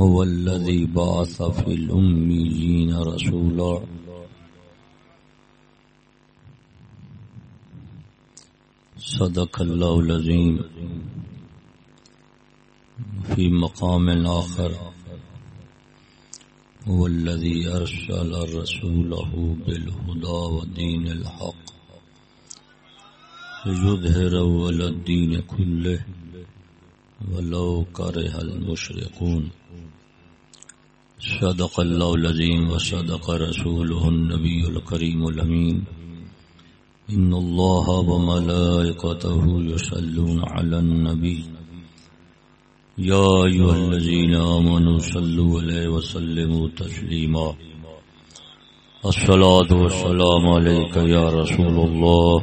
هو الذي بعث في الأميين رسولا. صدق الله العظيم. في مقام آخر. هو الذي أرسل رسوله بالهدى ودين الحق يظهر على الدين كله. ولو كره المشركون. صدق الله العظيم وصدق رسوله النبي الكريم الأمين. إن الله وملائكته يصلون على النبي. يا أيها الذين آمنوا صلوا عليه وسلموا تسليما. الصلاة والسلام عليك يا رسول الله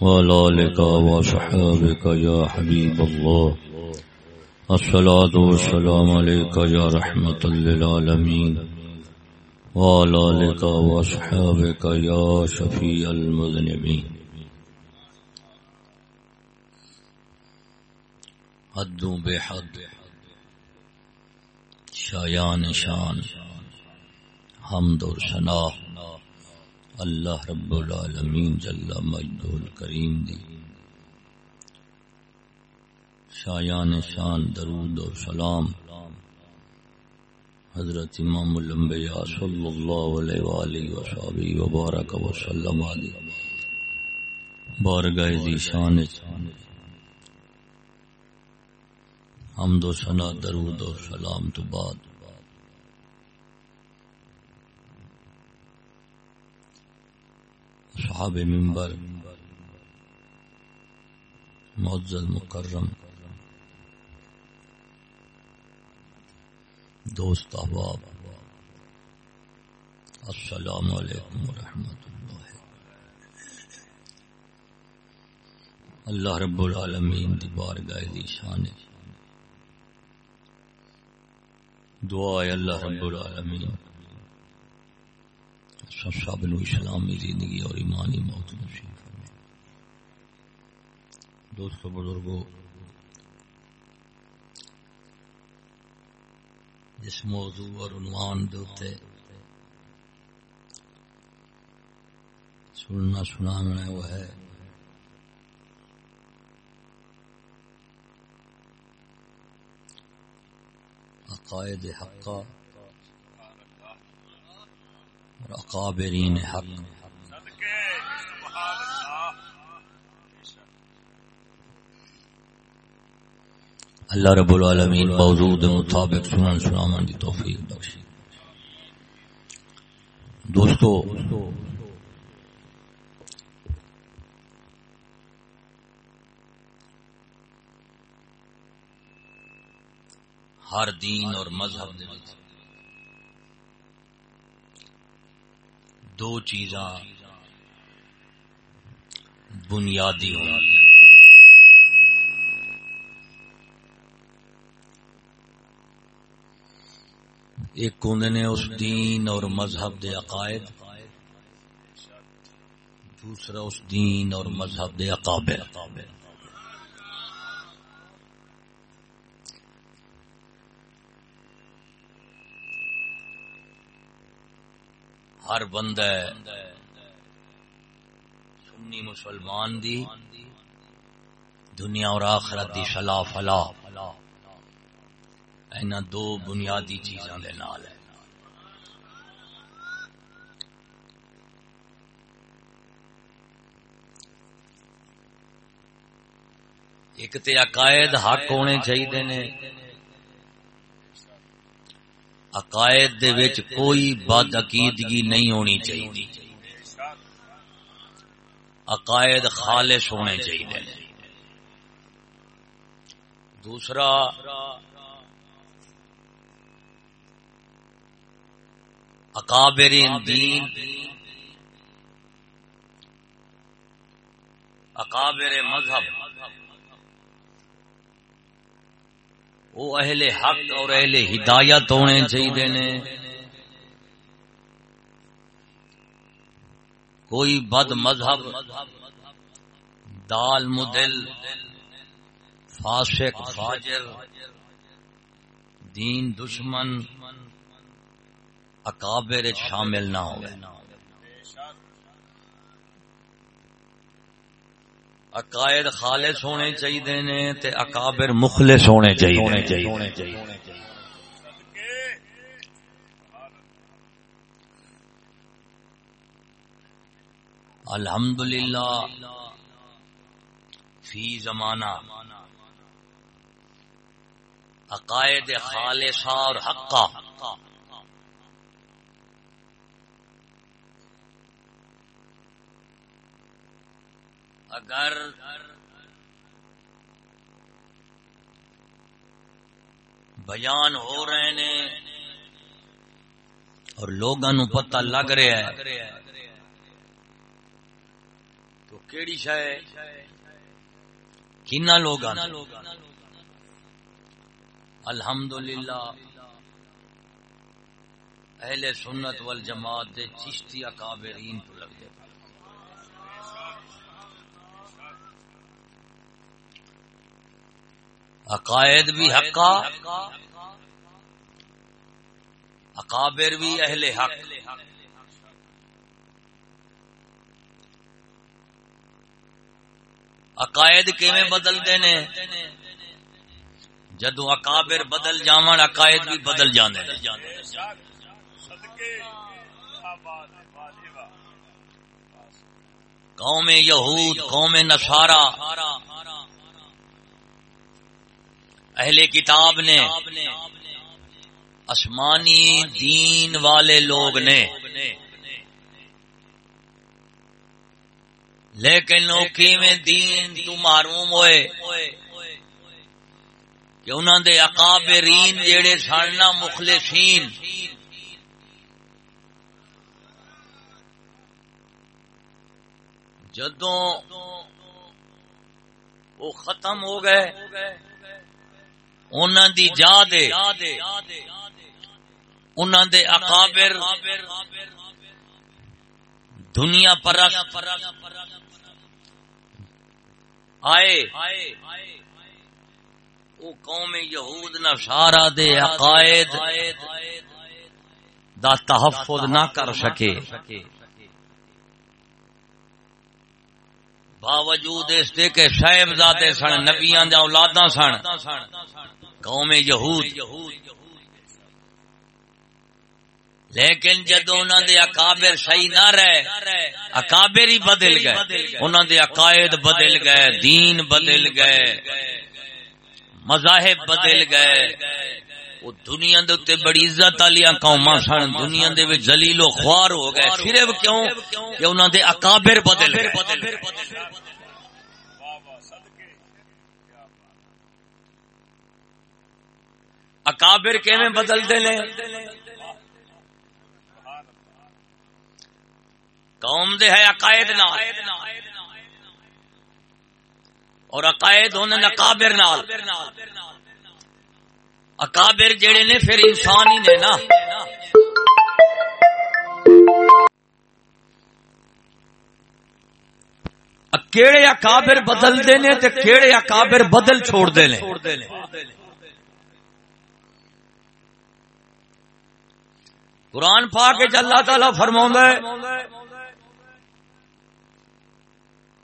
وعلى آلك وصحابك يا حبيب الله. الصلاة والسلام عليك يا رحمة للعالمين. وعلى آلك وصحابك يا شفيع المذنبين. حدوں بے حد شایان شان، حمد و ثنا اللہ رب العالمین جل مجد الکریم دی. شایان شان، درود و سلام. حضرت امام الانبیاء صلی اللہ علیہ وآلہ وصحبہ وبارک وسلم علی بارگاہ دی شان. حمد و ثنا، درود و سلام تو بعد. صحاب منبر، معزز مکرم. دوست احباب، السلام علیکم ورحمۃ اللہ۔ اللہ رب العالمین دی بارگاہ دی شان دعا ہے اللہ رب العالمین۔ سب سب نو اسلامی زندگی اور ایمانی موت نصیب فرمائے۔ دوستو بزرگوں جس موضوع اور عنوان دوتے سننا سنانا وہ ہے۔ عقائد حقہ اور اقابرین حق۔ اللہ رب العالمین موضوع دے مطابق سنن سنامن دی توفیق بخشی۔ دوستو، ہر دین اور مذہب دے دو چیزاں بنیادی ہوں ایک کونے نے اس دین اور مذہب دے عقائد، دوسرا اس دین اور مذہب دے عقابر ہر بندہ سنی مسلمان دی، دنیا اور آخرت دی شلا فلا۔ اینا دو بنیادی چیزاں دے نال ہے۔ ایک تے عقائد حق ہونے چاہیے نے۔ عقائد دے وچ کوئی بد عقیدگی نہیں ہونی چاہیے عقائد خالص ہونے چاہیے دوسرا اکابر دین. اکابر مذہب. وہ اہل حق اور اہل ہدایت ہونے چاہیے نے. کوئی بد مذہب. دال مدل. فاسق فاجر. دین دشمن. اکابر شامل نہ ہو عقائد خالص ہونے چاہیے نے تے اکابر مخلص ہونے چاہیے الحمدللہ، فی زمانہ۔ عقائد خالصہ اور حقہ۔ اگر بیان ہو رہے نے اور لوگوں پتہ لگ رہا ہے، تو کیڑی شاید کنا لوگ الحمد للہ اہل سنت وال جماعت دے چشتی اکابرین تو لگ عقائد بھی حقا اکابر بھی اہل حق۔ عقائد کیویں بدلتے نے؟ جدو اکابر بدل جاون، عقائد بھی بدل جانے قوم یہود، قوم نصارا اہل کتاب نے، آسمانی دین والے لوگ نے۔ لیکن میں دین تو معروم ہوئے؟ کہ انہوں دے اقابرین جیڑے سڑنا مخلصین۔ جدوں وہ ختم ہو گئے دی جا دے دے اقابر دنیا پر آئے۔ وہ قوم یہود نہ سارا دے عقائد دا تحفظ نہ کر سکے۔ باوجود اس دے کہ صاحب زادے سن نبیاں دا اولاداں سن۔ قوم یہود۔ لیکن جدو انہوں دے اکابر صحیح نہ رہے، اکابر ہی بدل گئے۔ انہوں دے عقائد بدل گئے، دین بدل گئے، مذاہب بدل گئے۔ وہ دنیا دے اتنے بڑی عزت والی قوما سن، دنیا دے جلیل و خوار ہو گئے۔ صرف کیوں؟ کہ انہوں دے اکابر بدل گئے۔ اکابر کیویں بدلتے ہیں قوم دے ہے عقائد نال۔ اور عقائد ہونے نقابر نال۔ اکابر جڑے نے پھر انسان ہی نے نا۔ کیڑے اکابر بدلتے نے تے کیڑے اکابر بدل چھوڑ دے نے؟ قرآن پا کے اللہ تعالی فرما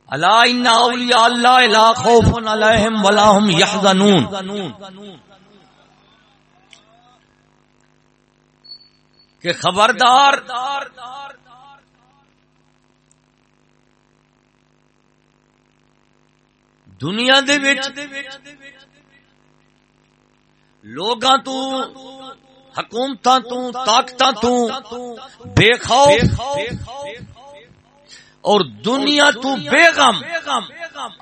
اللہ ان اولیاء اللہ لا خوف علیہم ولا هم يحزنون کہ خبردار دنیا دے وچ لوگاں تو حکومتاں تو، طاقتاں تو بے خوف اور دنیا تو بیگم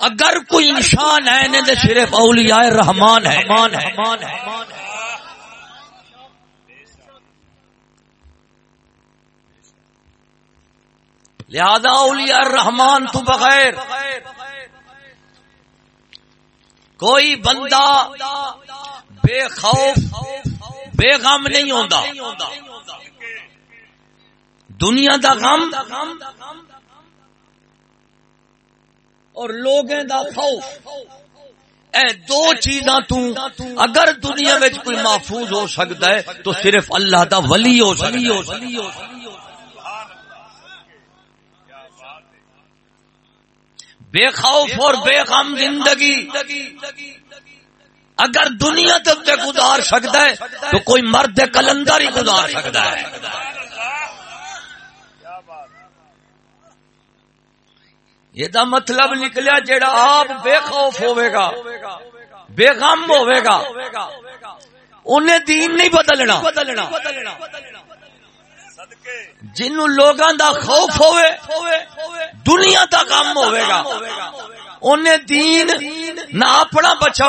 اگر کوئی انسان ہے نے تو صرف اولیاء رحمان ہے۔ لہذا اولیاء رحمان تو بغیر کوئی بندہ بے خوف بے غم نہیں ہوتا دنیا دا غم اور لوگوں دا خوف۔ اے دو چیزاں تو اگر دنیا میں کوئی محفوظ ہو سکتا ہے تو صرف اللہ دا ولی ہو سکتا ہے۔ بے خوف اور بے غم زندگی۔ اگر دنیا تک گزار سکتا ہے، تو کوئی مرد کلندر ہی گزار سکتا ہے۔ یہ دا مطلب نکلیا جیڑا آپ بے خوف ہوئے گا، بے غم ہوئے گا۔ انہیں دین نہیں بدلنا۔ جنوں لوگاں دا خوف ہوئے، دنیا دا غم ہوئے گا۔ انہیں دین نہ اپنا بچا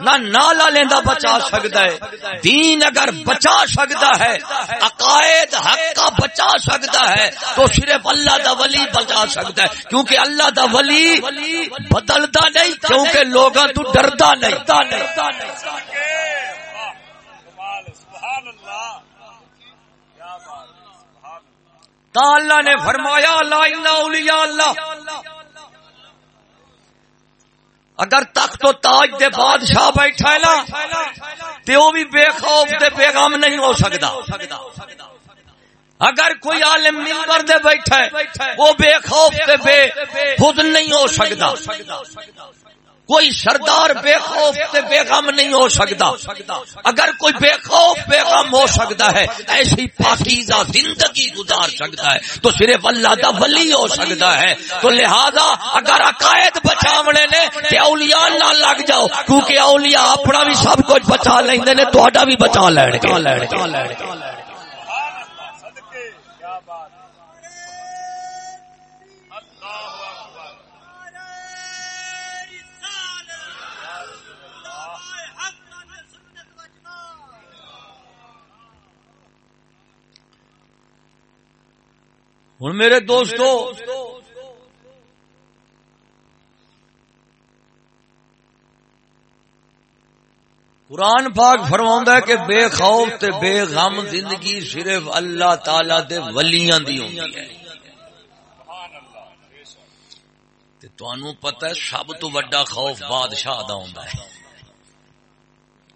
نہ نالا لینا بچا سکتا ہے۔ دین اگر بچا سکتا ہے، عقائد، حق کا بچا سکتا ہے، تو صرف اللہ دا ولی بچا سکتا ہے۔ کیونکہ اللہ دا ولی بدلتا نہیں، کیونکہ لوگوں تو ڈرتا نہیں۔ اللہ نے فرمایا، لا اللہ اولیاء اللہ اگر تخت و تاج دے بادشاہ بیٹھا ہے نا، تے وہ بھی بے خوف دے پیغام نہیں ہو سکدا اگر کوئی عالم ممبر دے بیٹھا ہے، وہ بے خوف تے بے خود نہیں ہو سکدا کوئی سردار بے خوف تے بے غم نہیں ہو سکتا۔ اگر کوئی بے خوف بے غم ہو سکتا ہے، ایسی پاکیزہ زندگی گزار سکتا ہے۔ تو صرف اللہ دا ولی ہو سکتا ہے۔ تو لہذا اگر عقائد بچاونے نے تے اولیاء نہ لگ جاؤ، کیونکہ اولیاء اپنا بھی سب کچھ بچا لیں نے تو بھی بچا لین گے ہوں میرے دوستو، قرآن پاک فرما کہ بے خوف تے بے غم زندگی صرف اللہ تعالی دے ولیاں دی ہوندی ہے۔ تنوع پتا ہے سب تو وڈا خوف بادشاہ دا ہوندا ہے۔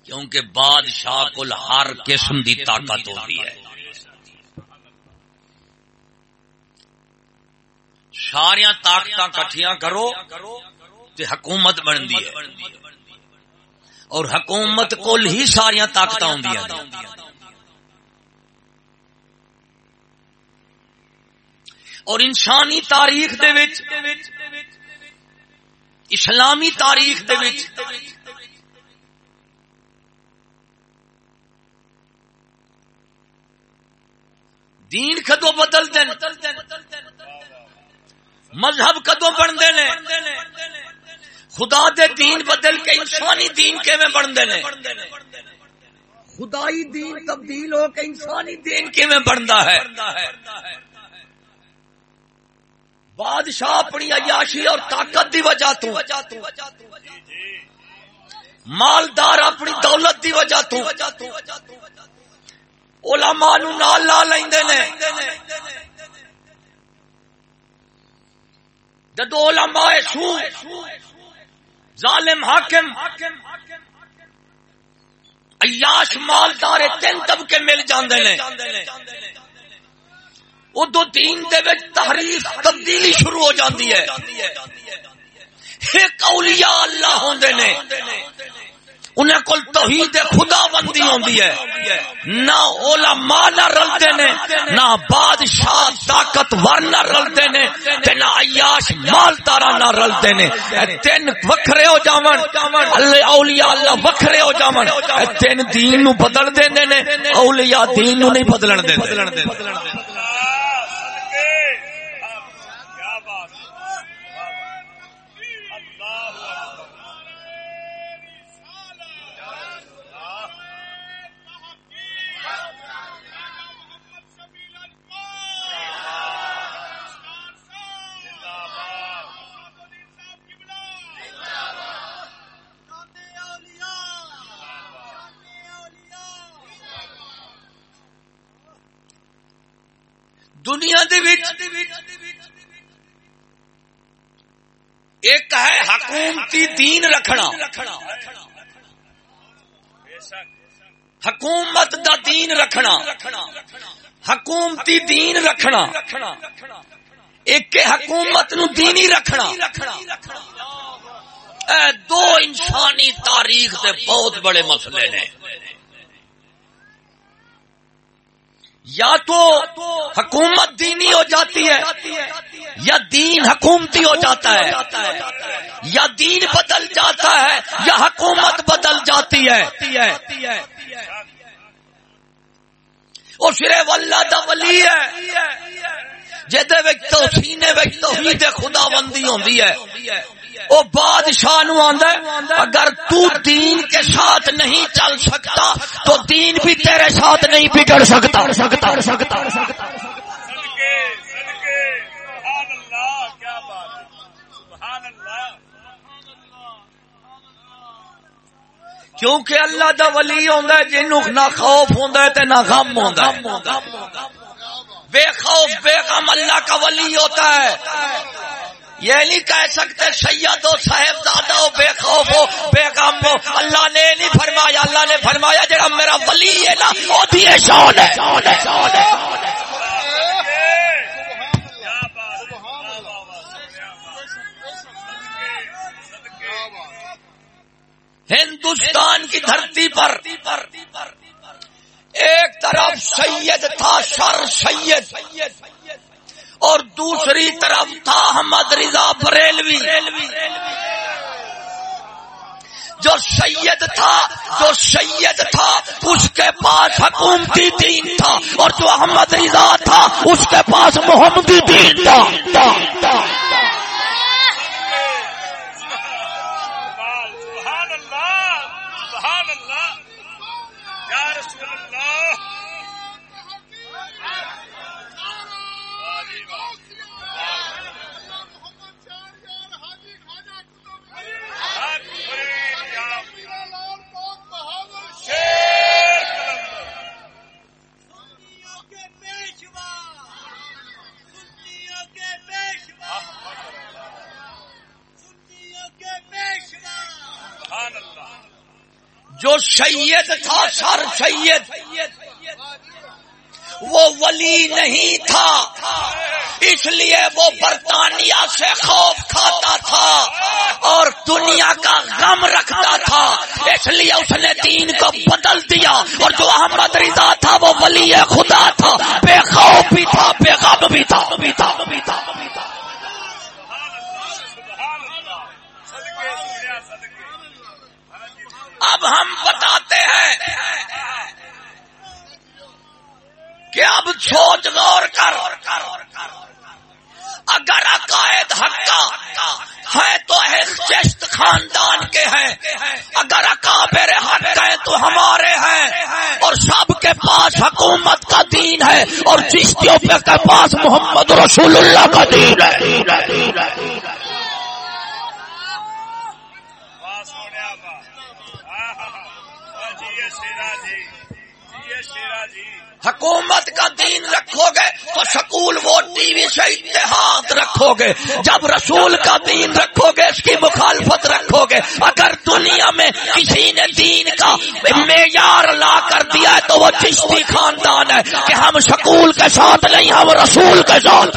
کیونکہ بادشاہ کو ہر قسم دی طاقت ہوتی ہے۔ ساریا طاقت کٹھیاں کرو تے حکومت بنتی ہے۔ اور حکومت کول ہی ساریا طاقت اور انسانی تاریخ دے وچ، اسلامی تاریخ دے وچ، دین کدو بدل دین مذہب کدو بنتے نے؟ خدا دے دین بدل کے انسانی دین کے میں بنتے نے؟ خدائی دین تبدیل ہو کے انسانی دین کے میں بنتا ہے؟ بادشاہ اپنی عیاشی اور طاقت دی وجہ تو، مالدار اپنی دولت دی وجہ تو، علماء نو نال لا لیندے نے۔ جدو علماء سو، ظالم حاکم، عیاش مالدار تین طبقے مل جاندے نے۔ ادو دین دے وچ تحریف تبدیلی شروع ہو جاندی ہے۔ ایک اولیاء اللہ ہوندے نے۔ انہیں کل توحید خدا بندی ہوندی ہے۔ نہ علماء نہ رلتے نے، نہ بادشاہ طاقت ور نہ رلتے نے، تے نہ عیاش مال تارا نہ رلتے نے۔ تین وکھرے ہو جاون، اللہ اولیاء اللہ وکھرے ہو جاون۔ تین دین نو بدل دیندے نے، اولیاء دین نو نہیں بدلن دیندے۔ دنیا ایک ہے حکومتی دین رکھنا۔ حکومت دا دین رکھنا۔ حکومتی دین رکھنا۔ ایک حکومت نو دینی رکھنا۔ اے دو انسانی تاریخ دے بہت بڑے مسئلے نے۔ یا تو حکومت دینی ہو جاتی ہے یا دین حکومتی ہو جاتا ہے یا دین بدل جاتا ہے یا حکومت بدل جاتی ہے وہ صرف اللہ دا ولی ہے جہد تو سینے توحید خدا بندی ہوندی ہے۔ وہ بادشاہ نو آندا اگر تو دین کے ساتھ نہیں چل سکتا، تو دین بھی تیرے ساتھ نہیں بگڑ سکتا سکتا سکتا۔ کیونکہ اللہ دا ولی ہوندا ہے، جنوں نہ خوف ہوندا ہے تے نہ غم ہوندا ہے۔ بے خوف، بے غم اللہ کا ولی ہوتا ہے۔ یہ نہیں کہہ سکتے سید ہو صاحب دادا ہو بے خوف ہو بے غم ہو اللہ نے نہیں فرمایا، اللہ نے فرمایا جڑا میرا ولی ہے نا، وہ شان ہے۔ ہندوستان کی دھرتی پر ایک طرف سید تھا، شر سید۔ اور دوسری طرف تھا احمد رضا بریلوی، جو سید تھا، جو سید تھا، اس کے پاس حکومتی دین تھا، اور جو احمد رضا تھا، اس کے پاس محمدی دین تھا۔ جو سید تھا، سر سید۔ وہ ولی نہیں تھا۔ اس لیے وہ برطانیہ سے خوف کھاتا تھا اور دنیا کا غم رکھتا تھا۔ اس لیے اس نے دین کو بدل دیا۔ اور جو احمد رضا تھا، وہ ولی خدا تھا۔ بے خوف بھی تھا، بے غم بھی تھا۔ بھی تھا بھی تھا اب ہم بتاتے ہیں کہ اب سوچ غور کر۔ اگر عقائد حقا ہے تو چشت خاندان کے ہیں۔ اگر اکابر حق ہے تو ہمارے ہیں۔ اور سب کے پاس حکومت کا دین ہے اور چشتیوں پہ کے پاس محمد رسول اللہ کا دین ہے۔ حکومت کا دین رکھو گے تو سکول وہ ٹی وی سے اتحاد رکھو گے جب رسول کا دین رکھو گے اس کی مخالفت رکھو گے اگر دنیا میں کسی نے دین کا معیار لا کر دیا ہے تو وہ چشتی خاندان ہے کہ ہم سکول کے ساتھ نہیں، ہم رسول کے ساتھ۔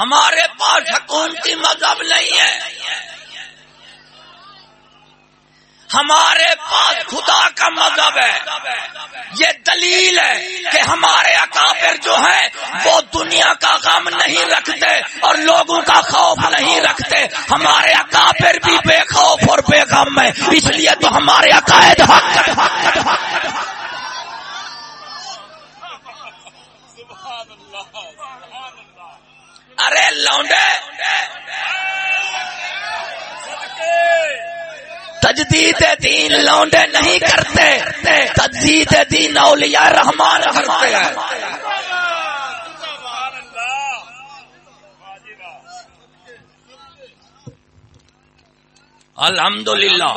ہمارے پاس حکومتی مذہب نہیں ہے۔ ہمارے پاس خدا کا مذہب ہے۔ یہ دلیل ہے کہ ہمارے اکابر جو ہیں، وہ دنیا کا غم نہیں رکھتے اور لوگوں کا خوف نہیں رکھتے۔ ہمارے اکابر بھی بے خوف اور بے غم ہے اس لیے تو ہمارے عقائد حق ارے لونڈے۔ تجدید دین لونڈے نہیں کرتے۔ تجدید دین اولیاء رحمان کرتے الحمد للہ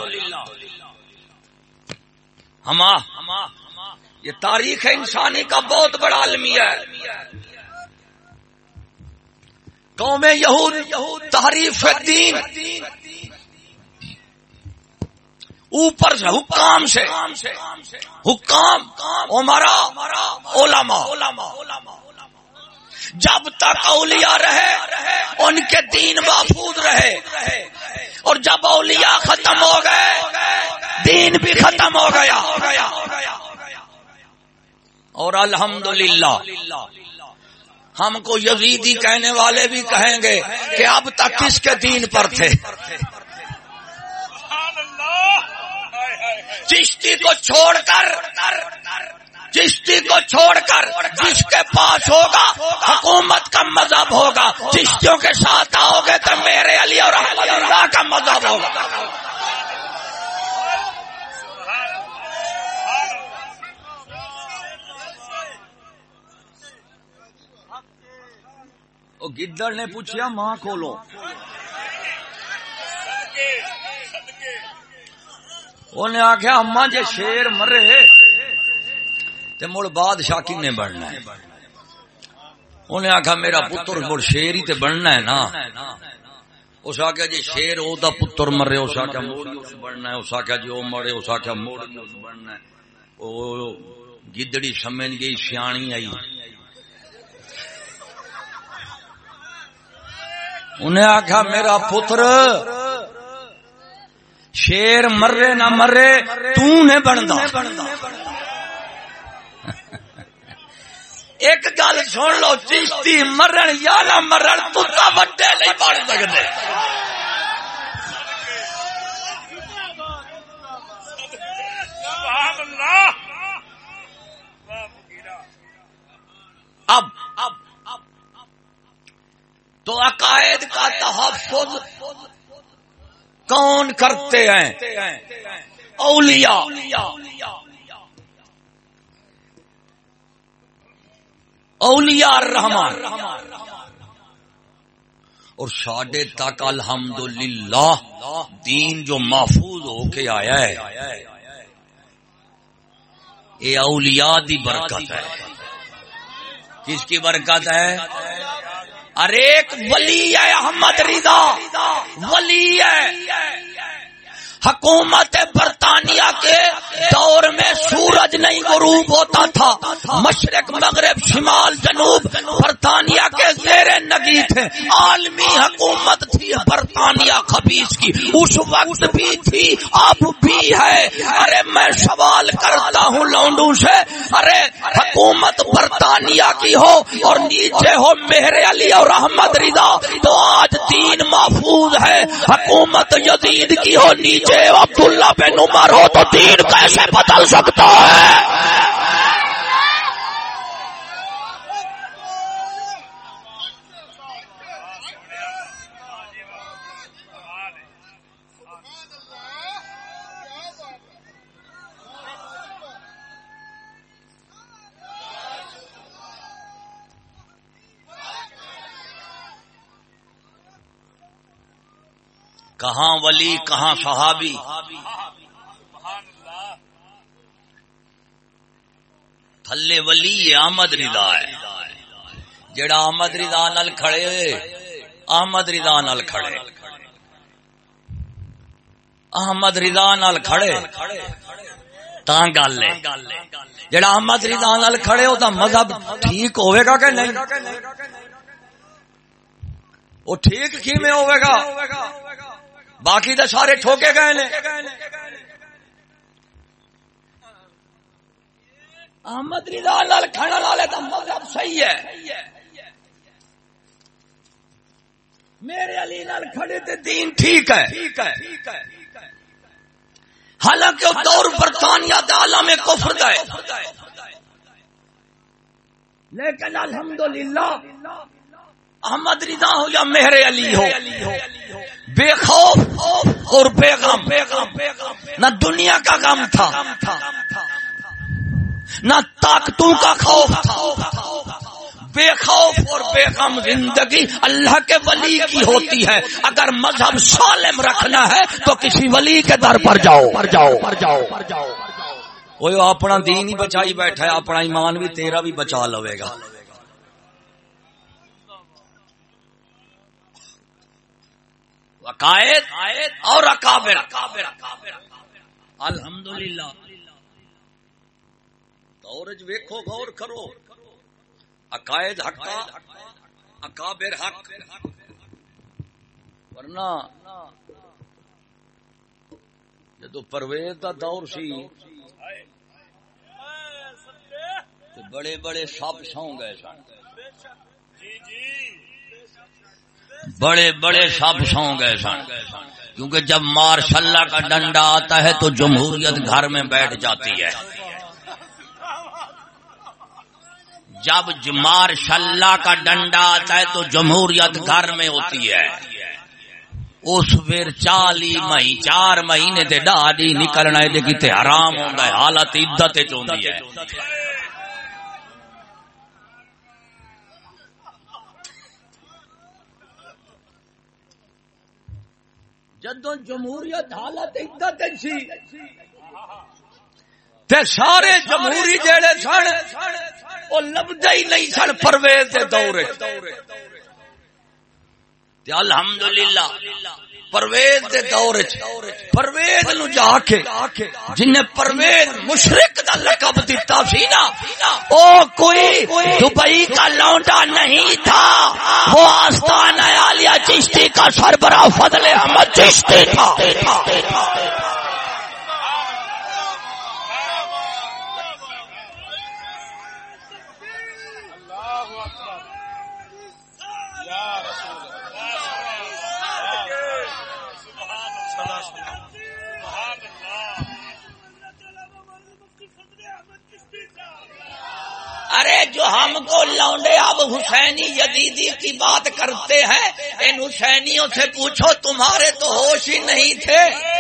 ہما یہ تاریخ انسانی کا بہت بڑا المیہ ہے۔ قوم یہود، تحریف دین۔ اوپر سے حکام سے، حکام، عمرا، علماء۔ جب تک اولیاء رہے، ان کے دین محفوظ رہے۔ اور جب اولیاء ختم ہو گئے، دین بھی ختم ہو گیا۔ اور الحمدللہ۔ ہم کو یزیدی کہنے والے بھی کہیں گے کہ اب تک کس کے دین پر تھے؟ چشتی کو چھوڑ کر، چشتی کو چھوڑ کر جس کے پاس ہوگا، حکومت کا مذہب ہوگا۔ چشتیوں کے ساتھ آؤ گے تو میرے علی اور اللہ کا مذہب ہوگا۔ گدڑ نے پوچھا ماں کھولو. انہیں آخیا اما جی شیر مرے تو مڑ بادشاہ کن بننا ہے. انہیں آخیا میرا پتر مڑ شیر ہی تے بننا ہے نا. اس آخیا جی شیر او دا پتر مرے، اس آخیا موڑ اس بننا ہے، اس آخیا جی او مرے، اس آخیا موڑ اس بننا ہے. او گدڑی سمجھ گئی، سیانی آئی۔ انہیں آخیا میرا پتر، شیر مرے نہ مرے تو بنتا ایک گل سن لو چیشتی مرن یا نہ مرن تا وڈے نہیں بن سکتے اب تو عقائد کا تحفظ کون کرتے ہیں؟ اولیاء۔ اولیاء الرحمان اور ساڈے تک الحمدللہ، دین جو محفوظ ہو کے آیا ہے، یہ اولیاء دی برکت ہے۔ کس کی برکت ہے؟ ارے ایک ولی ہے احمد رضا ولی ہے۔ حکومت برطانیہ کے دور میں سورج نہیں غروب ہوتا تھا۔ مشرق، مغرب، شمال، جنوب، برطانیہ کے زیر نگی تھے۔ عالمی حکومت تھی برطانیہ خبیص کی۔ اس وقت بھی تھی، اب بھی ہے۔ ارے، میں سوال کرتا ہوں لونڈو سے۔ ارے، حکومت برطانیہ کی ہو اور نیچے ہو میرے علی اور احمد رضا، تو آج دین محفوظ ہے حکومت یزید کی ہو، نیچے عبداللہ بن عمر ہو، تو دین کیسے بدل سکتا ہے؟ کہاں ولی کہاں صحابی؟ تھلے ولی آمد رضا ہے۔ جڑا آمد رضا نل کھڑے آمد رضا نل کھڑے۔ احمد رضا نل کھڑے۔ تا گل ہے۔ جڑا احمد رضا نل کھڑے ہو تا مذہب ٹھیک ہوئے گا کہ نہیں؟ وہ ٹھیک کی میں ہوئے گا؟ باقی تو سارے ٹھوکے گئے نے۔ احمد رضا لال کھانا والے کا مذہب صحیح ہے۔ میرے علی نال کھڑے تے دین ٹھیک ہے۔ حالانکہ وہ دور برطانیہ دالا میں کفر ہے لیکن الحمدللہ، احمد رضا ہو یا مہر علی ہو، بے خوف اور بے غم، نہ دنیا کا غم تھا۔ نہ طاقتوں کا خوف تھا۔ بے خوف اور بے غم زندگی اللہ کے ولی کی ہوتی ہے۔ اگر مذہب سالم رکھنا ہے تو کسی ولی کے در پر جاؤ۔ پر جاؤ پر جاؤ پر جاؤ کوئی اپنا دین ہی بچائی بیٹھا ہے، اپنا ایمان بھی تیرا بھی بچا لوے گا۔ عقائد اور اکابر الحمد للہ دورج ویکو غور کرو۔ عقائد حق اکابر حق۔ ورنہ جدو پرویز کا دور سی بڑے بڑے سب سو گئے سن۔ بڑے بڑے سب سو گئے سن۔ کیونکہ جب مارش اللہ کا ڈنڈا آتا ہے تو جمہوریت گھر میں بیٹھ جاتی ہے۔ جب مارش اللہ کا ڈنڈا آتا ہے تو جمہوریت گھر میں ہوتی ہے۔ اس پھر چالی مہی چار مہینے تے ڈاڈی نکلنا ہے حرام ہوتا ہے حالت عدت چاہتی ہے۔ جدو جمہوریت حالت عدت سی تے سارے جمہوری جڑے سن وہ لبدا ہی نہیں سن، پرویز دے دور الحمدللہ، پرویز دے دور پرویز نو جا کے جن پرویز مشرق دا لقب دیتا سی نا، او کوئی دبئی کا لونڈا نہیں تھا۔ وہ آستان عالیہ چشتی کا سربراہ فضل احمد چشتی تھا۔ ہم کو لونڈے اب حسینی یدیدی کی بات کرتے ہیں۔ ان حسینیوں سے پوچھو، تمہارے تو ہوش ہی نہیں تھے۔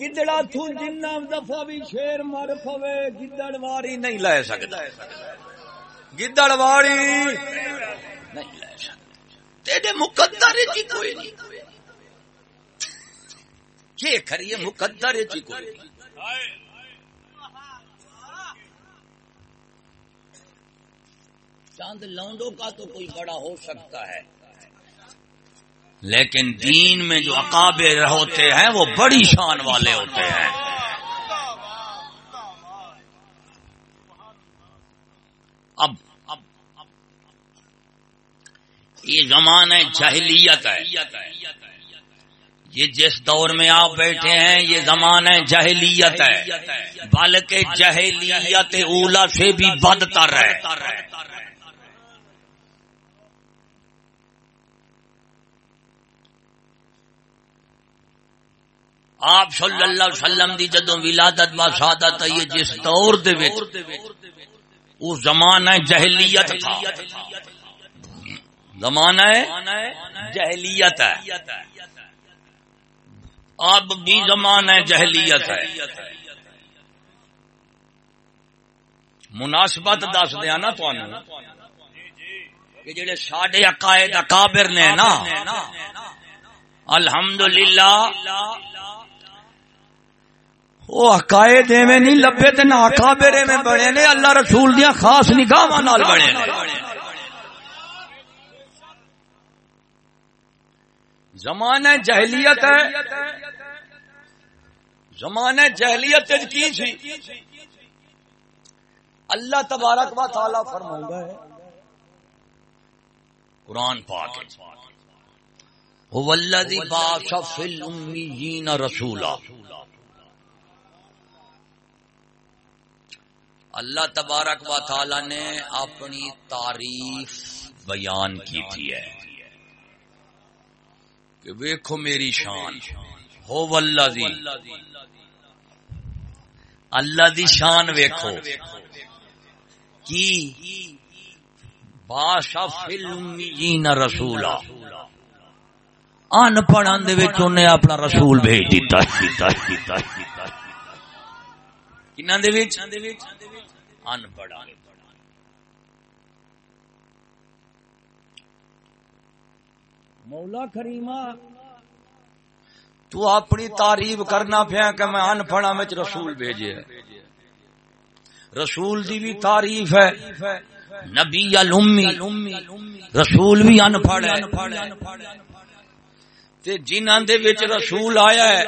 گدڑا تھو جنا دفعہ بھی شیر مر پوے، گدڑ واری نہیں لے سکتا۔ گدڑ واری نہیں لے سکتا۔ تیرے مقدر جی کوئی نہیں۔ یہ کریے مقدر ہے کوئی چاند لونڈوں کا تو کوئی بڑا ہو سکتا ہے۔ لیکن دین میں جو اکابر ہوتے ہیں، وہ بڑی شان والے ہوتے ہیں۔ اب، یہ زمانہ جہلیت ہے۔ یہ جس دور میں آپ بیٹھے ہیں، یہ زمانہ جہلیت ہے۔ بلکہ جہلیت اولا سے بھی بدتر ہے۔ آپ صلی اللہ علیہ وسلم دی جدوں ولادت با شہادت یہ جس دور دے وچ اس زمانہ جہلیت تھا۔ زمانہ جہلیت ہے۔ اب بھی زمانہ جہلیت ہے۔ مناسبت دس دیا نا کہ جڑے ساڈے عقائد اکابر نے نا، الحمدللہ وہ عقائد ایویں نہیں، لبے تے نہ اکابر ایویں بڑے نے، اللہ رسول دیاں خاص نگاہاں نال بڑے نے۔ زمانہ جہلیت ہے۔ زمانہ جہلیت کی تھی اللہ تبارک و تعالی فرماؤں ہے۔ قرآن پاک هو الذي بعث في الاميين رسولا۔ اللہ تبارک و تعالی نے اپنی تعریف بیان کی تھی ہے کہ ویکھو میری شان، ہو اللہ اللہ دی شان ویکھو، کی؟ بادشاہ فلم رسولا۔ ان پڑھن دے وچ انہیں اپنا رسول بھیج دیتا کنہ دے وچ ان پڑھ مولا کریمہ تو اپنی تعریف کرنا پیا کہ میں ان پڑھا میں رسول بھیجے۔ رسول دی بھی تعریف ہے نبی الامی رسول بھی ان پڑھ ہے تے جنہاں دے وچ رسول آیا ہے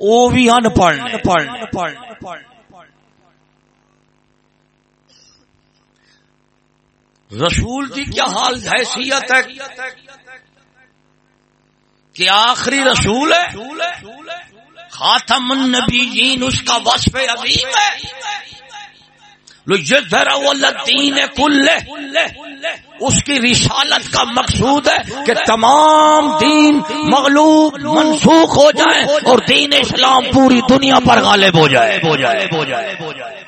او بھی ان پڑھ رسول کی کیا حال حیثیت ہے؟ کہ آخری رسول ہے؟ خاتم النبیین اس کا وصف عظیم ہے؟ کل اس کی رسالت کا مقصود ہے کہ تمام دین مغلوب، منسوخ ہو جائیں اور دین اسلام پوری دنیا پر غالب ہو جائے ہو جائے ہو جائے ہو جائے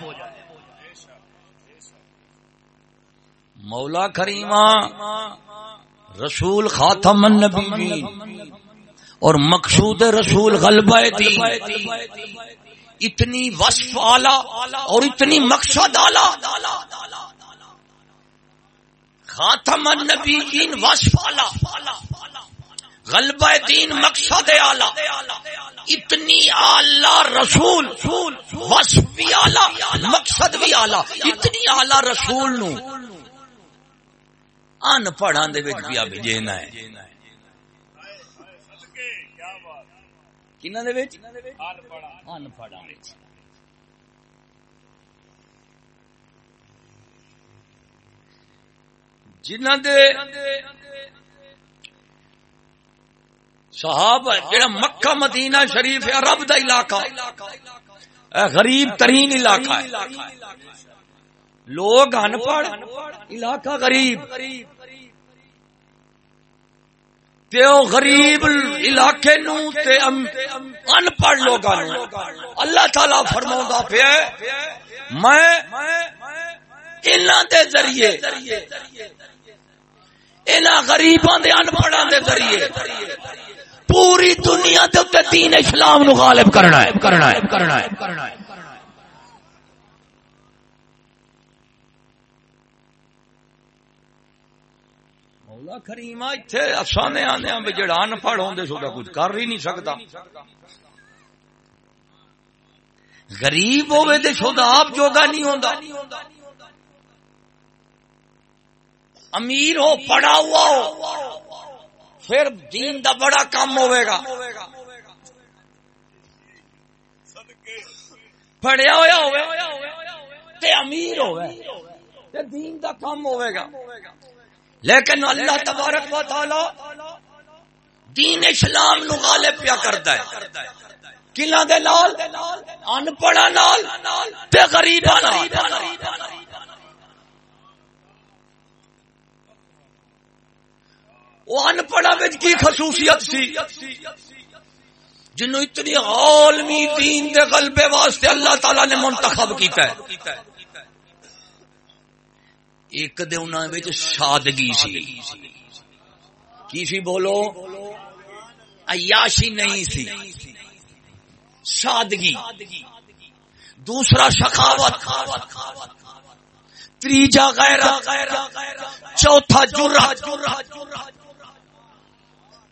مولا کریمہ، رسول خاتم النبی اور مقصود رسول غلبہ دی اتنی وصف آلہ اور اتنی مقصد آلہ۔ خاتم النبیین وصف آلہ۔ غلبہ دین مقصد آلہ۔ اتنی آلہ رسول، وصف بھی آلہ، مقصد بھی آلہ۔ اتنی آلہ رسول نو۔ ان پڑھا دے بھی اب جینا ہے۔ کنہ دے وچ؟ ان پڑھا جنہ دے صحاب جڑا مکہ مدینہ شریف ہے عرب دا علاقہ۔ غریب ترین علاقہ ہے۔ لوگ ان پڑھ، علاقہ غریب۔ تے او غریب علاقے نو تے ان پڑھ لوگاں نو۔ اللہ تعالی فرماوندا پیا میں انہاں دے ذریعے، انہاں غریباں دے ان پڑھاں دے ذریعے پوری دنیا دے تے دین اسلام نو غالب کرنا ہے کرنا ہے کرنا ہے کرنا ہے۔ کریما اتنے افسانے آنے بھی جڑا ان پڑھ ہوں سودا کچھ کر ہی نہیں سکتا۔ غریب ہوئے تو سودا آپ جوگا نہیں ہوتا امیر ہو پڑا ہوا ہو۔ پھر دین دا بڑا کام ہوئے گا۔ پڑیا ہوا ہوئے امیر ہوئے دین دا کام ہوئے گا۔ لیکن اللہ تبارک و تعالی دین اسلام نو غالب پیا کرتا ہے۔ کلا دے لال ان پڑھا نال تے غریباں نال۔ وہ ان پڑھا وچ کی خصوصیت سی؟ جنوں اتنی عالمی دین دے غلبے واسطے اللہ تعالی نے منتخب کیتا ہے۔ ایک دے انہاں وچ سادگی سی۔ کی سی بولو؟ عیاشی نہیں سی۔ سادگی دوسرا شخاوت۔ تیجا غیر چوتھا جرات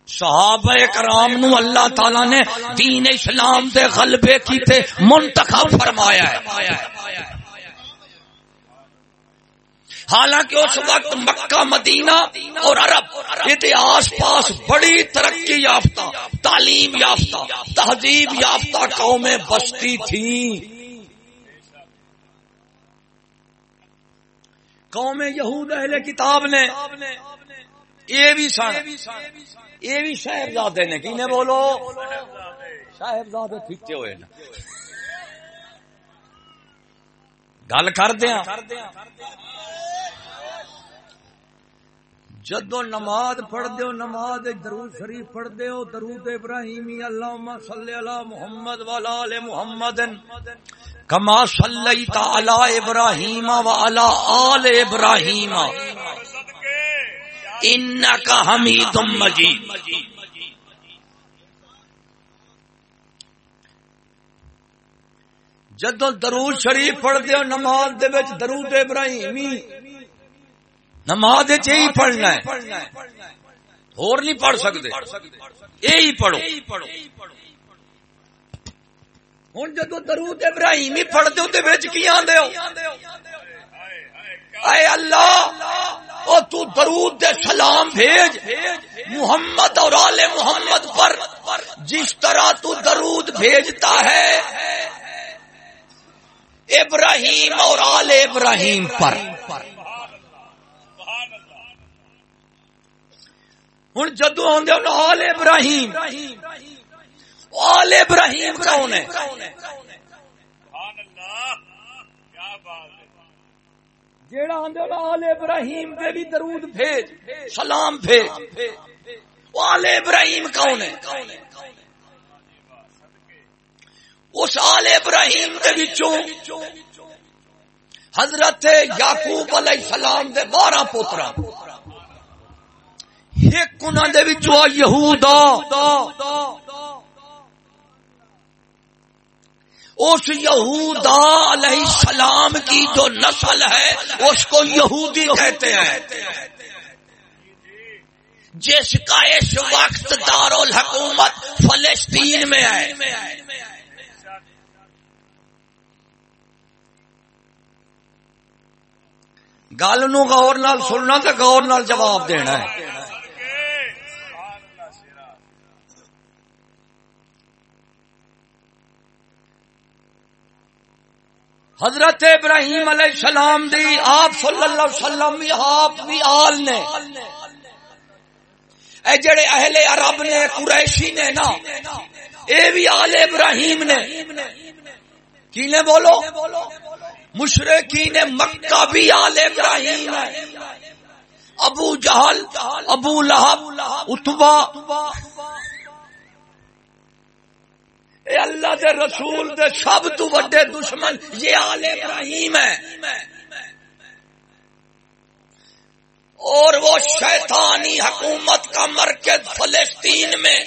صحابہ کرام نو اللہ تعالی نے دین اسلام دے غلبے کیتے منتخب فرمایا ہے۔ حالانکہ اس وقت مکہ، مدینہ اور عرب یہ آس پاس بڑی ترقی یافتہ، تعلیم یافتہ، تہذیب یافتہ قومیں بستی تھیں۔ قوم یہود اہل کتاب نے یہ بھی سن، یہ بھی شہرزادے نے کی نے بولو شہرزادے پھیتے ہوئے نا۔ گل کر دیا جدو نماز پڑھ دیو نماز درود شریف پڑھ دیو درود ابراہیمی، اللہم صلی اللہ محمد والا آل محمد، کما صلیت علی ابراہیم و علی آل ابراہیم. انکا حمید مجید. جدو درود شریف پڑھتے ہو، نماز دے وچ درود ابراہیمی نماز ہی پڑھنا ہے؟ اور نہیں پڑھ سکتے۔ یہی پڑھو۔ ہوں جدو درود ابراہیمی پڑھتے ہو کی آدھے ہو؟ اے اللہ او تو درود دے سلام بھیج۔ محمد اور آل محمد پر جس طرح تو درود بھیجتا ہے ابراہیم اور آل ابراہیم پر۔ ہوں جدو آدھے آل ابراہیم۔ آل ابراہیم کون ہے؟ جیڑا آدھے آل ابراہیم دے بھی درود بھیج سلام بھیج۔ آل ابراہیم کون ہے؟ اس آل ابراہیم کے بچوں حضرت یعقوب علیہ السلام دے بارہ پوترا ایک انہوں دے بچوں یہودا اس یہودا علیہ السلام کی جو نسل ہے، اس کو یہودی کہتے ہیں۔ جس کا اس وقت دار الحکومت فلسطین میں ہے۔ گل نو غور نال سننا تو غور نال جواب دینا ہے۔ حضرت ابراہیم علیہ السلام دی آپ صلی اللہ علیہ وسلم آپ بھی آل نے۔ اے جڑے اہل عرب نے، قریشی نے نا، اے بھی آل ابراہیم نے۔ کی نے بولو؟ مشرقین مکہ بھی آل ابراہیم ہے ابو جہل، ابو لہب اتبا اے اللہ دے رسول دے سب تو بڑے دشمن، یہ آل ابراہیم ہے۔ اور وہ شیطانی حکومت کا مرکز فلسطین میں،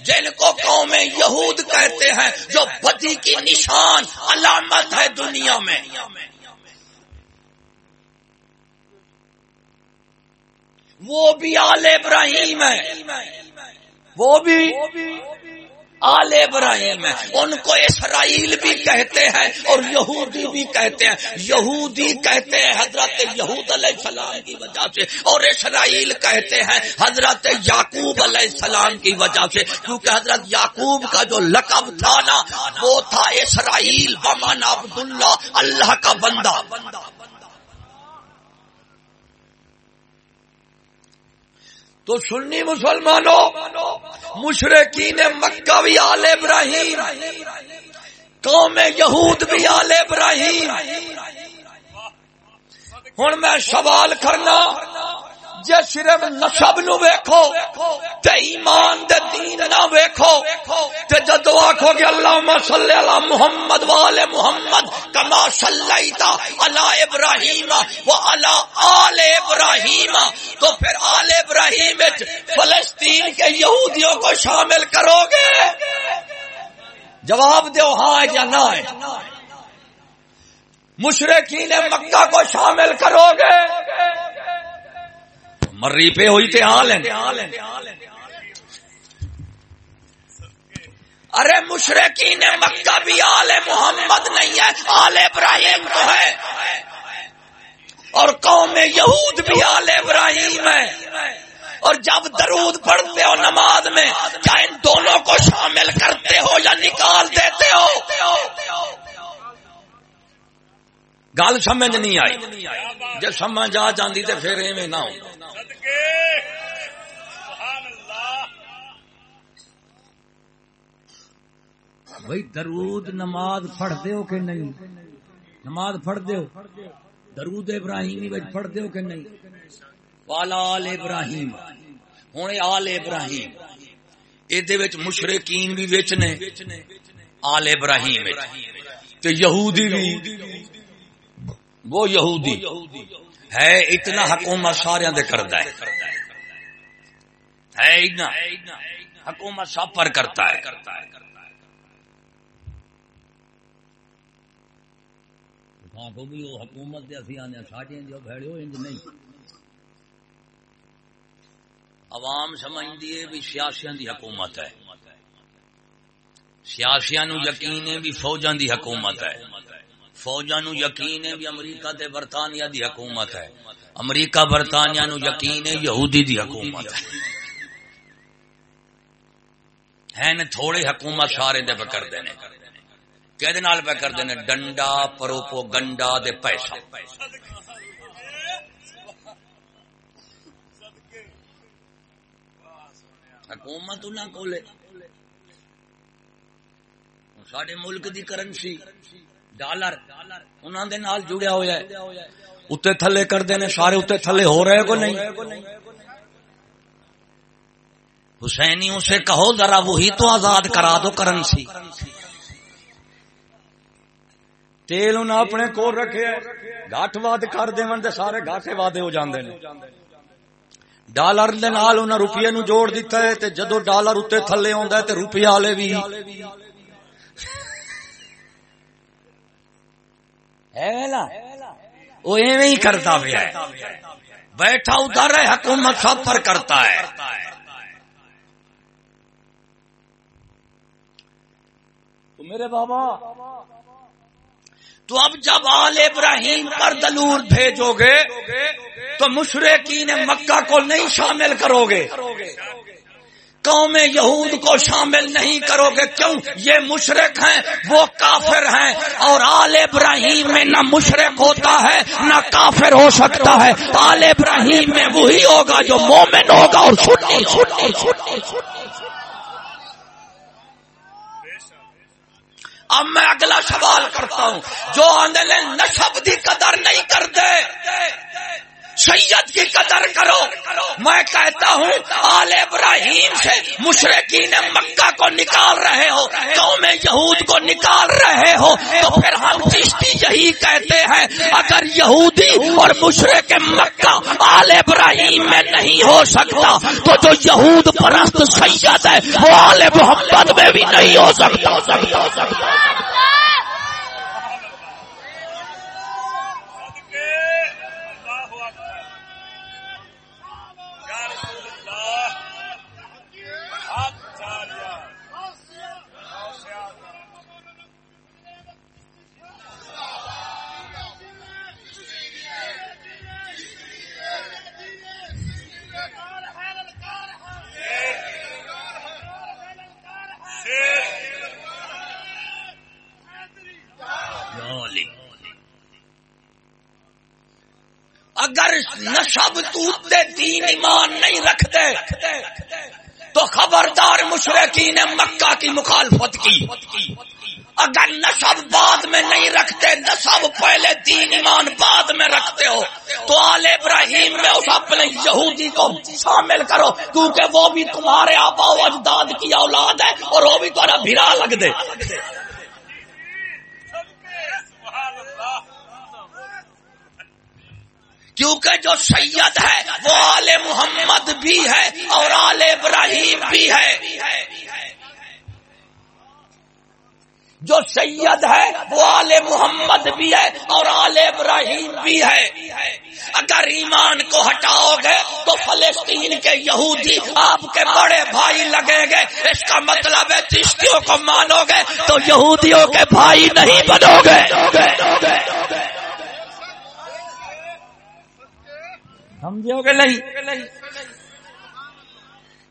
جن کو قوم یہود کہتے ہیں، جو بدی کی نشان علامت ہے دنیا میں۔ وہ بھی آل ابراہیم ہے۔ وہ بھی آل ابراہیم ہے ان کو اسرائیل بھی کہتے ہیں اور یہودی بھی کہتے ہیں۔ یہودی کہتے ہیں حضرت یہود علیہ السلام کی وجہ سے اور اسرائیل کہتے ہیں حضرت یعقوب علیہ السلام کی وجہ سے۔ کیونکہ حضرت یعقوب کا جو لقب تھا نا، وہ تھا اسرائیل بمان عبداللہ، اللہ کا بندہ۔ تو سنی مسلمانوں، مشرقین مکہ بھی آل ابراہیم، قوم یہود بھی آل ابراہیم۔ ہوں میں سوال کرنا جے صرف نسب نو ویکھو، تے ایمان دے دین نہ ویکھو، تے جدو آکھو کہ اللہم صلی علی محمد والے محمد کما صلیتا علی ابراہیم و علی آل ابراہیم، تو پھر آل ابراہیم وچ فلسطین کے یہودیوں کو شامل کرو گے۔ جواب دیو ہاں یا نہ ہے۔ مشرقین مکہ کو شامل کرو گے۔ مری پہ ہوئی تے حال ہیں۔ ارے مشرقین مکہ بھی آل محمد نہیں ہے، آل ابراہیم تو ہے۔ اور قوم یہود بھی آل ابراہیم ہے۔ اور جب درود پڑھتے ہو نماز میں، کیا ان دونوں کو شامل کرتے ہو یا نکال دیتے ہو؟ گل سمجھ نہیں آئی۔ جب سمجھ آ جاندی تے پھر ایویں نہ ہو۔ بھائی درود نماز پڑھ دیو کہ نہیں؟ نماز پڑھ دیو درود ابراہیمی بچ پڑھ دیو کہ نہیں؟ والا آل ابراہیم۔ ہوں آل ابراہیم۔ یہ مشرقین بھی وچ نے آل ابراہیم تے یہودی بھی وہ یہودی ہے، اتنا حکومت سارے دے کرتا ہے۔ ہے اتنا۔ حکومت سب پر کرتا ہے۔ ہاں، کو بھی وہ حکومت اسی آنے ساڈے جو بھڑے انج نہیں۔ عوام سمجھتی ہے بھی سیاسیاں دی حکومت ہے۔ سیاسیاں نو یقین ہے بھی فوجاں دی حکومت ہے۔ فوجاں نو یقین ہے بھی امریکہ تے برطانیہ دی حکومت ہے۔ امریکہ برطانیہ نو یقین ہے یہودی دی حکومت ہے۔ ہیں تھوڑے حکومت سارے دے پکڑ دینے۔ کہ پہ کر دینے، ڈنڈا پروپو گنڈا دے پیسہ۔ حکومت انہوں کو لے سڈے ملک دی کرنسی۔ ڈالر انہوں دے نال جڑیا ہوا ہے۔ اتنے تھلے کر دینے سارے اتنے تھلے ہو رہے کو نہیں؟ حسینی اسے کہو، ذرا وہی تو آزاد کرا دو کرنسی۔ تیل انہیں اپنے کول رکھے گاٹ واد کر دے سارے گاٹے وادے ہو جاندے نے۔ ڈالر دے نال انہیں روپیے نو جوڑ دیتا ہے تے جدو ڈالر اتنے تھلے آندا ہے تے روپیہ والے بھی وہ ایویں ہی کرتا پیا بیٹھا ادھر ہے، حکومت سب پر کرتا ہے۔ تو میرے بابا، تو اب جب آل ابراہیم پر دلور بھیجو گے، تو مشرقین مکہ کو نہیں شامل کرو گے۔ قوم یہود کو شامل نہیں کرو گے کیوں؟ یہ مشرق ہیں، وہ کافر ہیں۔ اور آل ابراہیم میں نہ مشرق ہوتا ہے، نہ کافر ہو سکتا ہے۔ آل ابراہیم میں وہی ہوگا جو مومن ہوگا اور چھٹی چھٹی چھٹی چھٹی اب میں اگلا سوال کرتا ہوں۔ جو آنے نصب کی قدر نہیں کرتے۔ سید کی قدر کرو۔ میں کہتا ہوں، آل ابراہیم سے مشرقین مکہ کو نکال رہے ہو۔ قوم یہود کو نکال رہے ہو۔ تو پھر ہم چشتی یہی کہتے ہیں، اگر یہودی اور مشرق مکہ آل ابراہیم میں نہیں ہو سکتا، تو جو یہود پرست سید ہے، وہ آل محمد میں بھی نہیں ہو سکتا۔ اگر نشب توتے دین ایمان نہیں رکھتے، تو خبردار مشرقین مکہ کی مخالفت کی۔ اگر نصب بعد میں نہیں رکھتے نصب پہلے دین ایمان بعد میں رکھتے ہو، تو آل ابراہیم میں اس اپنے یہودی کو شامل کرو، کیونکہ وہ بھی تمہارے آبا و اجداد کی اولاد ہے اور وہ بھی تمہارا بھرا لگ دے۔ کیونکہ جو سید ہے، وہ آل محمد بھی ہے اور آل ابراہیم بھی ہے۔ جو سید ہے، وہ آل محمد بھی ہے اور آل ابراہیم بھی ہے۔ اگر ایمان کو ہٹاؤ گے تو فلسطین کے یہودی آپ کے بڑے بھائی لگے گے۔ اس کا مطلب ہے چشتیوں کو مانو گے تو یہودیوں کے بھائی نہیں بنو گے۔ سمجھو گے نہیں؟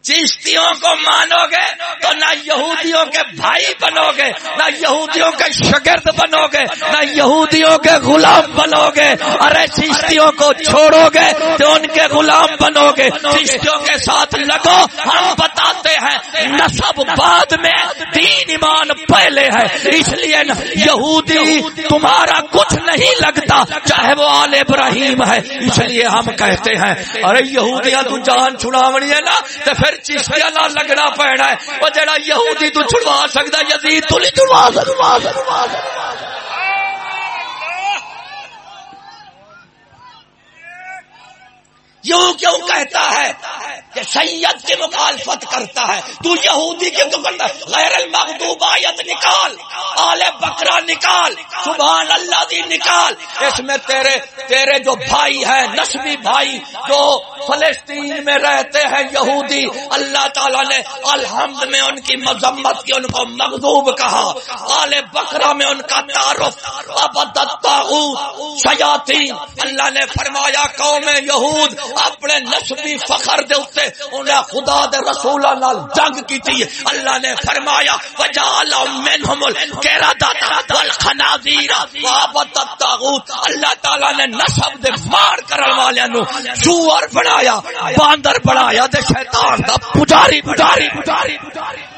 چیشتیوں کو مانو گے تو نہ یہودیوں کے بھائی بنو گے، نہ یہودیوں کے شگرد بنو گے، نہ یہودیوں کے غلام بنو گے۔ ارے چیشتیوں کو چھوڑو گے تو ان کے غلام بنو گے۔ چیشتیوں کے ساتھ لگو، ہم بتاتے ہیں، نصب بعد میں تین ایمان پہلے ہے۔ اس لیے یہودی تمہارا کچھ نہیں لگتا، چاہے وہ آل ابراہیم ہے۔ اس لیے ہم کہتے ہیں، ارے یہودیاں تو جان چھڑاونی ہے نا، تو پھر چیشتی اللہ لگنا پینا ہے۔ وہ جڑا یہودی تو چھڑوا سکتا یزید تو نہیں چھڑوا سکتا۔ یوں کیوں کہتا ہے کہ سید کی مخالفت کرتا ہے؟ تو یہودی کی تو کرتا ہے؟ غیر المغضوب آیت نکال، آل بکرا نکال، سبحان اللہ دی نکال۔ اس میں تیرے تیرے جو بھائی ہے نسبی بھائی، جو فلسطین میں رہتے ہیں یہودی۔ اللہ تعالیٰ نے الحمد میں ان کی مذمت کی ان کو مغضوب کہا۔ آل بکرا میں ان کا تعارف سیاتی اللہ نے فرمایا، قوم یہود، اپنے نسبی فخر دے اتنے انہیں خدا دے رسول نال جنگ کی تھی اللہ نے فرمایا وجال منہم القردۃ والخنازیر وعبد الطاغوت۔ اللہ تعالی نے نسب دے مار کرن والے نو سور بنا بنایا باندر بنایا تے شیطان دا پجاری پجاری پجاری پجاری۔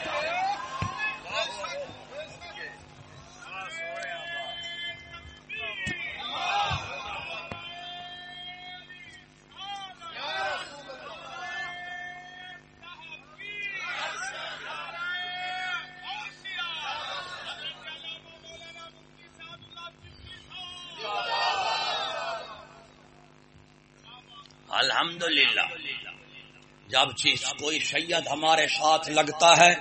الحمدللہ۔ جب چیز کوئی سید ہمارے ساتھ لگتا ہے،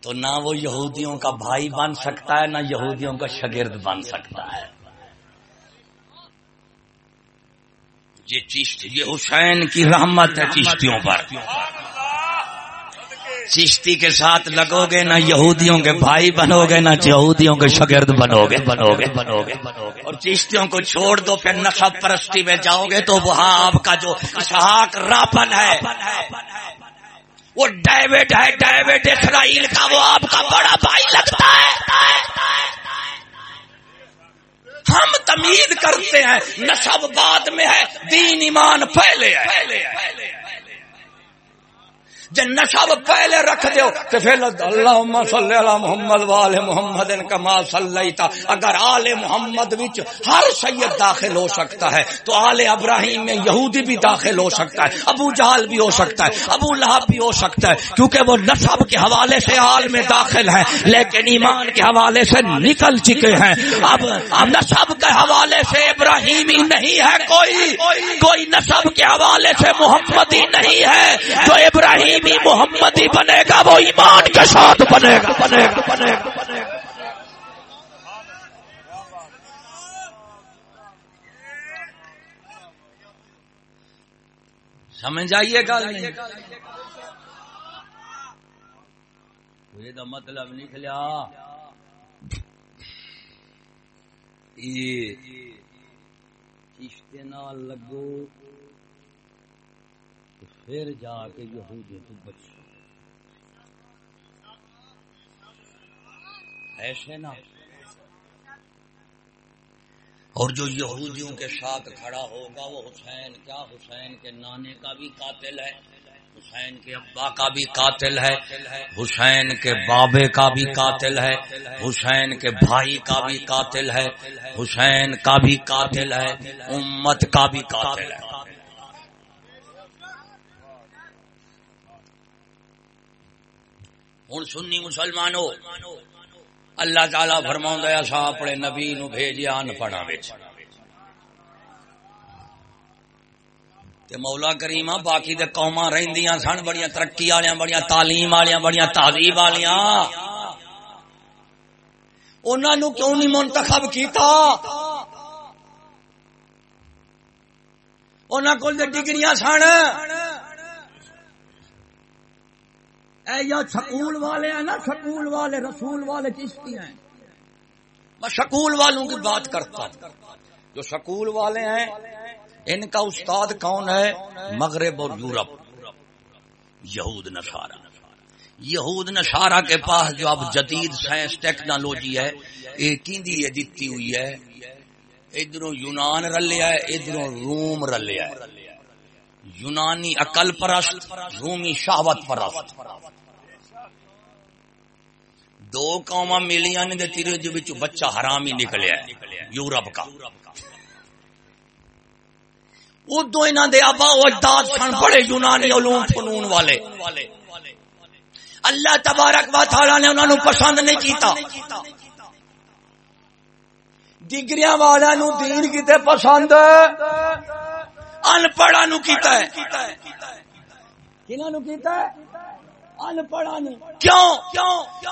تو نہ وہ یہودیوں کا بھائی بن سکتا ہے، نہ یہودیوں کا شاگرد بن سکتا ہے۔ یہ چیز یہ حسین کی رحمت ہے چیشتیوں پر؟ چشتی کے ساتھ لگو گے نہ یہودیوں کے بھائی بنو گے نہ یہودیوں کے شگرد بنو گے بنو گے بنو گے بنو گے اور چشتیوں کو چھوڑ دو، پھر نصب پرستی میں جاؤ گے تو وہاں آپ کا جو اسحاق راپن ہے، وہ ڈیوڈ ہے، ڈیوڈ اسرائیل کا، وہ آپ کا بڑا بھائی لگتا ہے۔ ہم تمید کرتے ہیں، نصب بعد میں ہے، دین ایمان پہلے ہے۔ جن نشاب پہلے رکھ دیو تو پھر اللہ صلی اللہ محمد وال محمد کما صلی اگر آل محمد وچ ہر سید داخل ہو سکتا ہے، تو آل ابراہیم میں یہودی بھی داخل ہو سکتا ہے، ابو جہل بھی ہو سکتا ہے، ابو لہب بھی ہو سکتا ہے، کیونکہ وہ نصب کے حوالے سے آل میں داخل ہے لیکن ایمان کے حوالے سے نکل چکے ہیں۔ اب نصب کے حوالے سے ابراہیمی نہیں ہے کوئی کوئی نصب کے حوالے سے محمدی نہیں ہے۔ تو ابراہیم بھی محمد ہی بنے گا، وہ ایمان کے ساتھ بنے گا۔ بنے گا بنے گا بنے گا سمجھ آئیے گا یہ مطلب نکلیا یہ نال لگو۔ پھر جا کے یہودی تو بچ ایسے نا اور جو یہودیوں کے ساتھ کھڑا ہوگا وہ حسین، کیا حسین کے نانے کا بھی قاتل ہے؟ حسین کے ابا کا بھی قاتل ہے؟ حسین کے بابے کا بھی قاتل ہے؟ حسین کے بھائی کا بھی قاتل ہے؟ حسین کا بھی قاتل ہے؟ امت کا بھی قاتل ہے۔ ہوں سنی مسلمانوں اللہ تعالی فرما سا اپنے نبی نو بھیجیا ان پڑھا مولا کریم باقی دے قوما رہندیاں سن بڑی ترقی والیا بڑی تعلیم والیا بڑی تہذیب والیا انہوں کیوں نہیں منتخب کیتا؟ انہوں کو ڈگریاں سن۔ اے یا سکول والے ہیں نا، سکول والے، رسول والے چشتی ہیں۔ میں سکول والوں کی بات کرتا ہوں۔ جو سکول والے ہیں، ان کا استاد کون ہے؟ مغرب اور یورپ۔ یہود نشارہ یہود نشارہ کے پاس جو اب جدید سائنس ٹیکنالوجی ہے ایک یہ دیتی ہوئی ہے؟ ادھر یونان رلیا ہے ادھر روم رلیا ہے۔ یونانی عقل پرست، رومی شہوت پرست۔ دو قوما ملیاں نے تیرے جو بچ بچہ حرام ہی نکلیا ہے، یورپ کا۔ ادو انہوں دے آبا اجداد سن، بڑے یونانی علوم فنون والے۔ اللہ تبارک و تعالی نے انہوں پسند نہیں کیتا۔ ڈگریاں والوں دین کیتے پسند۔ ان پڑھا نو کیتا ہے۔ کنہاں نو کیتا ہے؟ ان پڑھا نو کیوں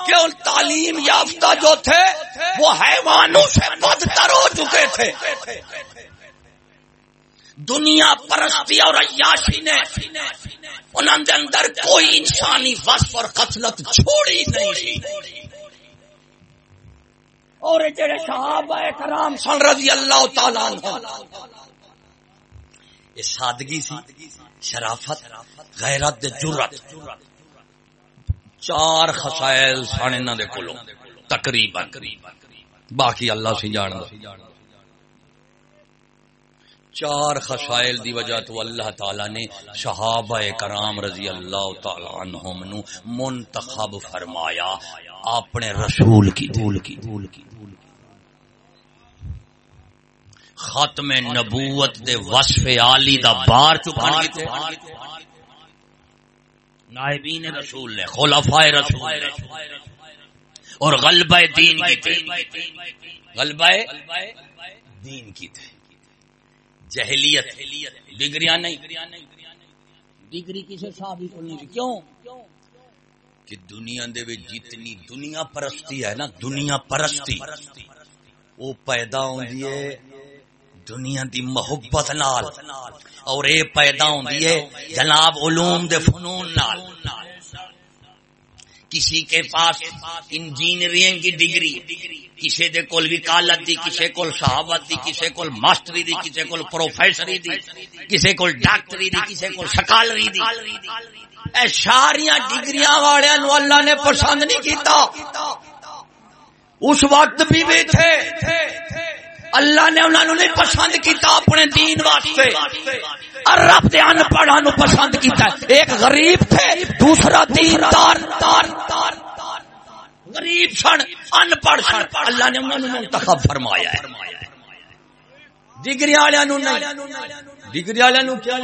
کیوں تعلیم یافتہ جو تھے وہ حیوانوں سے بدتر ہو چکے تھے۔ دنیا پرستی اور عیاشی نے انہوں کے اندر کوئی انسانی وصف اور قتلت چھوڑی نہیں۔ اور جڑے صحابہ کرام سن رضی اللہ تعالی یہ سادگی سی، شرافت، غیرت جرت چار خسائل سن انہوں دے کولوں، تقریباً۔ باقی اللہ سی جان چار خسائل دی وجہ تو اللہ تعالی نے صحابہ کرام رضی اللہ تعالی عنہم نو منتخب فرمایا، اپنے رسول کی دول کی دول کی۔ ختم نبوت دے وصف عالی دا بار چکان کی نائبین رسول نے خلفائے رسول نے اور غلبہ دین کی تھے غلبہ دین کی تھے جہلیت ڈگریاں نہیں ڈگری کسی ثابت نہیں کیوں کہ دنیا دے جتنی دنیا پرستی ہے نا دنیا پرستی وہ پیدا ہوندی ہے دنیا دی محبت نال۔ اور اے پیدا ہوندی ہے جناب علوم دے فنون نال۔ کسی کے پاس انجینئرنگ کی ڈگری کسی دے کول وکالت دی، کسی کول صحابت دی، کسی کول ماسٹری دی، کسی کول پروفیسری دی، کسی کول ڈاکٹری دی، کسی کول سکالری دی۔ اے ساریاں ڈگریاں والے نو اللہ نے پسند نہیں کیتا۔ اس وقت بھی بھی تھے اللہ نے انہوں نے پسند کیتا اپنے دین واسطے۔ رب دے ان پڑھا نو پسند کیتا ہے۔ ایک غریب تھے، دوسرا دین دار دار دار غریب سن، ان پڑھ سن۔ اللہ نے انہوں نے منتخب فرمایا ہے۔ ڈگری والوں نہیں۔ ڈگری والوں کیا؟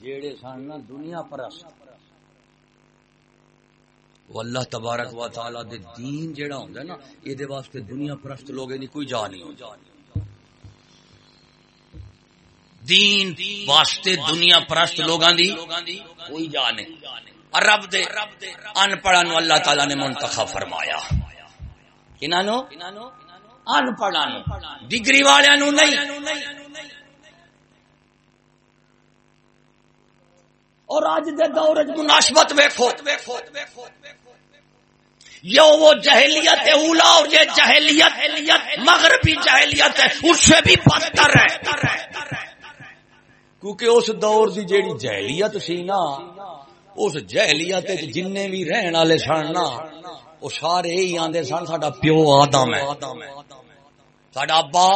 جیڑے سن نا دنیا پرست۔ وہ اللہ تبارک و تعالی دے دین جیڑا ہوندا ہے نا اے دے واسطے دنیا پرست لوگے دی کوئی جا نہیں ہوندا۔ دین واسطے دنیا پرست لوگاں دی کوئی جا نہیں۔ رب دے ان پڑھا نو اللہ تعالی نے منتخب فرمایا۔ کنہاں نو؟ ان پڑھا نو۔ ڈگری والے نو نہیں۔ اور آج دے دور مناسبت ویکھو۔ یہ وہ جہلیت ہے، اولا اور یہ جہلیت، مغربی جہلیت ہے، اس سے بھی بدتر ہے۔ کیونکہ اس دور دی جیڑی جہلیت سی نا، اس جہلیت جن بھی رہن والے سن نا، وہ سارے ہی آدھے سن سا پیو آدم ہے۔ سڈا ابا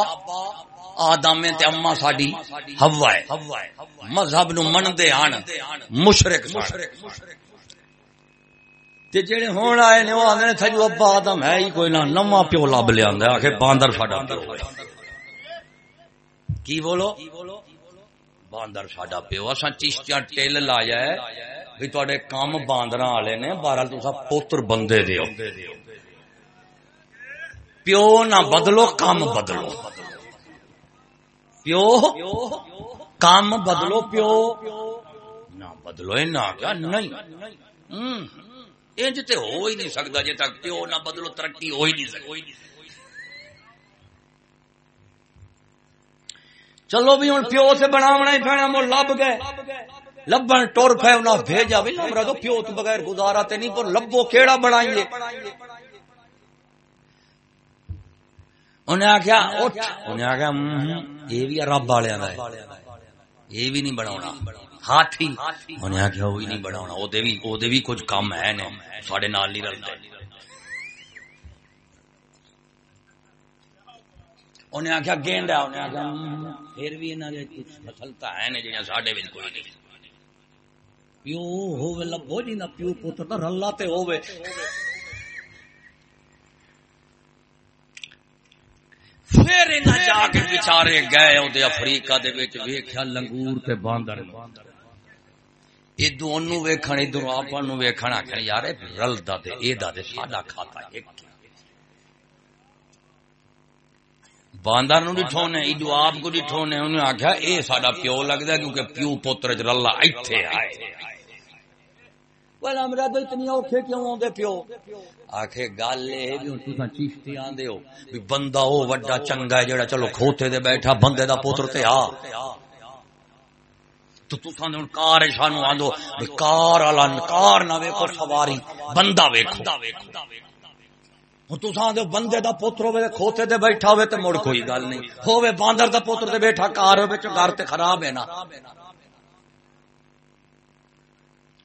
آدم ہے اما ساری ہوا ہے۔ مذہب نو منتے آن مشرق جڑے ہون آئے نے، وہ آدھے تھجو ابا آدم ہے ہی کوئی نہ، نواں پیو لب لے لیا آخر باندر ساڈا پیو۔ کی بولو؟ باندر ساڈا پیو۔ اصا چیشتیاں ٹل لایا ہے بھی تے کام باندر والے نے بارہ تو پوتر بندے دیو پیو نہ بدلو کام بدلو۔ پیو؟ کام بدلو، پیو۔ نہ بدلو نہ کیا نہیں۔ انج تے ہو ہی نہیں سکتا جی تک پیو نہ بدلو، ترقی ہو ہی نہیں سکتی چلو بھی ہوں پیو سے بناونا ہی پینا، مو لب گئے۔ لبن ٹور پے انہیں بھیجا بھی لمرا تو پیو تو بغیر گزارا تے نہیں، پر لبو کیڑا بنائیے۔ انہیں آخیا اٹھ۔ انہیں آخیا یہ بھی رب والے کا ہے۔ یہ بھی نہیں بنا ہاتھی۔ انہیں آخیا وہ نہیں بنا وہ بھی کچھ کام ہے سڈے نال نہیں رلتے انہیں آخیا گینڈا۔ انہیں آخیا پھر بھی انہوں نے کچھ مسلتا ہے جہاں سڈے کوئی نہیں۔ پیو ہوے لبو جی نہ پیو پتر تو رلا تے ہوے پھر انہاں جا کے بیچارے گئے اودے افریقہ دے وچ ویکھیا لنگور تے باندر ادو اونوں ویکھن ادھر آپاں نو ویکھن آکھن یار رلدا تے اے دا تے ساڈا کھاتا ایک باندر نو ڈٹھو نے ایڈو آپ کو ڈٹھو نے انہیں آخیا اے ساڈا پیو لگتا ہے کیونکہ پیو پوتر چ رلا ایتھے آئے۔ اتنی اوکھے کیوں آدھے پیو؟ آخے گل یہ چیشتی آدھے ہو بھی بندہ وہ وڈا چنگا ہے جڑا چلو کھوتے دے بیٹھا، بندے دا پوتر تے آ۔ تو تساں ہن کار شانو آندو کار والا کار نہ ویکھو، سواری بندہ ویکو ہوں تسا ویکھو بندے دا پوتر ہوئے کھوتے دے بیٹھا ہوئے تے مڑ کوئی گل نہیں۔ ہوئے باندر دا پوتر دے بیٹھا، کار ہوئے گھر تے خراب ہے نا۔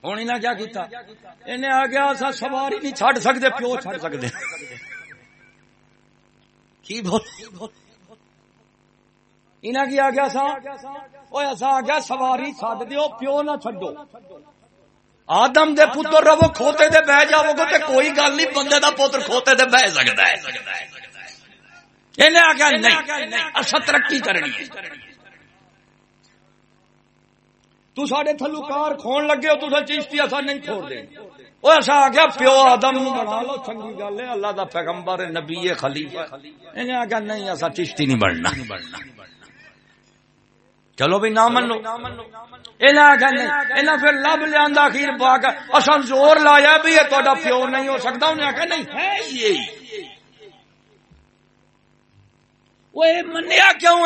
ہونی نہ کیا کیتا انہیں آ گیا سا سواری نہیں چھڑ سکتے پیو چھڑ سکتے کی بول انہیں کی آ گیا سا وہ ایسا آ گیا سواری چھڈ دیو پیو نہ چھڈو آدم دے پتر رہو کھوتے دے بہ جاؤ گے تو کوئی گل نہیں بندے دا پتر کھوتے دے بہ سکتا ہے انہیں آ گیا نہیں اصا ترقی کرنی ہے تو ساڈے تھلو کار کھون لگے ہو، تو چیشتی اصا نہیں چھوڑ دیں وہ ایسا آ پیو آدم بنا لو، چنگی گل ہے، اللہ دا پیغمبر نبی خلیفہ انہیں آ نہیں ایسا چیشتی نہیں بننا۔ چلو بھی نہ منو۔ پھر لب لیا اخیر باغ۔ اصل زور لایا بھی یہ تا پیو نہیں ہو سکتا انہیں آخیا نہیں، ہے وہ منیا کیوں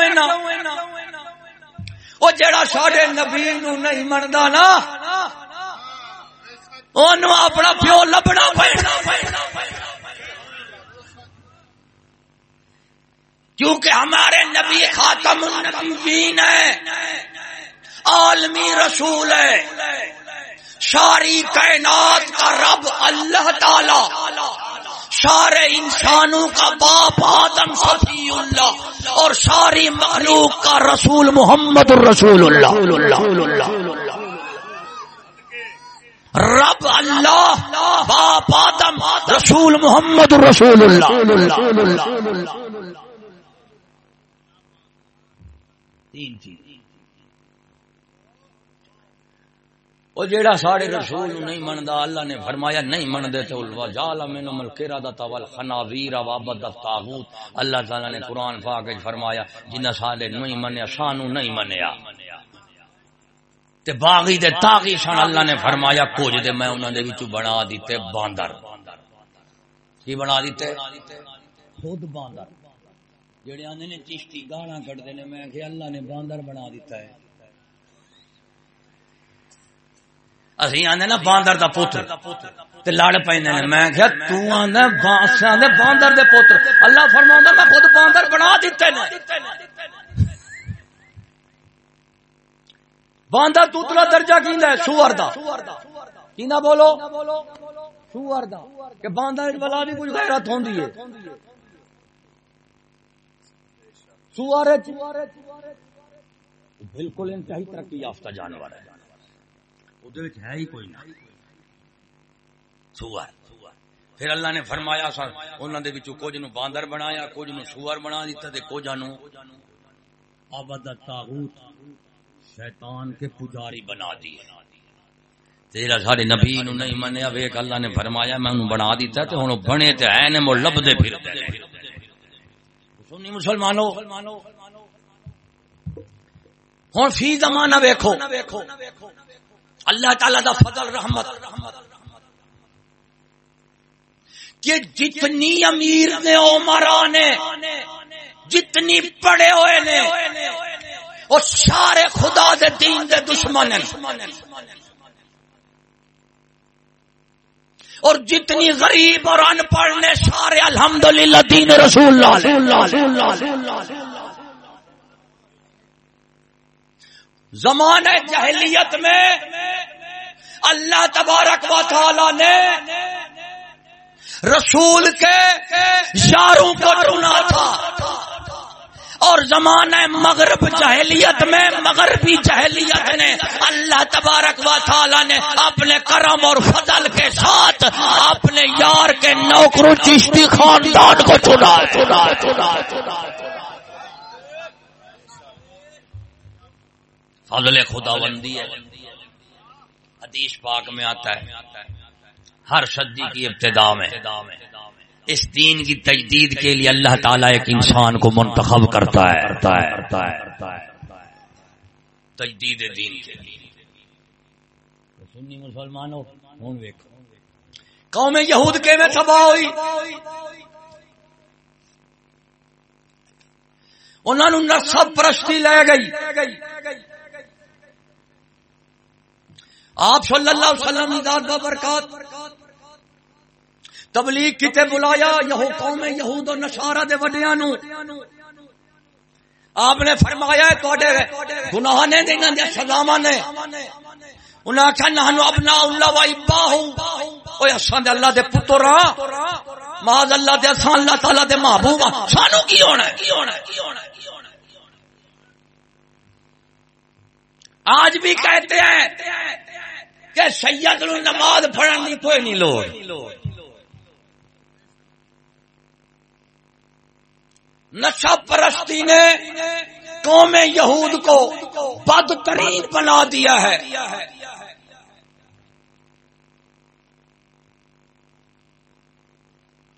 وہ جڑا ساڈے نبی نو نہیں منتا نا اپنا پیو لبنا کیونکہ ہمارے نبی خاتم النبیین ہے، عالمی رسول ہے۔ ساری کائنات کا رب اللہ تعالی۔ سارے انسانوں کا باپ آدم صفی اللہ اور ساری مخلوق کا رسول محمد الرسول اللہ۔ رب اللہ، باپ آدم، رسول محمد الرسول اللہ۔ تین چیز وہ جیڑا ساڑے رسول نہیں مندا اللہ نے فرمایا نہیں مندے تو الوجال من القرادۃ والخناویر وعبد الطاغوت۔ اللہ تعالی نے قرآن پاک وچ فرمایا، جنہ ساڈے نہیں منیا سانو نہیں منیا۔ تے باغی دے تاغی شان اللہ نے فرمایا کچھ دے میں انہاں دے وچ بنا دیتے باندر۔ کی بنا دیتے؟ خود باندر۔ جڑے آدھے نے چشتی گالا کٹتے ہیں میں کہ اللہ نے باندر بنا دیتا ہے۔ اسی نا باندر دا پوتر لڑ پہ میں کیا تاسا باندر دے پوتر اللہ فرما میں خود باندر بنا دیتے باندر توتلا درجہ کی سور دا۔ کی بولو؟ سور دا۔ کہ باندر بھی کچھ غیرت ہوندی ہے۔ بالکل انتہائی ترقی یافتہ جانور ہے۔ ہے ہی کوئی نہ سوار پھر اللہ نے فرمایا سر انہوں نے کچھ نو باندر بنایا کچھ نو سوار بنا دیتا تے کچھ نو آباد تاغوت شیطان کے پجاری بنا دی تیرا سارے نبی نو نہیں منیا ویک اللہ نے فرمایا میں انہوں بنا دیتا تے ہن بنے تے ہے نے مو لبدے پھرتے سنی مسلمانوں ہوں فی زمانہ ویکھو اللہ تعالی دا فضل، رحمت۔ کہ جتنی امیر نے عمرا نے، جتنی پڑے ہوئے نے وہ سارے خدا دے دین دے دشمن اور جتنی غریب اور ان پڑھ نے، سارے الحمدللہ دین رسول اللہ۔ زمانہ جہلیت میں اللہ تبارک و تعالی نے رسول کے یاروں کو چنا تھا اور زمانہ مغرب جہلیت میں مغربی جہلیت نے اللہ تبارک و تعالی نے اپنے کرم اور فضل کے ساتھ اپنے یار کے نوکروں چشتی خاندان کو چنا چنا چنا چنا فضل خدا بندی ہے۔ حدیث پاک میں آتا ہے۔ ہر صدی کی ابتدا میں اس دین کی تجدید کے لیے اللہ تعالیٰ ایک انسان کو منتخب کرتا ہے۔ تجدید دین کے لیے۔ سنی مسلمانوں ہوں ویکو قوم یہود کے میں تباہ ہوئی۔ انہوں نے نسب پرستی لے گئی۔ آپ صلی اللہ علیہ وسلم داد برکات۔ تبلیغ کتے بلایا یہو قوم یہود و نشارہ دے وڈیاں نو۔ آپ نے فرمایا گناہ نے دینا دیا سزاوا نے۔ انہیں آخیا نہ اپنا اللہ و ابا ہوں اصل اللہ دے پتر ماض اللہ دے اصل اللہ تعالی دے محبوب سانو کی ہونا ہے کی ہونا ہے کی ہونا ہے؟ آج بھی کہتے ہیں کہ سید نو نماز پڑھن کی کوئی نہیں لوڑ۔ نشا پرستی نے قوم یہود کو بدترین بنا دیا ہے۔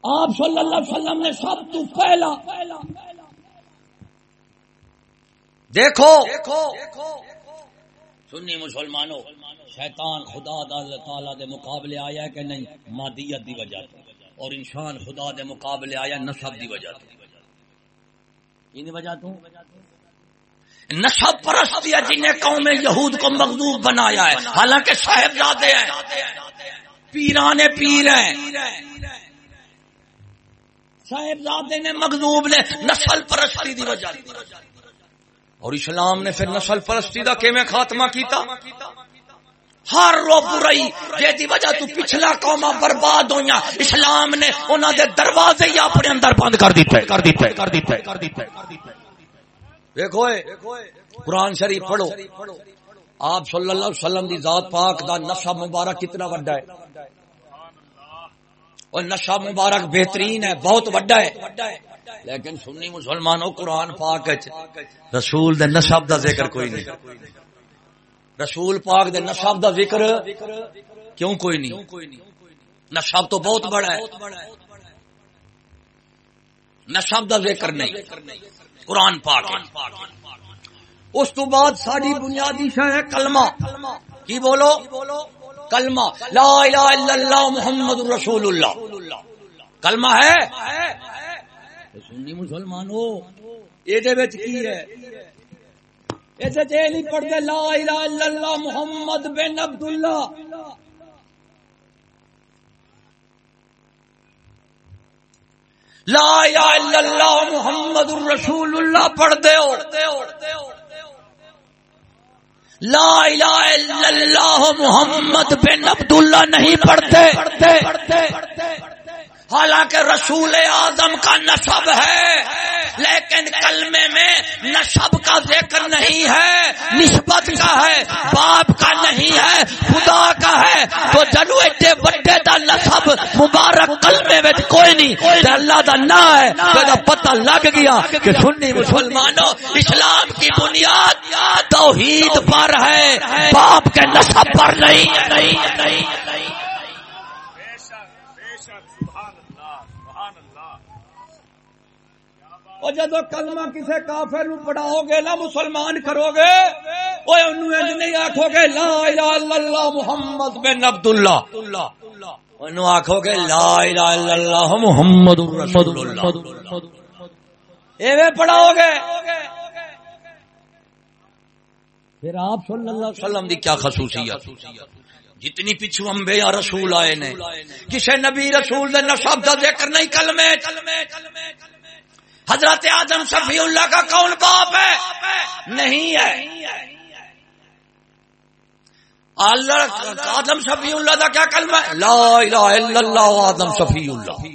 آپ صلی اللہ علیہ وسلم نے سب تو پہلا دیکھو۔ سنی مسلمانوں شیطان خدا اللہ تعالی دے مقابلے آیا ہے کہ نہیں؟ مادیت دی وجہ سے۔ اور انسان خدا دے مقابلے آیا نصب دی وجہ سے۔ وجہ تو؟ نصب پرست دیا جنہیں قوم یہود کو مغلوب بنایا ہے۔ حالانکہ صاحبزادے ہیں۔ پیران پیر ہیں۔ صاحبزادے نے مغلوب نے نسل پرستی دی وجہ اور اسلام نے پھر نسل پرستی دا کیویں خاتمہ کیتا؟ ہر رو برائی جی وجہ تو پچھلا قوما برباد ہویا اسلام نے انہوں دے دروازے ہی اپنے اندر بند کر دیتے۔ کر دیتے۔ کر دیتے۔ کر دیتے۔ دیکھو قرآن شریف پڑھو۔ آپ صلی اللہ علیہ وسلم دی ذات پاک دا نشہ مبارک کتنا بڑا ہے۔ اور نشہ مبارک بہترین ہے، بہت بڑا ہے۔ لیکن سنی مسلمانوں، قرآن پاک رسول دے نشب دا ذکر کوئی نہیں۔ رسول پاک دے نشب دا ذکر کیوں کوئی نہیں؟ نشب تو بہت بڑا ہے۔ نشب دا ذکر نہیں۔ قرآن پاک اس تو بعد ساری بنیادی شہ ہے کلمہ۔ کی بولو؟ کلمہ۔ لا الہ الا اللہ محمد رسول اللہ۔ کلمہ ہے؟ سنی مسلمان ہو یہ کی ہے؟ ایسے جے نہیں پڑھتے لا الہ الا اللہ محمد بن عبداللہ۔ لا الہ الا اللہ محمد الرسول اللہ پڑھ دے لا الہ الا اللہ محمد بن عبداللہ نہیں پڑھتے حالانکہ رسول اعظم کا نصب ہے۔ لیکن کلمے میں نصب کا ذکر نہیں ہے، نسبت کا ہے، باپ کا نہیں ہے، خدا کا ہے۔ تو جنو ایڈے بڑے دا نصب، مبارک کلمے میں کوئی نہیں۔ اللہ دا نہ ہے تو پتہ لگ گیا کہ سنی مسلمانوں، اسلام کی بنیاد توحید پر ہے۔ باپ کے نصب پر نہیں نہیں نہیں۔ اور جب کلمہ کسی کافر پڑھاؤ گے نا مسلمان کرو گے وہ نہیں آخو گے لا الہ الا اللہ محمد بن عبد اللہ آخو گے لا الہ الا اللہ محمد رسول اللہ۔ ایویں پڑھاؤ گے پھر آپ صلی اللہ علیہ وسلم دی کیا خصوصیت؟ جتنی پچھو امبے یا رسول آئے نے کسی نبی رسول نے نصب کا ذکر نہیں کلمے کلمے کلمے۔ حضرت آدم شفیع اللہ کا کون باپ ہے؟ نہیں ہے۔ اللہ آدم شفیع اللہ کا کیا کلمہ ہے؟ لا الہ الا اللہ، آدم شفیع اللہ۔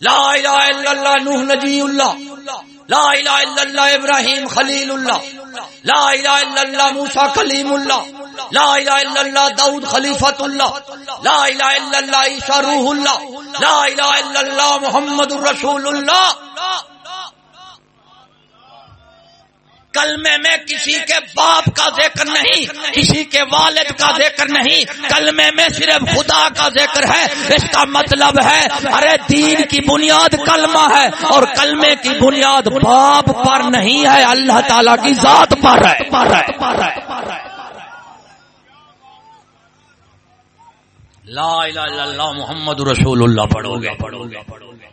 لا الہ الا اللہ، نوح نجی اللہ۔ لا الہ الا اللہ، ابراہیم خلیل اللہ۔ لا الہ الا اللہ، موسیٰ کلیم اللہ۔ لا الہ الا اللہ، داؤد خلیفت اللہ، لا الہ الا اللہ، عیسیٰ روح اللہ، لا الہ الا اللہ، محمد الرسول اللہ۔ کلمے میں کسی کے باپ کا ذکر نہیں، کسی کے والد کا ذکر نہیں، کلمے میں صرف خدا کا ذکر ہے، اس کا مطلب ہے، ارے دین کی بنیاد کلمہ ہے، اور کلمے کی بنیاد باپ پر نہیں ہے، اللہ تعالی کی ذات پر ہے۔ لا الہ الا اللہ محمد رسول اللہ پڑھو گے۔ پڑھو گے پڑھو گے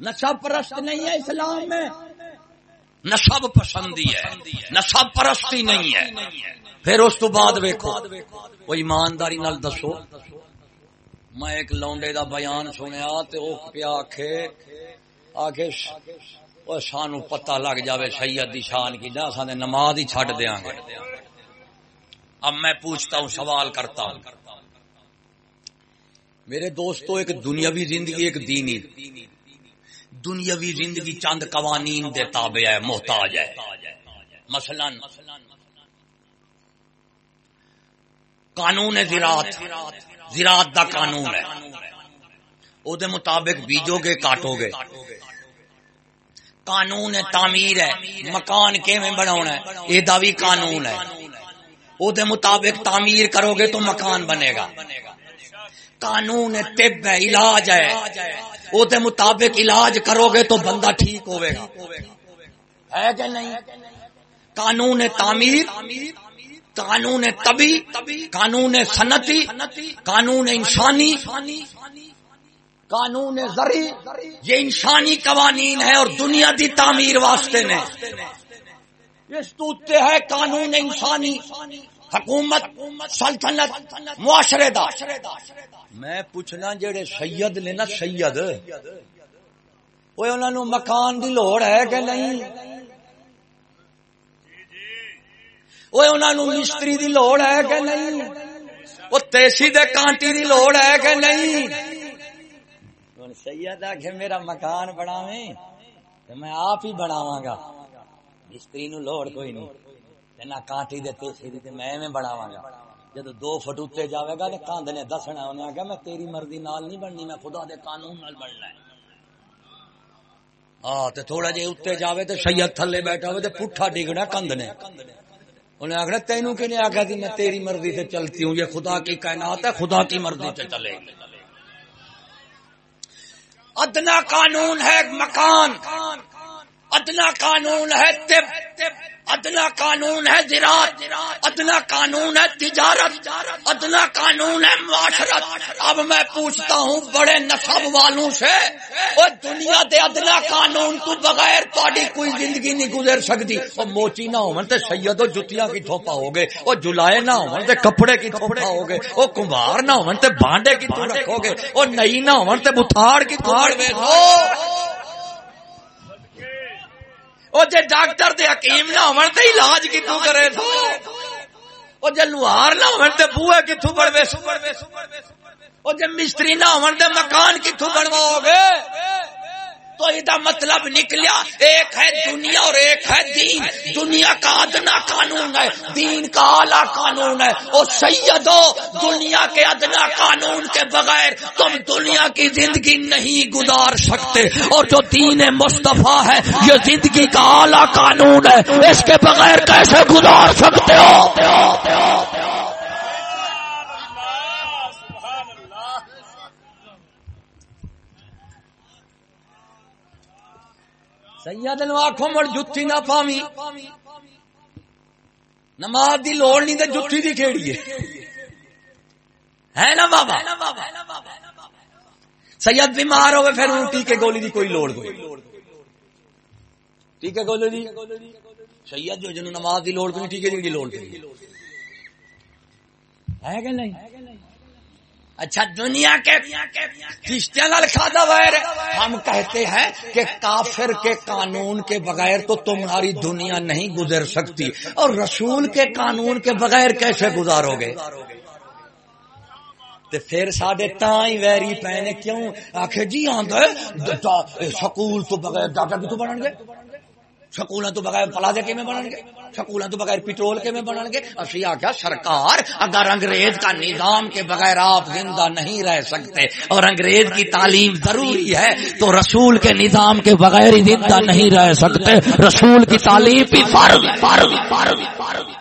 نشب پرست نہیں ہے اسلام میں نشب پسندی ہے نشب پرستی نہیں ہے۔ پھر اس تو بعد ویکو وہ ایمانداری نال دسو۔ میں ایک لونڈے دا بیان سنیا تے او پیا آکھے آکھے، او سانو پتہ لگ جاوے سید دی شان کی، جا سانے نماز ہی چھڈ دیاں گے۔ اب میں پوچھتا ہوں، سوال کرتا ہوں۔ میرے دوستو ایک دنیاوی زندگی ایک دینی۔ دنیاوی زندگی چند قوانین دے تابع ہے محتاج ہے۔ مثلا قانون زراعت۔ زراعت دا قانون ہے۔ او دے مطابق بیجو گے کاٹو گے۔ قانون تعمیر ہے مکان کے میں بناونا ہے یہ دا بھی قانون ہے۔ او دے مطابق تعمیر کرو گے تو مکان بنے گا۔ قانون طب ہے، علاج ہے۔ وہ مطابق علاج کرو گے تو بندہ ٹھیک ہوئے گا۔ ہے کہ نہیں؟ قانون تعمیر، قانون طبی، قانون صنعتی، قانون انسانی، قانون زری یہ انسانی قوانین ہے اور دنیا دی تعمیر واسطے نے۔ اس تو ہے قانون انسانی۔ حکومت سلطنت معاشرے دا۔ میں پوچھنا جڑے سید نے نا، سید۔ وہ انہوں مکان دی لوڑ ہے کہ نہیں؟ وہ انہوں مستری دی لوڑ ہے کہ نہیں؟ وہ تیسی دے کانٹی دی لوڑ ہے کہ نہیں؟ ہن سید آ میرا مکان بنا میں آپ ہی بناواں گا۔ مستری نو لوڑ کوئی نہیں۔ نہ کانٹی دے تیسی دی میں میں بناواں گا۔ جب دو فٹ اتنے جائے گا تے کاند نے دسنا انہیں آگیا میں تیری مرضی نال نہیں بننی، میں خدا دے قانون نال بننا ہے۔ ہاں تے تھوڑا جے اتنے جاوے تے سید تھلے بیٹھا ہوئے تے پٹھا ڈگنا کند نے۔ انہیں آخر تینوں کہ نہیں آخیا میں تیری مرضی سے چلتی ہوں؟ یہ خدا کی کائنات ہے، خدا کی مرضی سے چلے۔ ادنا قانون ہے مکان۔ ادنا قانون ہے طب، ادنا قانون ہے زراعت، ادنا قانون ہے تجارت، ادنا قانون ہے معاشرت۔ اب میں پوچھتا ہوں بڑے نصب والوں سے وہ دنیا دے ادنا قانون تو بغیر تاری کوئی زندگی نہیں گزر سکتی وہ موچی نہ ہو سید و جتیاں کی تھوپا ہو گئے وہ جلائے نہ ہو کپڑے کی تھوپڑا ہو گئے وہ کمبار نہ ہو بانڈے کی تو رکھو گے وہ نئی نہ ہو بتھاڑ کی تھوڑ بیٹھو وہ جے ڈاکٹر دے حکیم نہ ہون تے علاج کتوں کرے؟ تو او جے لوہار نہ ہون تے بوئے کتوں بڑوے او جے مستری نہ ہون تے مکان کتوں بنواؤ گے؟ تو یہ مطلب نکلیا، ایک ہے دنیا اور ایک ہے دین۔ دنیا کا ادنا قانون ہے، دین کا اعلیٰ قانون ہے۔ وہ سید ہو دنیا کے ادنا قانون کے بغیر تم دنیا کی زندگی نہیں گزار سکتے۔ اور جو دین مصطفیٰ ہے، یہ زندگی کا اعلیٰ قانون ہے۔ اس کے بغیر کیسے گزار سکتے ہو؟ سید نو آخو مڑ جتی نہ پاوی نماز دی لوڑ نہیں تو جتی دی کھیڑی ہے؟ نا بابا؟ سید بیمار ہوئے پھر ٹیکے گولی دی کوئی لوڑ کوئی ٹیکے گولی دی؟ سید جو جنو نماز دی لوڑ کوئی ٹیکے دی لوڑ کوئی ہے کہ نہیں؟ اچھا دنیا کے کھادا ویر ہم کہتے ہیں کہ کافر کے قانون کے بغیر تو تمہاری دنیا نہیں گزر سکتی۔ اور رسول کے قانون کے بغیر کیسے گزارو گے؟ پھر سڈے تھی ویری پے نے کیوں؟ آخر جی آدھا سکول تو بغیر ڈاکٹر بھی جی تو بنن گے۔ سکول تو بغیر پلازے کے میں بنن گے؟ سکول تو بغیر پیٹرول کے میں بنن گے؟ اسی آ سرکار، اگر انگریز کا نظام کے بغیر آپ زندہ نہیں رہ سکتے اور انگریز کی تعلیم ضروری ہے، تو رسول کے نظام کے بغیر زندہ نہیں رہ سکتے۔ رسول کی تعلیم بھی فرض فرض فرض فرض۔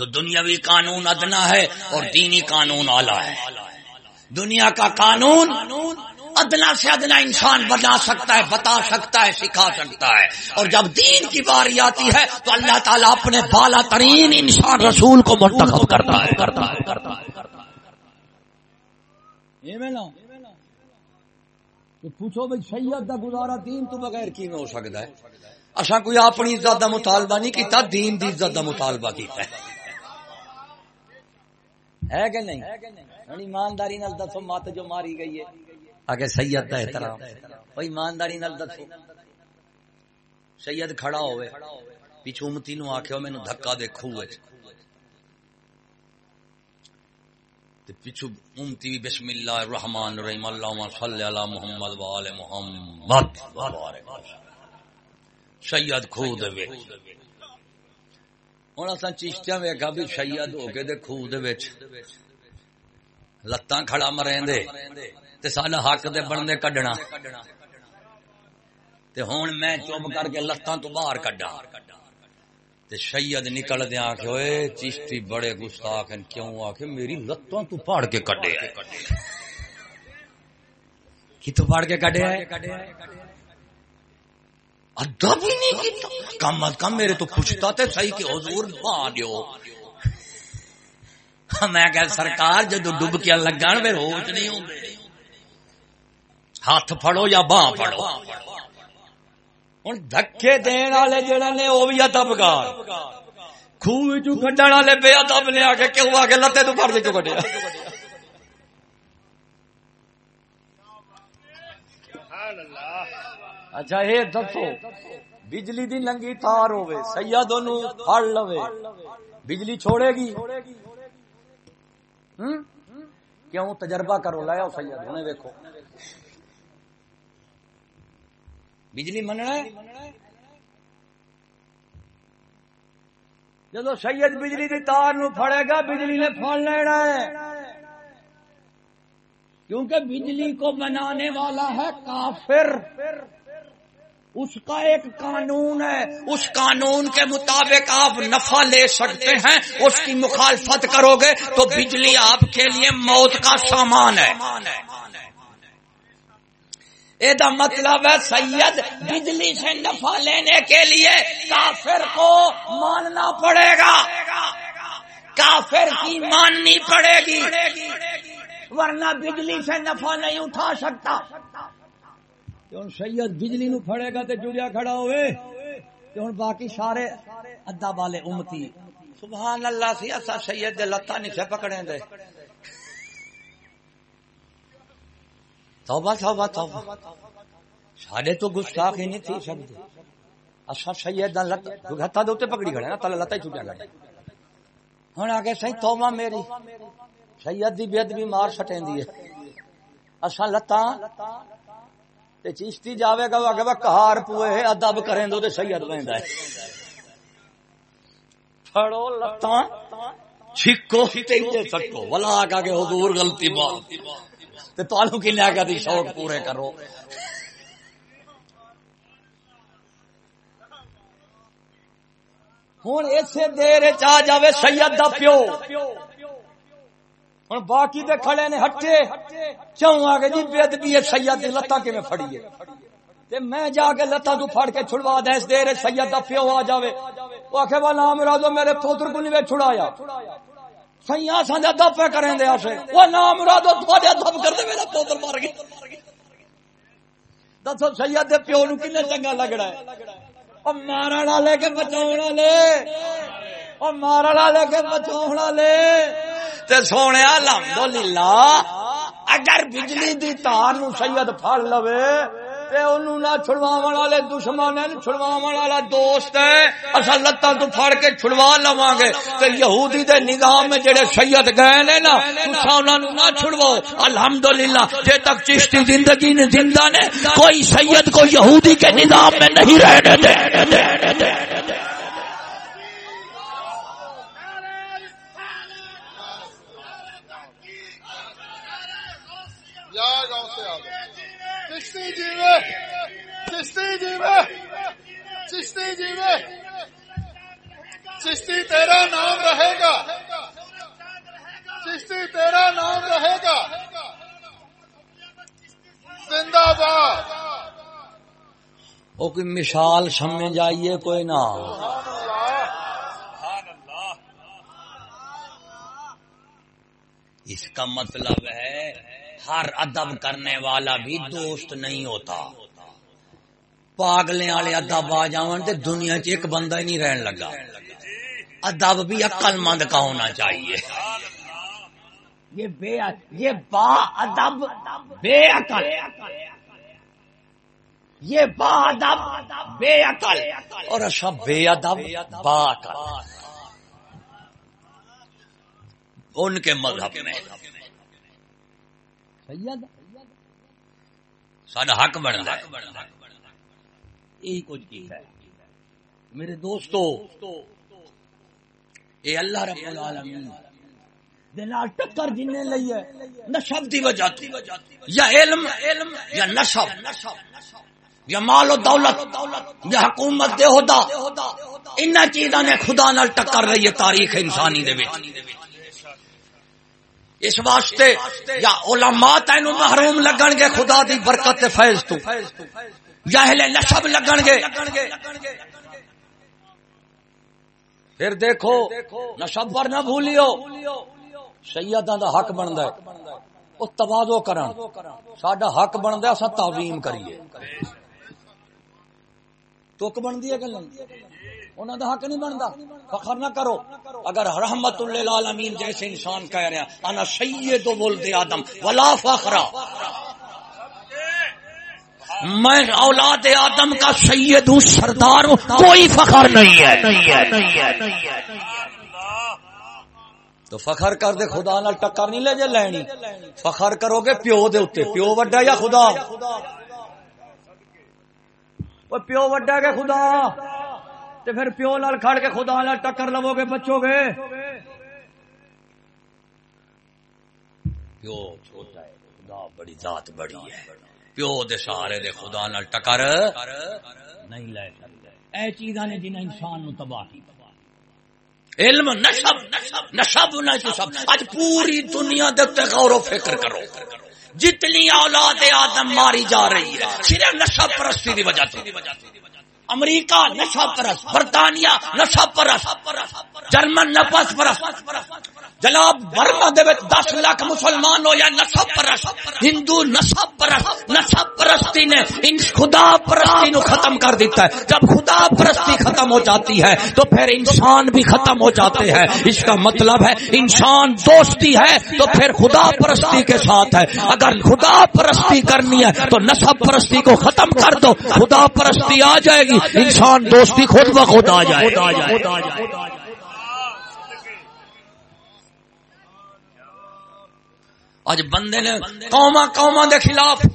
تو دنیاوی قانون ادنا ہے اور دینی قانون اعلی ہے۔ دنیا کا قانون ادنا سے ادنا انسان بنا سکتا ہے، بتا سکتا ہے، سکھا سکتا ہے۔ اور جب دین کی باری آتی ہے تو اللہ تعالیٰ اپنے بالا ترین انسان رسول کو منتخب کرتا ہے۔ کرتا ہے کرتا ہے پوچھو بھائی، سید کا گزارا دین تو بغیر کی میں ہو سکتا ہے؟ اچھا کوئی اپنی عزت کا مطالبہ نہیں کیتا، دین دی عزت کا مطالبہ کیتا ہے۔ ہے کہ نہیں? ایمانداری نال دسو مت جو ماری گئی ہے۔ آگے سید کا احترام۔ بھائی ایمانداری نال دسو۔ سید کھڑا ہوئے۔ پیچھو امتی نو آخو مینو دھکا دے خوہ پیچھو امتی بسم اللہ الرحمن الرحیم۔ اللہ صلی اللہ محمد وآل محمد۔ سید خو دے ہوں اصا چیشتیا ویکا بھی شہید ہو کے خوہ لتاں کھڑا مرے دے سال حق دے بننے کڈنا ہوں میں چپ کر کے لتاں تو باہر کڈا تے شہید نکل دیا کہ ہوئے چیشتی بڑے گستاخ کیوں آ کے میری لتاں تو پاڑ کے کڈے کی تو پاڑ کے کڈے ادب ہی نہیں کیتا۔ کم از کم میرے تو پوچھتا تے صحیح کہ حضور دعا دیو۔ میں کہ سرکار جدو ڈب کے لگن پھر ہوش نہیں ہوں ہاتھ پھڑو یا باہ پھڑو۔ ہوں دکے دین والے جڑے نے وہ بھی ادبگار۔ خوہ چو کڈن والے بے ادب نے آ کے کیوں آ کے لتے تو پڑ کے چو کڈیا اچھا یہ دسو بجلی دی لنگی تار ہوے سید پڑ لو بجلی چھوڑے گی کیوں تجربہ کرو لایا سید ہوں ویکو بجلی مننا جدو سید بجلی دی تار نو پھڑے گا بجلی نے پھڑ لینا ہے کیونکہ بجلی کو بنانے والا ہے کافر اس کا ایک قانون ہے۔ اس قانون کے مطابق آپ نفع لے سکتے ہیں۔ اس کی مخالفت کرو گے تو بجلی آپ کے لیے موت کا سامان ہے۔ یہ مطلب ہے سید، بجلی سے نفع لینے کے لیے کافر کو ماننا پڑے گا۔ کافر کی ماننی پڑے گی۔ ورنہ بجلی سے نفع نہیں اٹھا سکتا۔ ہوں سید بجلی نو پھڑے گا تے جڑیا کھڑا ہوئے۔ تے ہن باقی سارے ادا والے امتی۔ سبحان اللہ سی، اسا سید دے لتا نہیں سے پکڑے دے۔ توبہ توبہ توبہ۔ سارے تو گستاخ ہی نہیں تھی سکتے اسا سید دا لت گھتا دے پکڑی کھڑے نا، تلا لتا ہی چھٹیا گیا ہن آگے صحیح توبہ میری۔ سید دی بے ادبی مار سٹیں دی ہے۔ اسا لتا تے چیشتی جاوے گا اگے وہ کہار پوئے ادب کریں دو تے سید ویندا ہے۔ پھڑو لتاں، چھکو تے تے سکو ولا آگا کہ حضور غلطی بات تے تانوں کی لیا دی شوق پورے کرو۔ ہوں اسے دیر چاہ جاوے سید دا پیو۔ ہوں باقی دے کھڑے نے ہٹے۔ چوں آ گئے جی بے ادبی سید لتا کی میں فڑی ہے میں جا کے لتا تو پھڑ کے چھڑوا دس دے رہے سید کا پیو آ جاوے۔ وہ آخ وہ نام مرادو میرے پوتر کو نہیں چھڑایا۔ سیاں سانجا دب پہ کریں دے آسے۔ وہ نام مرادو تھوڑے دب کر دے میرا پوتر مار گیا دسو سید دے پیو نو کنے چنگا لگ رہا ہے۔ او مارا لے کے بچاؤ لے او مارا لے کے بچاؤ لے تے سونے الحمدللہ، اگر بجلی دی تار نو سید پھڑ لوے، تے اونوں نہ چھڑواون والے دشمن ہیں چھڑواون والا دوست ہے اسا لتاں تو پھڑ کے چھڑوا لواں گے۔ تے یہودی دے نظام میں جڑے سید گئے نے نا تساں انہاں نو نہ چھڑواؤ۔ الحمدللہ، جے تک چشتی زندگی نے زندہ نے، کوئی سید کو یہودی کے نظام میں نہیں رہنے دے۔ جیوے، چشتی جیوے چشتی جیوے۔ چشتی تیرا نام رہے گا۔ چشتی تیرا نام رہے گا۔ زندہ باد۔ وہ کوئی مثال سمجھ جائیے کوئی نہ۔ اس کا مطلب ہے ہر ادب کرنے والا بھی دوست نہیں ہوتا۔ پاگلے والے ادب آ جاؤں تے دنیا چ ایک بندہ ہی نہیں رہن لگا۔ ادب بھی عقل مند کا ہونا چاہیے۔ یہ بے یہ با ادب بے عقل۔ یہ با ادب بے عقل۔ اور سب بے ادب با عقل۔ ان کے مذہب میں۔ سڈا حق بنتا یہی کچھ کی ہے۔ میرے دوستو اے اللہ رب العالمین دلال ٹکر جن لئی ہے نشب دی وجہ تو یا علم یا نشب یا مال و دولت یا حکومت دے ہودا چیزاں نے خدا نال ٹکر رہی ہے تاریخ انسانی دے وچ۔ اس واسطے یا علماء تینو محروم لگن گے، خدا دی برکت فیض تو۔ جاہل نسب لگن گے۔ پھر دیکھو نسب پر نہ بھولیو۔ سیداں دا حق بندا ہے۔ او تواضع کرن۔ ساڈا حق بندا ہے، اساں تعظیم کریے۔ توک بندی ہے گل انہوں دا حق نہیں بنتا فخر نہ کرو۔ اگر رحمت للعالمین جیسے انسان کہہ رہے ہیں، انا سید ولد آدم، ولا فخرا میں اولاد آدم کا سید ہوں، سردار ہوں، کوئی فخر نہیں ہے۔ تو فخر کر دے، خدا نال ٹکر نہیں لے جے لینی۔ فخر کرو گے پیو دے اوتے۔ پیو وڈا یا خدا؟ پیو وڈا کے خدا۔ تے پھر پیو لال کھڑ کے خدا لال ٹکر لو گے بچو گے۔ پیو چھوٹا ہے خدا بڑی ذات بڑی ہے۔ پیو دے سارے دے خدا نال ٹکر نہیں لے سکتے اے چیزاں نے جنہیں انسان نو تباہ کی۔ علم نشب نشب نشب اج پوری دنیا دے غور و فکر کرو۔ جتنی اولاد آدم ماری جا رہی ہے صرف نشب پرستی دی وجہ سے امریکہ نشہ پرس برطانیہ نشا پرس جرمن نفس پرس جناب برما دے دس لاکھ مسلمان ہو یا نسب پرس ہندو نسب پرس نسب پرستی نے ان خدا پرستی نو ختم کر دیتا ہے۔ جب خدا پرستی ختم ہو جاتی ہے تو پھر انسان بھی ختم ہو جاتے ہیں۔ اس کا مطلب ہے انسان دوستی ہے تو پھر خدا پرستی کے ساتھ ہے۔ اگر خدا پرستی کرنی ہے تو نسب پرستی کو ختم کر دو۔ خدا پرستی آ جائے گی، انسان دوستی خود بخود آ جائے اج بندے نے قوما قوما دے خلاف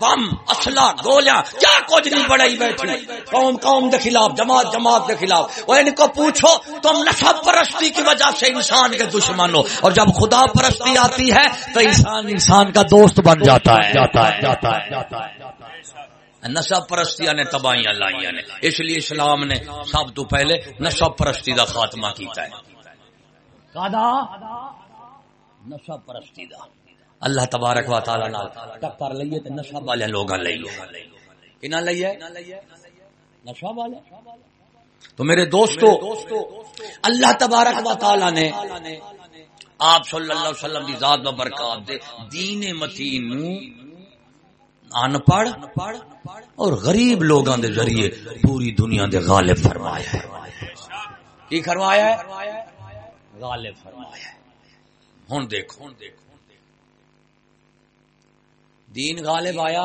بم اصلا گولیاں کیا کچھ نہیں بڑھائی بیٹھی۔ قوم قوم دے خلاف جماعت جماعت دے خلاف۔ وہ ان کو پوچھو تم نسب پرستی کی وجہ سے انسان کے دشمن ہو۔ اور جب خدا پرستی آتی ہے تو انسان انسان کا دوست بن جاتا ہے۔ جاتا ہے جاتا ہے جاتا ہے نشب پرستیاں نے تباہیاں لائیاں نے۔ اس لیے اسلام نے سب تو پہلے نشب پرستی کا خاتمہ کیتا ہے۔ نشب پرستی کا اللہ تبارک و تعالی نال ٹکر لئیے تے نشہ والے لوگاں لئیے۔ کنا لئیے؟ نشہ والے۔ تو میرے دوستو، اللہ تبارک و تعالی نے آپ صلی اللہ علیہ وسلم دی ذات و برکات دے دین متین نو ان پڑھ اور غریب لوگاں دے ذریعے پوری دنیا دے غالب فرمایا ہے۔ کی فرمایا ہے؟ غالب فرمایا ہے۔ ہن دیکھو ہن دیکھو۔ دین غالب آیا۔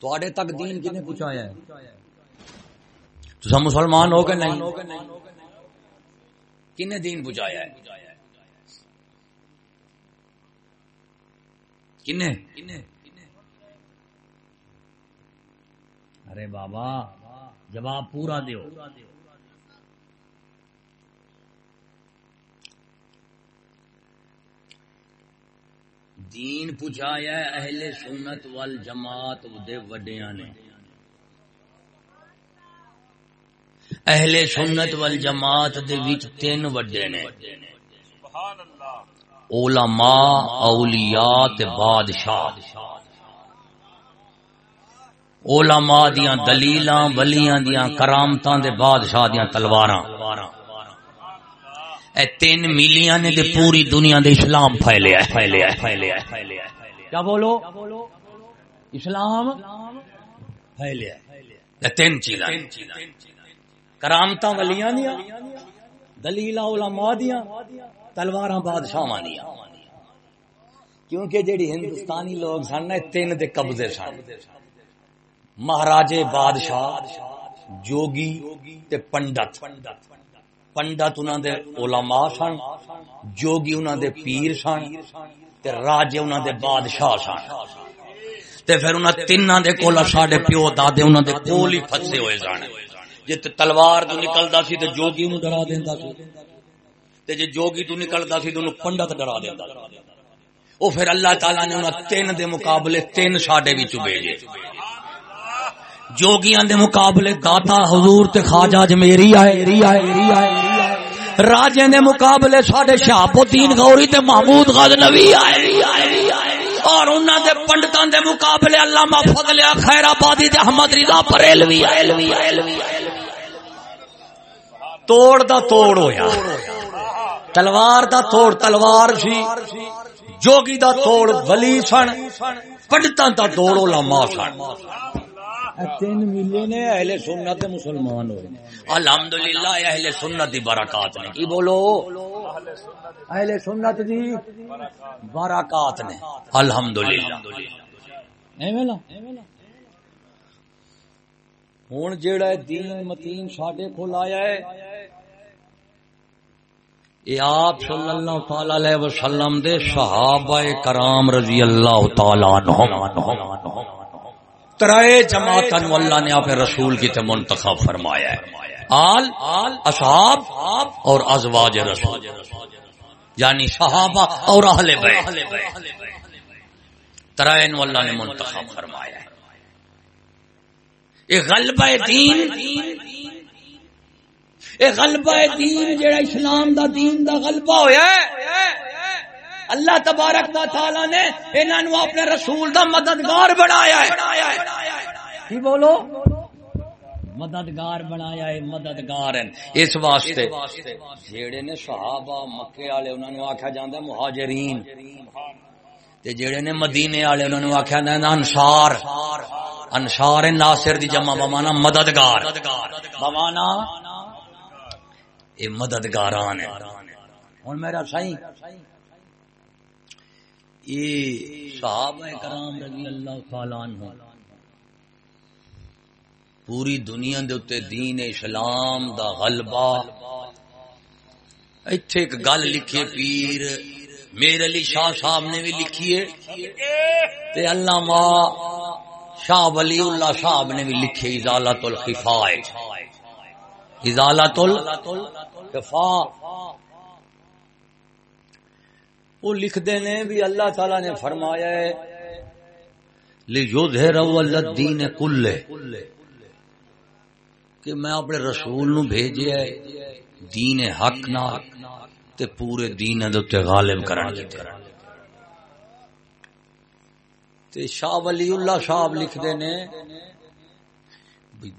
تھوڑے تک دین کنے پہنچایا ہے۔ تو مسلمان ہو کے نہیں؟ کنے دین پہنچایا ہے؟ کنے؟ ارے بابا جواب پورا دیو۔ دین پہنچایا اہل سنت وال جماعت دے وڈیاں نے۔ اہل سنت وال جماعت دے وچ تین وڈے نے۔ علماء، اولیاء تے بادشاہ۔ علماء دیاں دلیلاں، ولیاں دیاں کرامتاں دے بادشاہ دیاں تلواراں۔ اے تین ملیاں نے پوری دنیا دے اسلام پھیلیا ہے پھیلیا ہے پھیلیا ہے پھیلیا ہے کیا بولو؟ اسلام پھیلیا ہے تین چیزاں کرامتاں ولیاں دیاں دلیلاں علماء دیاں تلواراں بادشاہاں دیاں کیونکہ جیڑی ہندوستانی لوگ سن تین دے قبضے سن۔ مہاراجے بادشاہ جوگی تے پنڈت پنڈت۔ پنڈت انہوں دے علماء سن، جوگی انہوں دے پیر سن تے راجے انہوں دے بادشاہ سن۔ تے پھر انہوں تینہ دے کولا ساڑے پیو دادے انہوں دے کولی پھسے ہوئے سن۔ جے تلوار تو نکلدا سی تے جوگی انہوں ڈرا دیندا سی۔ تے جے جوگی تو نکلدا سی تے انہوں پنڈت ڈرا دیندا او پھر اللہ تعالی نے انہوں تین دے مقابلے تین ساڑے وچ بھیجے۔ جوگیاں دے مقابلے داتا حضور تے خواجہ اجمیری آئے راجے دے مقابلے ساڈے شہاب الدین غوری تے محمود غزنوی آئے اور انہاں دے پنڈتاں دے مقابلے علامہ فضل خیر آبادی تے احمد رضا بریلوی توڑ دا توڑ ہویا۔ تلوار دا توڑ تلوار سی۔ جوگی دا توڑ ولی سن، پنڈتاں دا توڑ علماء سن۔ تین ملے نے اہل سنت مسلمان ہوئے۔ الحمدللہ اہل سنت دی برکات نے۔ کی بولو؟ اہل سنت دی برکات نے۔ الحمدللہ۔ ہوں جیڑا دین متین ساڈے کول آیا ہے یہ آپ صلی اللہ تعالی علیہ وسلم دے صحابہ کرام رضی اللہ تعالی عنہم۔ ترائے جماعت اللہ نے اپنے رسول کی تے منتخب فرمایا ہے۔ آل، اصحاب اور ازواج رسول۔ یعنی صحابہ اور اہل بیت۔ ترائے اللہ نے منتخب فرمایا ہے۔ یہ غلبہ دین، یہ غلبہ دین جڑا اسلام دا دین دا غلبہ ہویا ہے۔ اللہ تبارک و تعالی نے انہوں اپنے رسول دا مددگار بنایا ہے۔ کی بولو؟ مددگار بنایا ہے، مددگار ہیں۔ اس واسطے جیڑے نے صحابہ مکے والے انہوں نے آکھا جاندا مہاجرین۔ تے جیڑے نے مدینے والے انہوں نے آکھا جاندا انصار۔ انصار ناصر دی جمع، بمانا مددگار۔ بمانا یہ مددگاران ہیں۔ ہن میرا سائیں۔ یہ صحابہ کرام رضی اللہ تعالی عنہ پوری دنیا دے اتے دین اسلام دا غلبہ۔ ایتھے ایک گل لکھے پیر، میرے علی شاہ صاحب نے بھی لکھی ہے۔ تے علامہ شاہ ولی اللہ صاحب نے بھی لکھے ازالت الخفاء۔ ازالت الخفاء۔ وہ لکھ دینے بھی اللہ تعالی نے فرمایا ہے لیظہر الدین کلے کہ میں اپنے رسول نو بھیجے ہے دین حق نہ تے پورے دین دے غالب کرن کی تے شاہ ولی اللہ صاحب لکھ دینے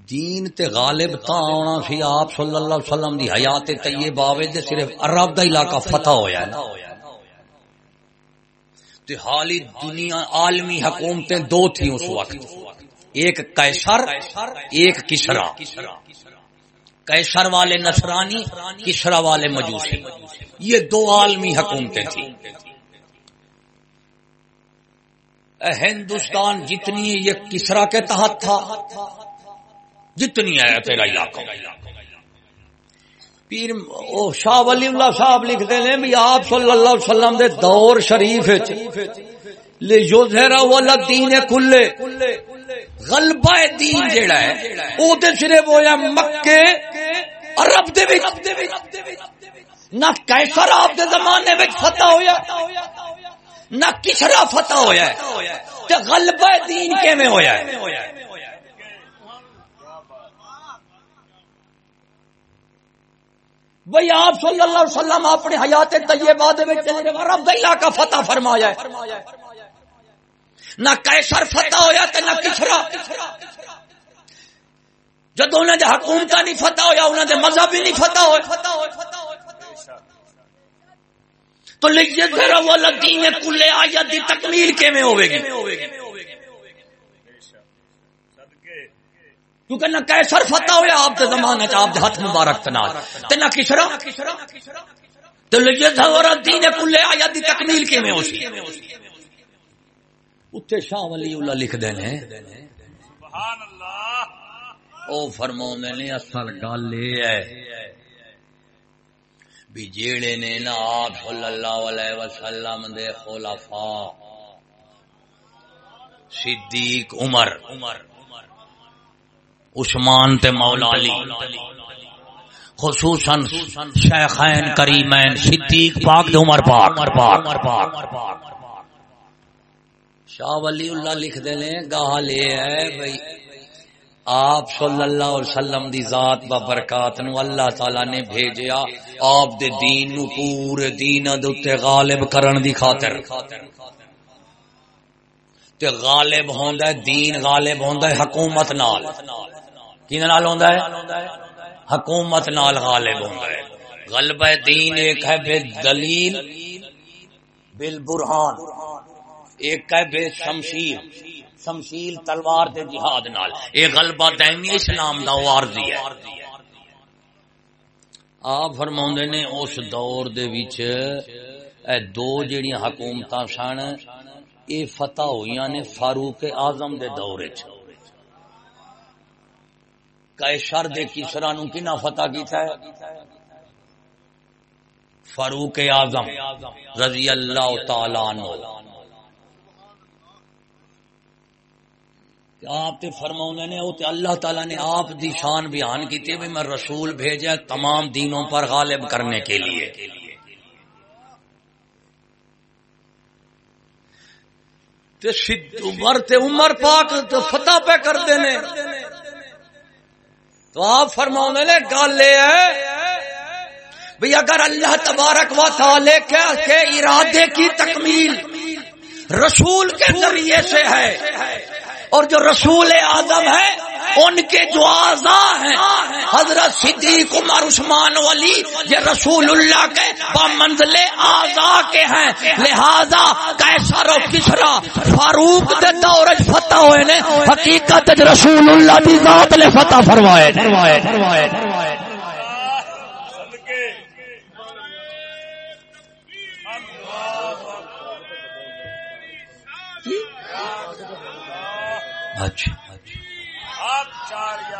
دین تے غالب تا آنا سی، آپ صلی اللہ علیہ وسلم دی حیات طیبہ وچ صرف عرب دا علاقہ فتح ہویا ہے نا۔ حالی دنیا عالمی حکومتیں دو تھیں اس وقت۔ ایک کیسر ایک کسرا کیسر والے نصرانی کسرا والے مجوسی۔ یہ دو عالمی حکومتیں تھیں۔ ہندوستان، جتنی یہ کسرا کے تحت تھا، جتنی آیا تیرا علاقہ۔ پیر او شاہ ولی اللہ صاحب لکھتے ہیں بھی آپ صلی اللہ علیہ وسلم دے دور شریف لے جو دین کلے. غلبہ دین جیڑا ہے، او تے صرف ہویا مکے، عرب دے وچ. نہ کیسر آپ دے زمانے وچ فتح ہویا، نہ کسرا فتح ہویا ہے، تے غلبہ دین کیویں ہویا ہے؟ بھئی آپ صلی اللہ علیہ وسلم اپنے حیات طیبہ دے وچ فتح فرمایا ہے۔ نہ کیسر فتح ہویا تے نہ کسرا۔ جدو انہوں نے حکومت نہیں فتح ہویا انہوں نے مذہب بھی نہیں فتح ہویا تو لیجیے ذرا وہ دین کلے آیت دی تکمیل کیویں ہوے گی؟ کیونکہ نہ کیسر فتح ہویا آپ کے زمانے چ آپ دے ہاتھ مبارک تنال تے نہ کسرا تو لیجیے ذرا دین کلے آیت دی تکمیل کیویں ہو سی؟ اتنے شاہ ولی اللہ لکھ دے نے۔ سبحان اللہ او فرماوندے نے، اصل گل یہ ہے بھی جیڑے نے نا آپ صلی اللہ علیہ وسلم دے خلفاء، صدیق عمر عمر۔ عثمان تے مولا علی. خصوصا شیخین کریمین صدیق پاک دے عمر پاک. شاہ ولی اللہ لکھ دے نے گال یہ ہے بھائی. آپ صلی اللہ علیہ وسلم دی ذات با برکات نو اللہ تعالی نے بھیجیا آپ دے دین نو پورے دین دے غالب کرن دی خاطر. تے غالب ہوندا ہے دین غالب ہوندا ہے حکومت نال. کی نال ہوندا ہے؟ حکومت نال غالب ہوندا ہے۔ غلبہ دین ایک ہے بے دلیل بالبرہان ایک ہے بے شمشیر۔ شمشیل تلوار دے جہاد نال۔ اے غلبہ دائمی اسلام دا عارضی ہے۔ آپ فرماوندے نے اس دور دے وچ اے دو جڑیاں حکومتاں سن، اے فتح ہویاں نے فاروق اعظم دے دور وچ۔ قیصر دے کسرا نو کنا فتح کیتا ہے؟ فاروق اعظم رضی اللہ تعالی عنہ۔ آپ تے فرماؤں نے او تے اللہ تعالی نے آپ دی شان بیان کی تے میں رسول بھیجا تمام دینوں پر غالب کرنے کے لیے۔ تے شد عمر تے عمر پاک تو فتح پہ کر دینے۔ تو آپ فرما نے، گل ہے بھئی اگر اللہ تبارک و تعالی کے ارادے کی تکمیل رسول کے ذریعے سے ہے اور جو رسول آدم ہے ان کے جو آزا ہیں، حضرت صدیق عمر، عثمان، ولی، یہ رسول اللہ کے منزل آزا کے ہیں۔ لہذا کیسر و کسرا فاروق دے دور فتح ہوئے نے، حقیقت رسول اللہ دی ذات لے فتح فرمائے فرمائے فرمائے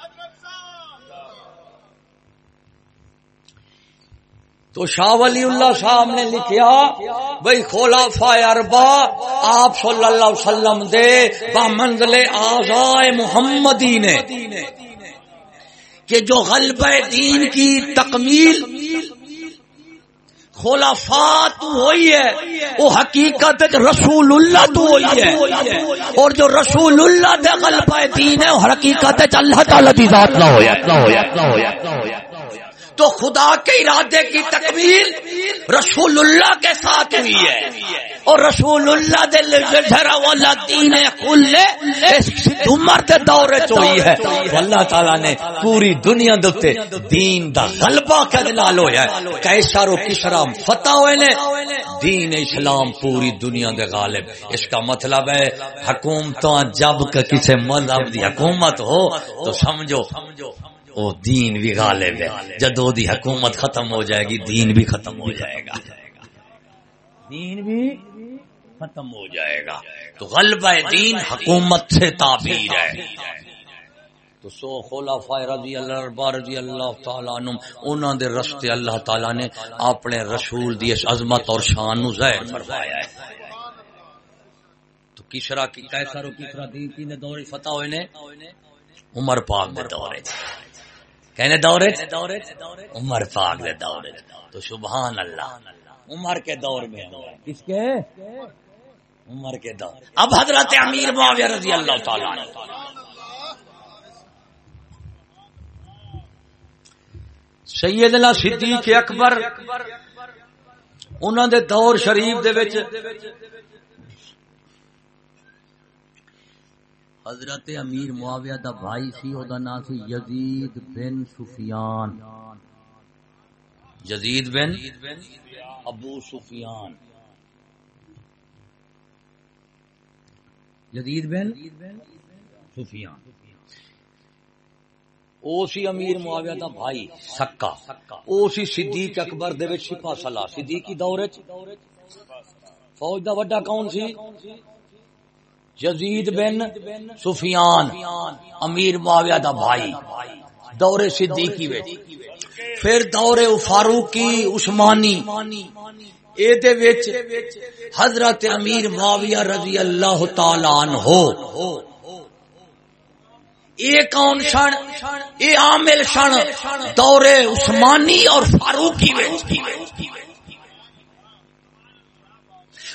اچھا تو شاہ ولی اللہ صاحب نے لکھیا بھائی کھولا اربا آپ صلی اللہ علیہ وسلم دے با منزل آزائے محمدی نے۔ کہ جو غلبہ دین کی تکمیل خلافا تو ہوئی ہے وہ حقیقت رسول اللہ تو ہوئی ہے۔ اور جو رسول اللہ دے غلبہ دین ہے وہ حقیقت اللہ تعالی دی ذات نہ ہویا۔ تو خدا کے ارادے کی تکمیل رسول اللہ کے ساتھ ہوئی ہے۔ اور رسول اللہ دل والا دین کھلے عمر دے دور ہوئی ہے۔ اللہ تعالی نے پوری دنیا دے دین دا غلبہ کد نال ہویا ہے۔ کیسر و کسرا فتح ہوئے نے۔ دین اسلام پوری دنیا دے غالب۔ اس کا مطلب ہے حکومتوں جبکہ کسی مذہب دی حکومت ہو تو سمجھو۔ وہ دین بھی غالب ہے۔ جدو دی حکومت ختم ہو جائے گی دین بھی ختم ہو جائے گا۔ دین بھی ختم ہو جائے گا۔ تو غلبہ دین حکومت سے تعبیر ہے۔ تو سو خلافہ رضی اللہ اربا رضی اللہ تعالی عنہ انہاں دے رستے اللہ تعالی نے اپنے رسول دی اس عظمت اور شان نو ظاہر فرمایا ہے۔ تو کسرا کی کیسر و کسرا دین کی نے دور فتح ہوئے نے؟ عمر پاک دے دورے کہنے دورے عمر پاک دے دورے تو سبحان اللہ۔ عمر کے دور میں۔ کس کے؟ عمر کے دور۔ اب حضرت امیر معاویہ رضی اللہ تعالی سیدنا صدیق اکبر انہوں دے دور شریف دے وچ حضرت امیر معاویہ دا بھائی سی او دا نام سی یزید بن سفیان۔ یزید بن ابو سفیان۔ یزید بن سفیان۔ او سی امیر معاویہ دا بھائی سکا او سی صدیق اکبر دے وچ سپاہ سالار صدیقی دور وچ؟ فوج دا وڈا کون سی؟ یزید بن سفیان، امیر معاویہ دا بھائی، دور صدیقی وچ۔ پھر دور فاروقی عثمانی اے دے وچ حضرت امیر معاویہ رضی اللہ تعالی عنہ۔ یہ کون سن یہ عامل سن دور عثمانی اور فاروقی وچ۔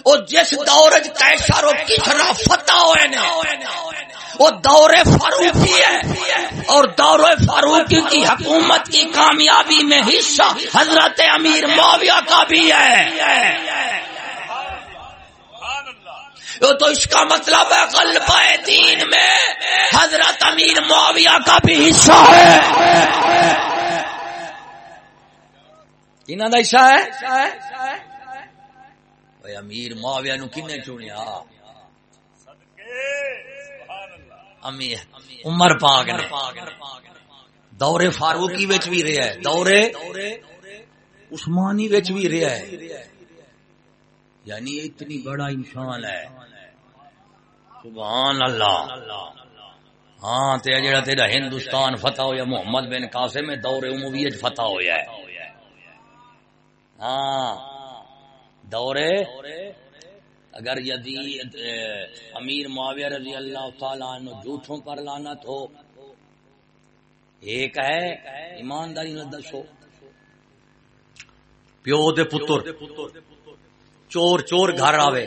وہ جس دور کیسر و کسرا فتح ہوئے نا وہ دور فاروقی ہے۔ اور دور فاروقی کی حکومت کی کامیابی میں حصہ حضرت امیر معاویہ کا بھی ہے۔ تو اس کا مطلب ہے غلبہ دین میں حضرت امیر معاویہ کا بھی حصہ ہے۔ کنہ کا حصہ ہے؟ امیر معاویہ نو کنے چنیا امیر عمر پاک نے۔ دورے فاروقی وچ بھی رہا ہے۔ دورے عثمانی وچ بھی رہا ہے۔ یعنی اتنی بڑا انسان ہے۔ سبحان اللہ۔ ہاں تے جڑا تیرا ہندوستان فتح ہویا محمد بن قاسم دور امویت فتح ہویا ہے۔ ہاں۔ دورے، اگر یزید امیر معاویہ رضی اللہ تعالی عنہ جھوٹوں پر لعنت ہو، ایک ہے ایمانداری نہ دسو۔ پیو دے پتر، چور چور گھر آوے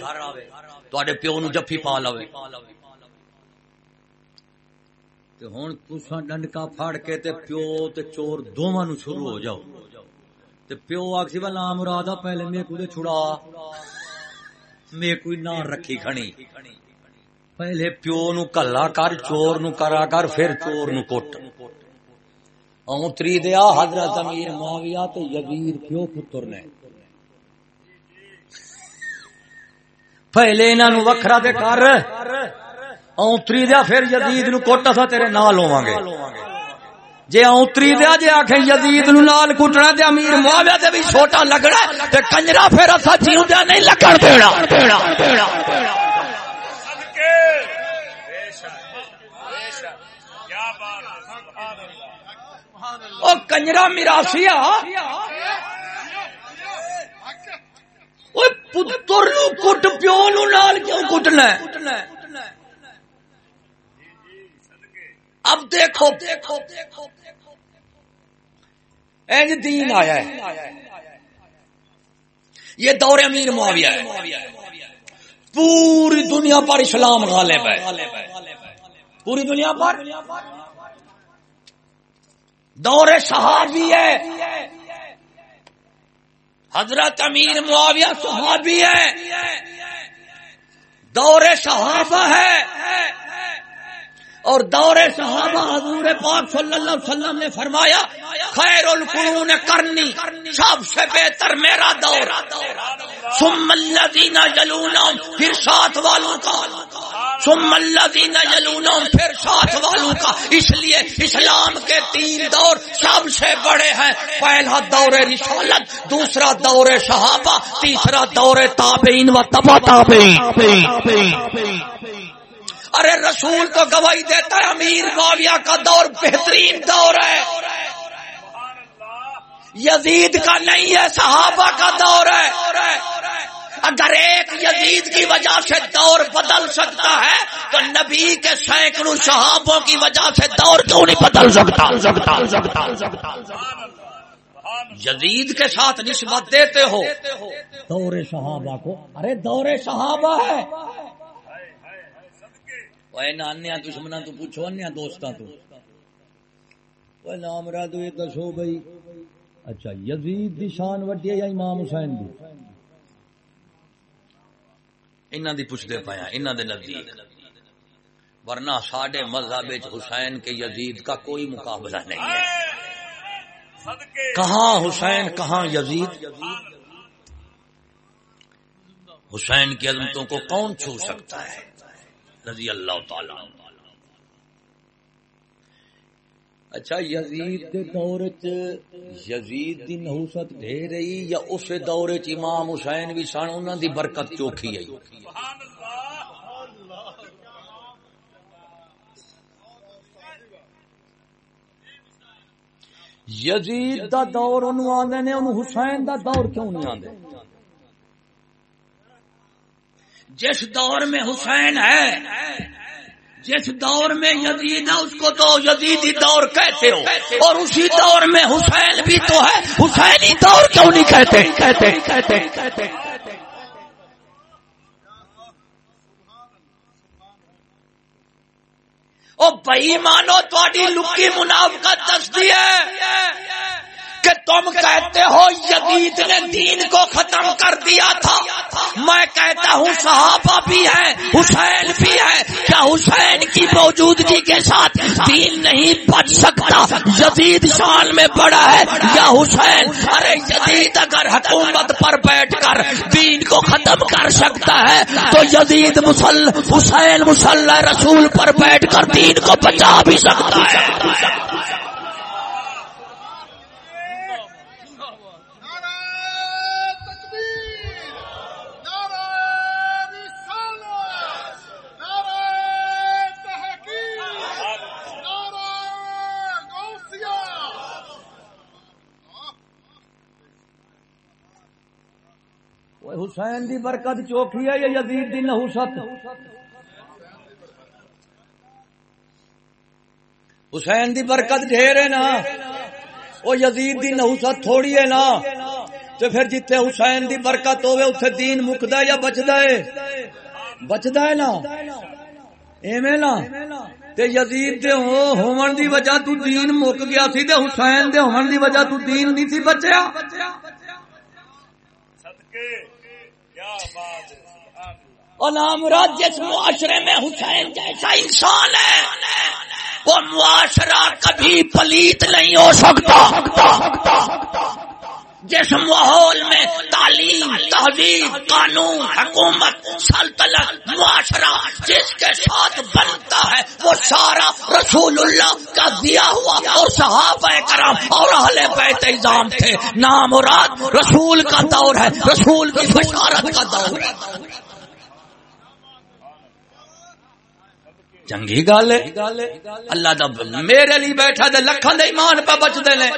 تے پیو نو جفی پا لو ہوں تسا ڈنڈکا پھڑ کے تے پیو تے چور دونوں شروع ہو جاؤ۔ تے پیو آخسی وا نام مراد پہلے میرے کو دے چھڑا۔ میں کوئی نہ رکھی کھنی پہلے پیو نو کلا کر، چور نو کرا کر، پھر چور نو کوٹ اونتری دیا حضرت امیر معاویہ تے یزید پیو پتر نے۔ پہلے انہوں وکھرا دے کر اونتری دیا پھر یزید نو کوٹا تھا تیرے نال ہوواں گے۔ جے اونتری دیا، جے آکھے یزید نو نال کٹنا تے امیر معاویہ تے بھی چھوٹا لگنا تے کنجرا پھر اسا جیوں دیا نہیں لگن دینا۔ او کنجرا میراسیا پتر نو کٹ، پیو نو نال کیوں کٹنا ہے؟ اب دیکھو۔ دیکھو دیکھو اینج دین آیا ہے۔ یہ دور امیر معاویہ ہے۔ پوری دنیا پر اسلام غالب ہے۔ پوری دنیا پر۔ دور صحابی ہے۔ حضرت امیر معاویہ صحابی ہے۔ دور صحابہ ہے۔ اور دور صحابہ حضور پاک صلی اللہ علیہ وسلم نے فرمایا، خیر القرون کرنی، سب سے بہتر میرا دور۔ ثم الذین یلونہم، پھر ساتھ والوں کا۔ ثم الذین یلونہم، پھر ساتھ والوں کا۔ اس لیے اسلام کے تین دور سب سے بڑے ہیں۔ پہلا دور رسالت، دوسرا دور صحابہ، تیسرا دور تابعین و تبا تابعین۔ ارے رسول تو گواہی دیتا ہے، امیر معاویہ کا دور بہترین دور ہے۔ یزید کا نہیں ہے، صحابہ کا دور ہے۔ اگر ایک یزید کی وجہ سے دور بدل سکتا ہے، تو نبی کے سینکڑوں صحابوں کی وجہ سے دور کیوں نہیں بدل سکتا؟ یزید کے ساتھ نسبت دیتے ہو۔ دور صحابہ کو۔ ارے دور صحابہ ہے۔ انیا دشمنا تو پوچھو انیا دوستاں تو نام را تو یہ دسو بھائی اچھا یزید دی شان وڈی ہے یا امام حسین دی انہاں دی پوچھتے پایا انہاں دے نزدیک ورنہ ساڈے مذہب وچ حسین کے یزید کا کوئی مقابلہ نہیں ہے کہاں حسین کہاں یزید حسین کی عظمتوں کو کون چھو سکتا ہے رضی اللہ تعالی اچھا یزید دے دور چ یزید دی نحوست ڈھیر رہی یا اس دور چ امام حسین بھی سن، انہاں دی برکت چوکھی آئی یزید دا دور انہوں آندے نے، انہوں حسین دا دور کیوں نہیں آندے؟ جس دور میں حسین ہے، جس دور میں یزید ہے، اس کو تو یزیدی دور کہتے ہو۔ اور اسی دور میں حسین بھی تو ہے۔ حسینی دور کیوں نہیں کہتے؟ کہتے کہتے کہتے او مانو تھوڑی لکی منافقت دستی ہے۔ کہ تم کہتے ہو یزید نے دین کو ختم کر دیا تھا۔ میں کہتا ہوں صحابہ بھی ہے حسین بھی ہے کیا حسین کی موجودگی کے ساتھ دین نہیں بچ سکتا؟ یزید شان میں بڑا ہے۔ یا حسین، ارے یزید اگر حکومت پر بیٹھ کر دین کو ختم کر سکتا ہے، تو یزید مسل، حسین مسلح رسول پر بیٹھ کر دین کو بچا بھی سکتا ہے۔ حسین دی برکت چوکھی ہے یا یزید دی نحوست؟ حسین دی برکت ڈھیر ہے نا۔ وہ یزید دی نحوست تھوڑی ہے نا۔ تو پھر جتھے حسین دی برکت ہوئے اتنے دین مکدا یا بچدا ہے؟ بچدا ہے نا۔ ایویں نا۔ تے یزید دے ہون دی وجہ تو دین مک گیا سی تے حسین دے ہون دی وجہ تو دین نہیں سی بچیا۔ صدقے۔ مراد جس معاشرے میں حسین جیسا انسان ہے، وہ معاشرہ کبھی پلیت نہیں ہو سکتا۔ جس ماحول میں تعلیم، تہذیب، قانون، حکومت، سلطنت، معاشرہ جس کے ساتھ بنتا ہے، وہ سارا رسول اللہ کا دیا ہوا اور صحابہ کرام اور اہل بیت ایزام تھے۔ نام مراد رسول کا دور ہے، رسول کی بشارت کا دور ہے۔ چنگی گل ہے اللہ میرے لیے بیٹھا دے لکھن دے ایمان پہ بچ دے لے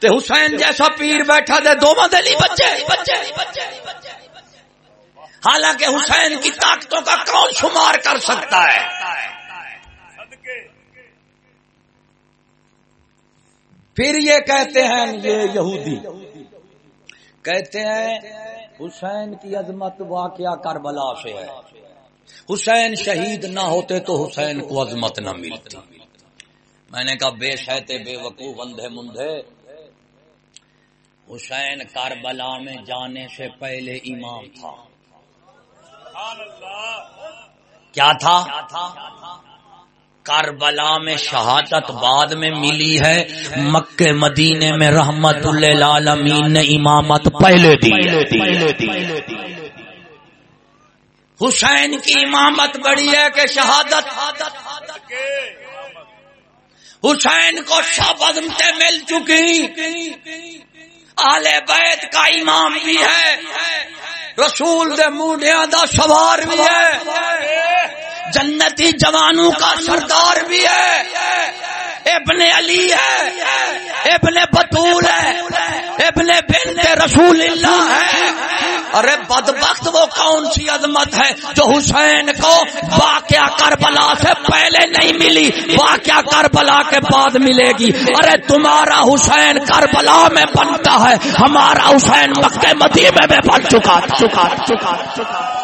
تے حسین جیسا پیر بیٹھا دے دو دلی بچے۔ حالانکہ حسین کی طاقتوں کا کون شمار کر سکتا ہے؟ پھر یہ کہتے ہیں یہ یہودی۔ کہتے ہیں حسین کی عظمت واقعہ کربلا سے ہے۔ حسین شہید نہ ہوتے تو حسین کو عظمت نہ ملتی۔ میں نے کہا، بے شہتے بے وقوف، اندھے مندھے۔ حسین کربلا میں جانے سے پہلے امام تھا۔ کیا تھا؟ کربلا میں شہادت بعد میں ملی ہے۔ مکے مدینے میں رحمت اللہ نے امامت پہلے دی حسین کی امامت بڑی ہے کہ شہادت۔ حسین کو سب عظمتیں مل چکی۔ آل بیت کا امام بھی ہے۔ رسول دے موڈیا دا سوار بھی ہے۔ جنتی جوانوں کا سردار بھی ہے۔ ابن علی ہے۔ ابن بطول ہے۔ ابن بنت رسول اللہ ہے۔ ارے بدبخت وہ کون سی عظمت ہے جو حسین کو واقعہ کربلا سے پہلے نہیں ملی؟ واقعہ کربلا کے بعد ملے گی۔ ارے تمہارا حسین کربلا میں بنتا ہے، ہمارا حسین مکہ مدینے میں بن چکا چکا چکا چکا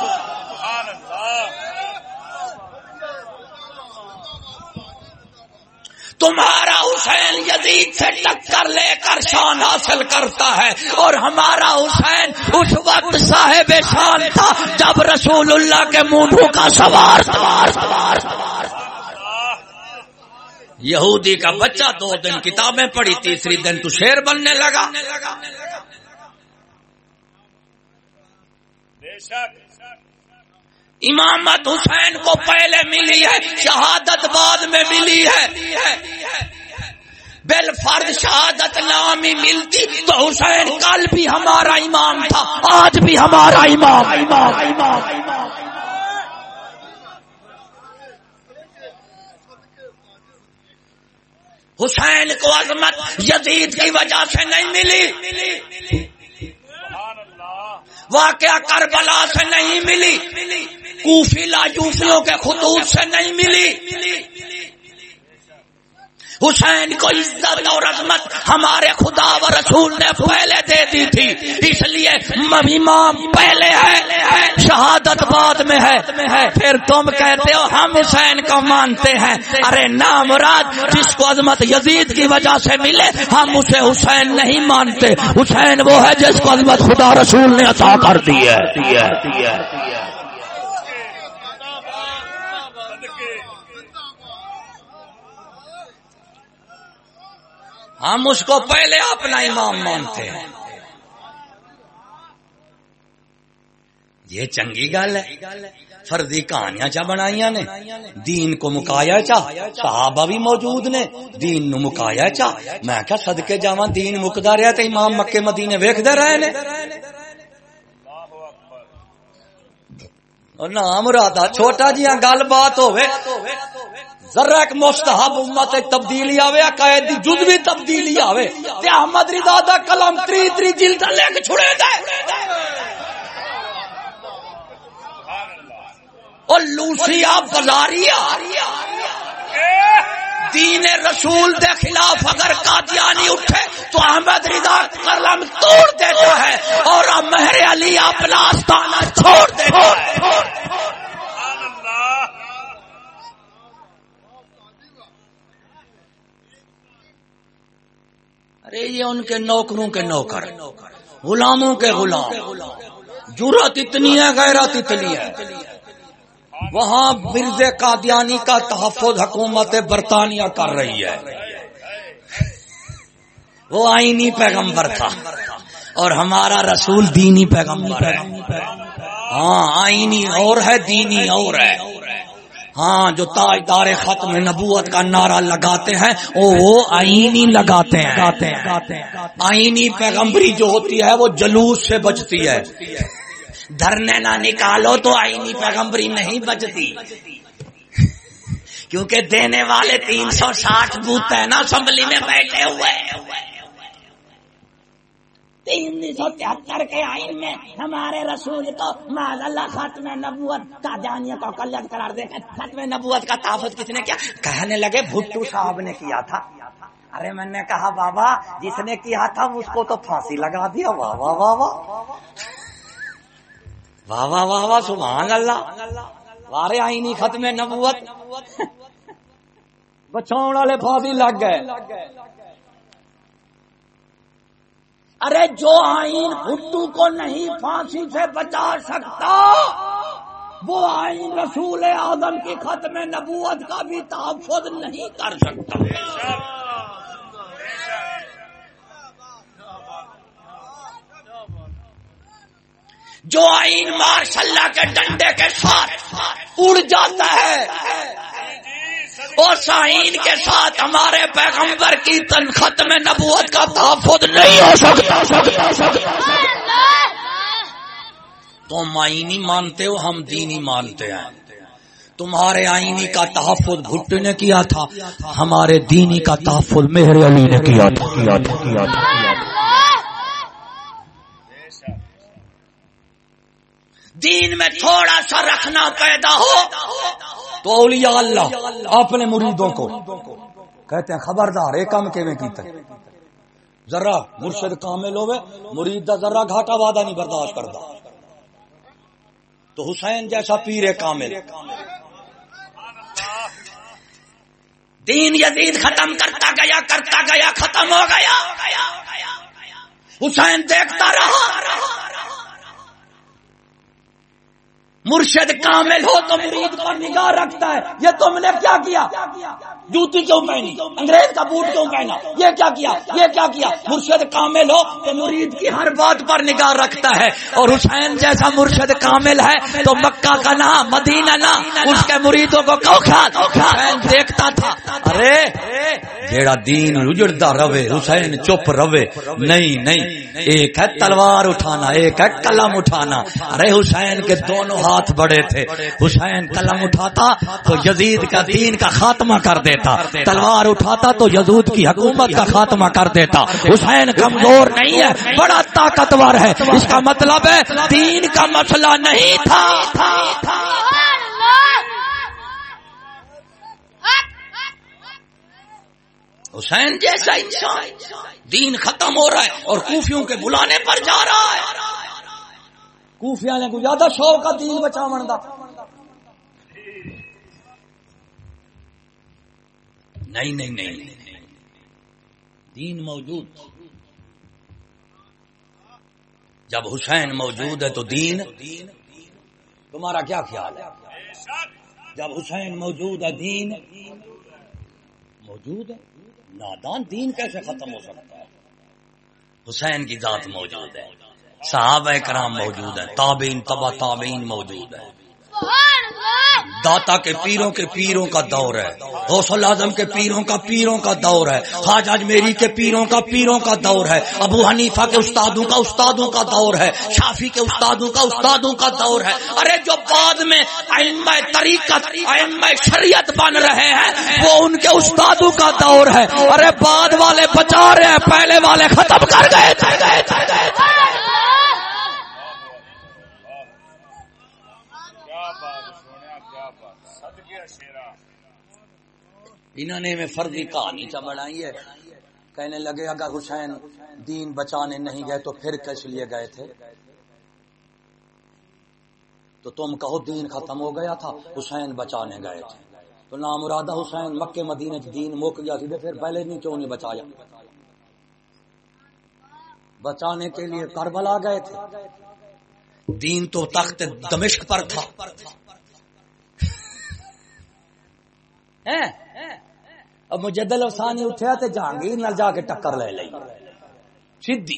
تمہارا حسین یزید سے ٹکر لے کر شان حاصل کرتا ہے اور ہمارا حسین اس وقت صاحب شان تھا جب رسول اللہ کے منہ کا سوار سوار سوار سوار یہودی کا بچہ دو دن کتابیں پڑھی، تیسری دن تو شیر بننے لگا۔ امامت حسین کو پہلے ملی ہے، شہادت بعد میں ملی ہے۔ بل فرد شہادت نامی ملتی تو حسین کل بھی ہمارا امام تھا، آج بھی ہمارا امام۔ حسین کو عظمت یزید کی وجہ سے نہیں ملی۔ واقعہ کربلا سے نہیں ملی۔ کوفی لاجوفیوں کے خطوط سے نہیں ملی۔ حسین کو عزت اور عظمت ہمارے خدا و رسول نے پہلے دے دی تھی، اس لیے امام پہلے ہے، شہادت بعد میں ہے۔ پھر تم کہتے ہو ہم حسین کو مانتے ہیں۔ ارے نام مراد، جس کو عظمت یزید کی وجہ سے ملے، ہم اسے حسین نہیں مانتے۔ حسین وہ ہے جس کو عظمت خدا رسول نے عطا کر دی ہے۔ ہم اس کو پہلے اپنا امام مانتے ہیں۔ یہ چنگی گل ہے۔ فرضی کہانیاں چا بنائی نے۔ دین کو مکایا چا۔ صحابہ بھی موجود نے۔ دین نو مکایا چا۔ میں کیا صدقے جاواں دین مکدا رہا تے امام مکے مدینے ویکھدے رہے نے۔ نام رادا چھوٹا جیاں گل بات ہوئے ذرا ایک مستحب امت ایک تبدیلی آوے قائد دی جز بھی تبدیلی آوے۔ تے احمد رضا دا کلم تری تری جلد لے کے چھڑے دے۔ اور لوسیا بزاریا دین رسول دے خلاف اگر قادیانی اٹھے، تو احمد رضا کلم توڑ دیتا ہے۔ اور مہر علی اپنا آستانہ چھوڑ دیتا ہے۔ ارے یہ ان کے نوکروں کے نوکر، غلاموں کے غلام۔ جرت اتنی ہے، غیرت اتنی ہے۔ وہاں مرز قادیانی کا تحفظ حکومت برطانیہ کر رہی ہے۔ وہ آئینی پیغمبر تھا اور ہمارا رسول دینی پیغمبر ہے۔ ہاں آئینی اور ہے، دینی اور ہے۔ ہاں جو تاجدار ختم نبوت کا نعرہ لگاتے ہیں، وہ آئینی لگاتے ہیں۔ آئینی پیغمبری جو ہوتی ہے، وہ جلوس سے بچتی ہے۔ دھرنے نہ نکالو تو آئینی پیغمبری نہیں بچتی۔ کیونکہ دینے والے تین سو ساٹھ بوت ہے نا، اسمبلی میں بیٹھے ہوئے۔ انیس سو تہتر کے آئین میں۔ ہمارے رسول کو معذ اللہ ختم نبوت کا جانیہ کو قلت قرار دے ختم نبوت کا تحفظ کس نے کیا؟ کہنے لگے بھٹو صاحب نے کیا تھا۔ ارے میں نے کہا، بابا، جس نے کیا تھا اس کو تو پھانسی لگا دیا۔ واہ واہ واہ واہ۔ واہ واہ واہ واہ، سبحان اللہ۔ وارے آئی نہیں ختم نبوت۔ بچاؤ والے پھانسی لگ گئے۔ ارے جو آئین بھٹو کو نہیں پھانسی سے بچا سکتا، وہ آئین رسول آدم کی ختم نبوت کا بھی تحفظ نہیں کر سکتا۔ جو آئین مارش اللہ کے ڈنڈے کے ساتھ اڑ جاتا ہے اس آئین کے ساتھ ہمارے پیغمبر کی تن ختم نبوت کا تحفظ نہیں ہو سکتا۔ تم آئینی مانتے ہو، ہم دینی مانتے ہیں۔ تمہارے آئینی کا تحفظ بھٹو نے کیا تھا، ہمارے دینی کا تحفظ مہر علی نے کیا تھا۔ دین میں تھوڑا سا رکھنا پیدا ہو۔ تو اولیاء اللہ اپنے مریدوں کو کہتے ہیں خبردار ایک کام کے میں کیتا ذرا مرشد کامل ہوئے مرید دا ذرا گھاٹا وعدہ نہیں برداشت کرتا۔ تو حسین جیسا پیر کامل۔ دین یزید ختم کرتا گیا کرتا گیا، ختم ہو گیا۔ حسین دیکھتا رہا۔ مرشد کامل ہو تو مرید پر نگاہ رکھتا ہے۔ یہ تم نے کیا کیا؟ جوتی کیوں پہنی؟ انگریز کا بوٹ کیوں پہنا؟ یہ کیا کیا؟ یہ کیا کیا؟ مرشد کامل ہو تو مرید کی ہر بات پر نگاہ رکھتا ہے۔ اور حسین جیسا مرشد کامل ہے تو مکہ کا نام مدینہ نہ۔ اس کے مریدوں کو حسین دیکھتا تھا۔ ارے، جیڑا دین اجڑتا روے حسین چپ روے نہیں نہیں، ایک ہے تلوار اٹھانا، ایک ہے قلم اٹھانا۔ ارے، حسین کے دونوں ہاتھ ہاتھ بڑے تھے۔ حسین قلم اٹھاتا تو یزید کا دین کا خاتمہ کر دیتا۔ تلوار اٹھاتا تو یزود کی حکومت کا خاتمہ کر دیتا۔ حسین کمزور نہیں ہے، بڑا طاقتور ہے۔ اس کا مطلب ہے، دین کا مسئلہ نہیں تھا۔ حسین جیسا انسان دین ختم ہو رہا ہے اور کوفیوں کے بلانے پر جا رہا ہے۔ کوفیا نے کو زیادہ شوق کا دین بچا دا۔ نہیں نہیں نہیں۔ دین موجود۔ جب حسین موجود ہے تو دین۔ تمہارا کیا خیال ہے؟ جب حسین موجود ہے دین۔ موجود ہے؟ نادان دین کیسے ختم ہو سکتا ہے؟ حسین کی ذات موجود ہے۔ صحابہ کرام موجود ہیں، تابعین تبا تابعین موجود ہیں۔ داتا کے پیروں کے پیروں کا دور ہے، غوث العظم کے پیروں کا پیروں کا دور ہے، خواجہ اجمیری کے پیروں کا پیروں کا دور ہے، ابو حنیفہ کے استادوں کا استادوں کا دور ہے شافی کے استادوں کا استادوں کا دور ہے۔ ارے جو بعد میں طریقت شریعت بن رہے ہیں، وہ ان کے استادوں کا دور ہے۔ ارے بعد والے بچا رہے ہیں، پہلے والے ختم کر گئے انہوں نے میں فرضی کہانی چا بنائی ہے۔ کہنے لگے، اگر حسین دین بچانے نہیں گئے تو پھر کس لیے گئے تھے؟ تو تم کہو دین ختم ہو گیا تھا، حسین بچانے گئے تھے۔ تو نام مرادہ حسین مکے مدینے دین موک گیا تھی، پھر پہلے نہیں کیوں نہیں بچایا؟ بچانے کے لیے کربلا گئے تھے۔ دین تو تخت دمشق پر تھا۔ اب مجدل افسانی اٹھیا تے جہانگیر نال جا کے ٹکر لے لئی۔ سیدھی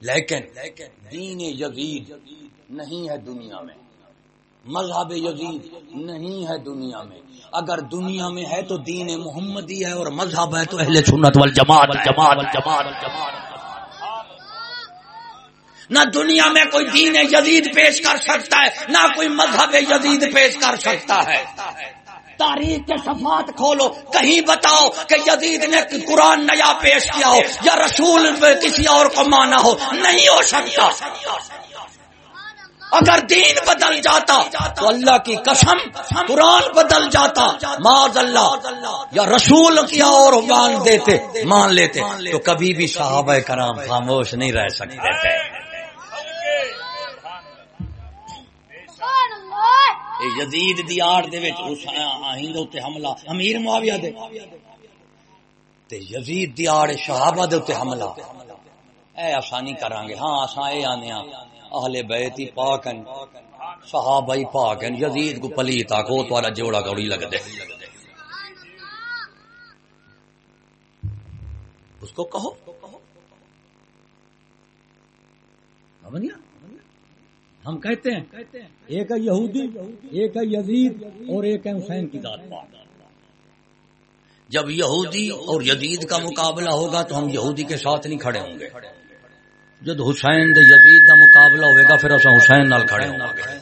لیکن دین یزید نہیں ہے دنیا میں۔ مذہب یزید نہیں ہے دنیا میں۔ اگر دنیا میں ہے تو دین محمدی ہے اور مذہب ہے تو اہل سنت والجماعت۔ جماعت جماعت جماعت نہ دنیا میں کوئی دین جدید پیش کر سکتا ہے، نہ کوئی مذہب جدید پیش کر سکتا ہے۔ تاریخ کے صفات کھولو، کہیں بتاؤ کہ یزید نے قرآن نیا پیش کیا ہو یا رسول کسی اور کو مانا ہو؟ نہیں ہو سکتا۔ اگر دین بدل جاتا تو اللہ کی قسم، قرآن بدل جاتا۔ معذ اللہ۔ یا رسول کیا اور مان دیتے، مان لیتے۔ تو کبھی بھی صحابہ کرام خاموش نہیں رہ سکتے۔ تھے یزید دی آڑ دے وچ اس آئین دے حملہ۔ امیر معاویہ دے۔ تے یزید دی آڑ صحابہ دے تے حملہ۔ اے آسانی کران گے ہاں اساں اے آنے ہاں اہل بیت ہی پاک ہیں۔ صحابہ ہی پاک ہیں۔ یزید کو پلیتا کو تواڈا جوڑا گوڑی لگ دے اس کو کہو۔ ہاں، ہم کہتے ہیں ایک ہے یہودی ایک ہے یزید اور ایک ہے حسین کی ذات پاک۔ جب یہودی اور یزید کا مقابلہ ہوگا تو ہم یہودی کے ساتھ نہیں کھڑے ہوں گے۔ جب حسین دے یزید کا مقابلہ ہوئے گا پھر اصا حسین نال کھڑے ہوں گے۔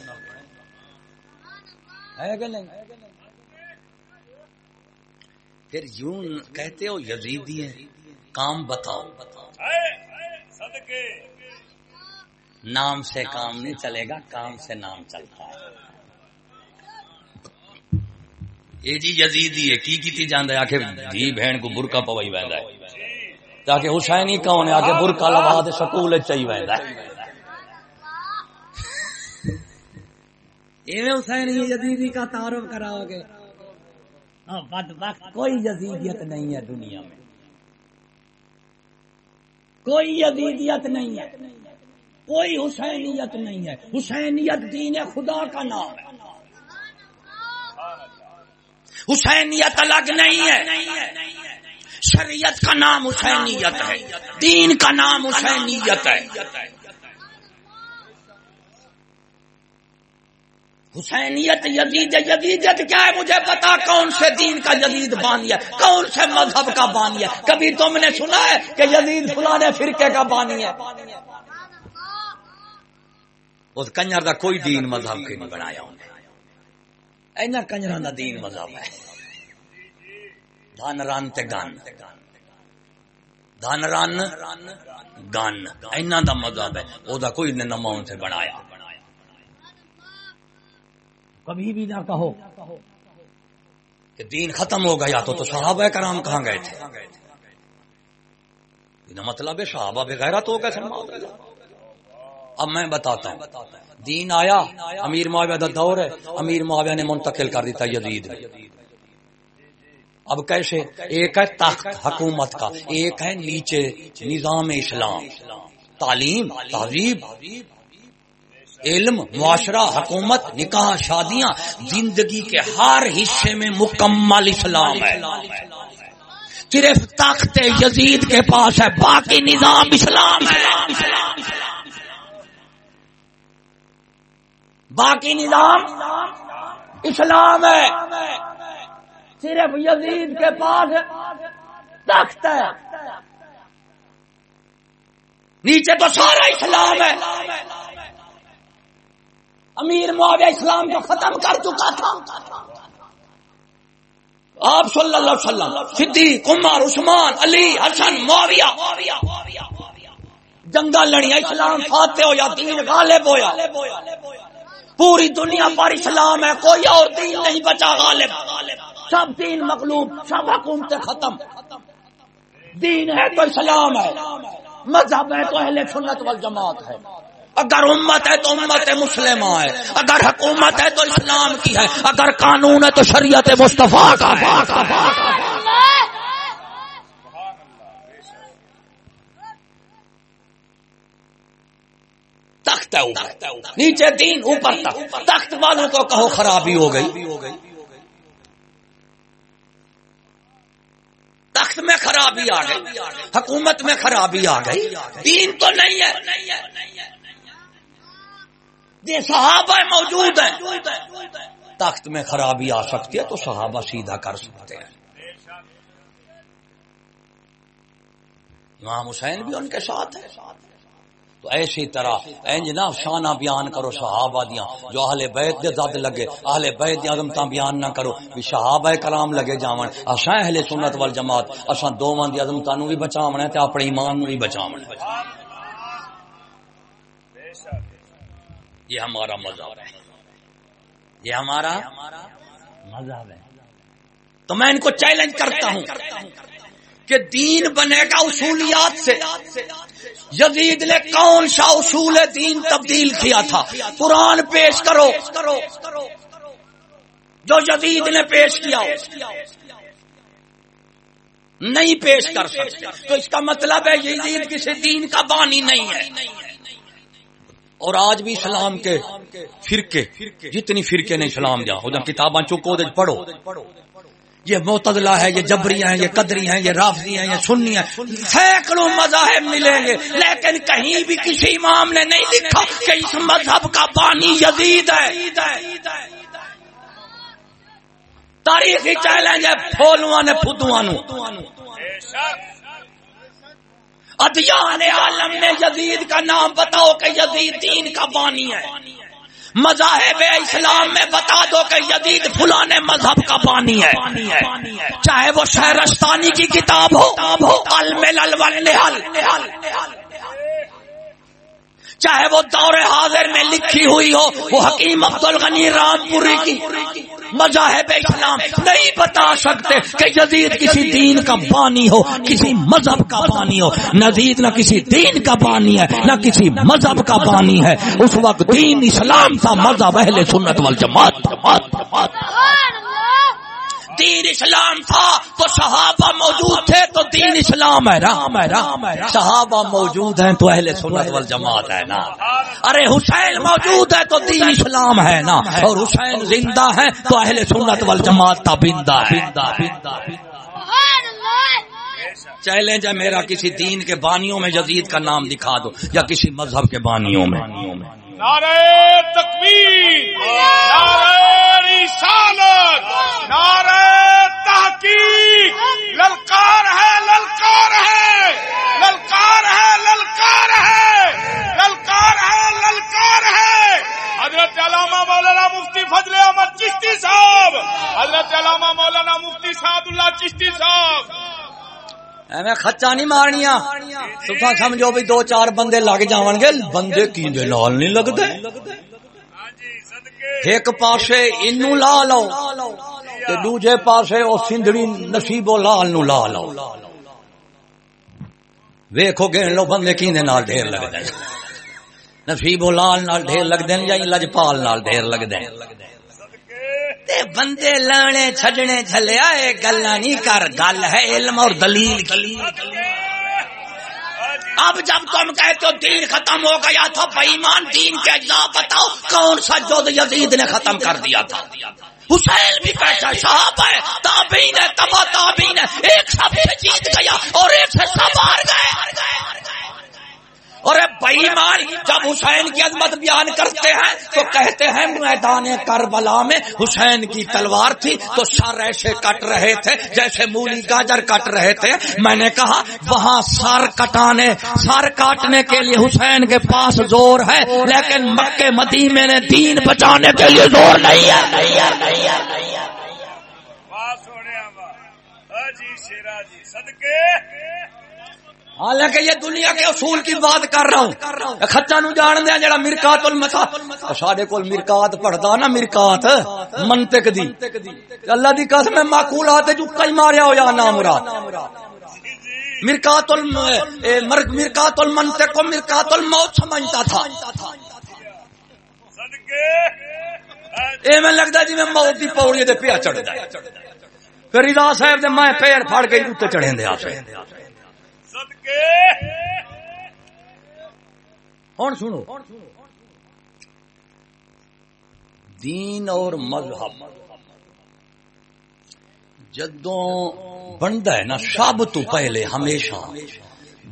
پھر یوں کہتے ہو یزیدی ہیں کام بتاؤ۔ نام سے کام نہیں چلے گا، کام سے نام چلتا ہے۔ یہ جی یزیدی ہے، کی کیتی جاندہ ہے؟ آخر دھی بہن کو برکا پوائی ویندہ ہے۔ تاکہ حسینی کون ہے آخر برکا لوا دے، سکول چاہی ویندہ ہے۔ ایویں حسین یزیدی کا تعارف کراؤ گے۔ بد وقت کوئی یزیدیت نہیں ہے دنیا میں۔ کوئی یزیدیت نہیں ہے۔ کوئی حسینیت نہیں ہے۔ حسینیت دین خدا کا نام ہے۔ حسینیت الگ نہیں ہے۔ شریعت کا نام حسینیت ہے۔ دین کا نام حسینیت ہے۔ حسینیت یزید یزیدیت کیا ہے؟ مجھے پتا کون سے دین کا جدید بانی ہے، کون سے مذہب کا بانی ہے۔ کبھی تم نے سنا ہے کہ یزید فلانے فرقے کا بانی ہے؟ اس کنجر کا کوئی دین مذہب کے نہیں بنایا انہیں اینا کنجر کا دین مذہب ہے۔ دھن رن تے گن۔ دھن رن گن۔ اینا دا مذہب ہے۔ او دا کوئی نے نماؤں سے بنایا۔ کبھی بھی نہ کہو کہ دین ختم ہو گیا تو تو صحابہ کرام کہاں گئے تھے؟ مطلب ہے، صحابہ بغیرت ہو گئے اب میں بتاتا ہوں۔ دین آیا، امیر معاویہ دا دور ہے۔ امیر معاویہ نے منتقل کر دیتا یزید اب کیسے؟ ایک ہے تخت حکومت کا، ایک ہے نیچے نظام اسلام۔ تعلیم، تہذیب، علم، معاشرہ، حکومت، نکاح، شادیاں، زندگی کے ہر حصے میں مکمل اسلام ہے۔ صرف تخت یزید کے پاس ہے، باقی نظام اسلام ہے۔ باقی نظام اسلام ہے۔ صرف یزید کے پاس تخت ہے۔ نیچے تو سارا اسلام ہے۔ امیر معاویہ اسلام کو ختم کر چکا تھا۔ آپ صلی اللہ علیہ وسلم، صدیق، عمر، عثمان، علی، حسن، معاویہ۔ جنگا لڑیا اسلام فاتح ہو یا دین غالب ہویا۔ پوری دنیا پر اسلام ہے، کوئی اور دین نہیں بچا، غالب۔ سب دین مغلوب، سب حکومت ختم۔ دین ہے تو اسلام ہے، مذہب ہے تو اہل سنت والجماعت ہے۔ اگر امت ہے تو امت مسلمہ ہے، اگر حکومت ہے تو اسلام کی ہے۔ اگر قانون ہے تو شریعت مصطفیٰ کا تخت ہے اوپر نیچے دین اوپر تخت تخت والوں کو کہو خرابی ہو گئی۔ تخت میں خرابی آ گئی۔ حکومت میں خرابی آ گئی۔ دین تو نہیں ہے۔ یہ صحابہ موجود ہیں۔ تخت میں خرابی آ سکتی ہے تو صحابہ سیدھا کر سکتے ہیں۔ امام حسین بھی ان کے ساتھ ہے تو ایسی طرح اینج نہ شانہ بیان کرو صحابہ دیاں، جو اہل بیت دے زد لگے، اہل بیت دی عظمتاں بیان نہ کرو، بھی صحابہ کرام لگے جاون، اساں اہل سنت والجماعت، اساں دوواں دی عظمتاں نو بھی بچاونا تے اپنے ایمان نو بھی بچاونا یہ ہمارا مذہب ہے۔ یہ ہمارا مذہب ہے۔ تو میں ان کو چیلنج کرتا ہوں۔ کہ دین بنے گا اصولیات سے۔ یزید نے کون سا اصول دین تبدیل کیا تھا؟ قرآن پیش کرو۔ جو یزید نے پیش کیا نہیں پیش کر سکتے۔ تو اس کا مطلب ہے یزید کسی دین کا بانی نہیں ہے۔ اور آج بھی اسلام کے فرقے، جتنی فرقے نے اسلام دیا کتاباں چکو پڑھو۔ یہ معتدلہ ہے یہ جبری ہیں، یہ قدری ہیں، یہ رافضی ہیں، یہ سنی ہیں۔ سینکڑوں مذاہب ملیں گے، لیکن کہیں بھی کسی امام نے نہیں لکھا کہ اس مذہب کا پانی یزید ہے۔ تاریخی چیلنج ہے، پھولواں نے فدواں ادیان عالم میں یزید کا نام بتاؤ کہ یزید دین کا بانی ہے۔ مذاہب اسلام میں بتا دو کہ یزید فلانے مذہب کا پانی ہے۔ چاہے وہ شہرستانی کی کتاب ہو المل چاہے وہ دور حاضر میں لکھی ہوئی ہو، وہ حکیم عبد الغنی رام پوری کی مذاہب اسلام نہیں بتا سکتے کہ جدید کسی دین کا بانی ہو، کسی مذہب کا بانی ہو۔ نزید نہ کسی دین کا بانی ہے، نہ کسی مذہب کا بانی ہے۔ اس وقت دین اسلام کا مذہب اہل سنت والجماعت۔ جماعت جماعت دین اسلام تھا، تو صحابہ موجود تھے تو دین اسلام ہے، رام ہے رام ہے صحابہ موجود ہیں تو اہل سنت والجماعت ہے نا۔ ارے حسین موجود ہے تو دین اسلام ہے نا۔ اور حسین زندہ ہے تو اہل سنت والجماعت کا بندہ ہے۔ چیلنج ہے میرا کسی دین کے بانیوں میں جدید کا نام دکھا دو، یا کسی مذہب کے بانیوں میں۔ نعرہ تکبیر، نعرہ رسالت، نعرہ تحقیق۔ للکار ہے للکار ہے للکار ہے للکار ہے للکار ہے للکار ہے۔ حضرت علامہ مولانا مفتی فضل احمد چشتی صاحب، حضرت علامہ مولانا مفتی سعد اللہ چشتی صاحب۔ ایویں خچا نہیں مارنیا تصا سمجھو بھی دو چار بندے لگ جان گے بندے کی لال نہیں لگتے ایک پاسے انو لا لو دوجے پاسے وہ سندھڑی نصیب و لال نو لا لو ویکو گن لو بندے کی نال ڈھیر لگتے نصیب و لال نال ڈھیر لگتے یا لجپال نال ڈھیر لگتے تے بندے لانے چھجنے جھلیا اے گلا نہیں کر، گل ہے علم اور دلیل اب جب تم کہتے ہو دین ختم ہو گیا تھا بےمان دین کے اجزاء بتاؤ کون سا جو یزید نے ختم کر دیا تھا۔ حسین بھی پیسہ صاحب ہے تابین ہے، تبا تابین ہے۔ ایک سب سے جیت گیا اور ایک سے سب ہار گئے۔ اور بئیمان جب حسین کی عظمت بیان کرتے ہیں، تو کہتے ہیں میدان کربلا میں حسین کی تلوار تھی، تو سر ایسے کٹ رہے تھے جیسے مولی گاجر کٹ رہے تھے۔ میں نے کہا، وہاں سر کٹانے، سر کاٹنے کے لیے حسین کے پاس زور ہے، لیکن مکے مدینے نے دین بچانے کے لیے زور نہیں ہے۔ نہیں ہے نہیں ہے نہیں ہے حالانکہ یہ دنیا کے اصول کی بات کر رہا ہوں۔ خچا نو جان دیا جڑا مرکات المسا ساڈے کول مرکات پڑھدا نا مرکات منطق دی۔ اللہ دی قسم میں معقولات جو کئی ماریا ہو یا نام مراد مرکات الم مرکات المنطق کو مرکات الموت سمجھتا تھا۔ اے میں لگدا جی میں موت دی پوڑی تے پیا چڑھدا پھر رضا صاحب دے میں پیر پھاڑ کے اوتے چڑھے دے آپ ہوں سنو۔ دین اور مذہب جدو بنتا ہے نا سب تو پہلے ہمیشہ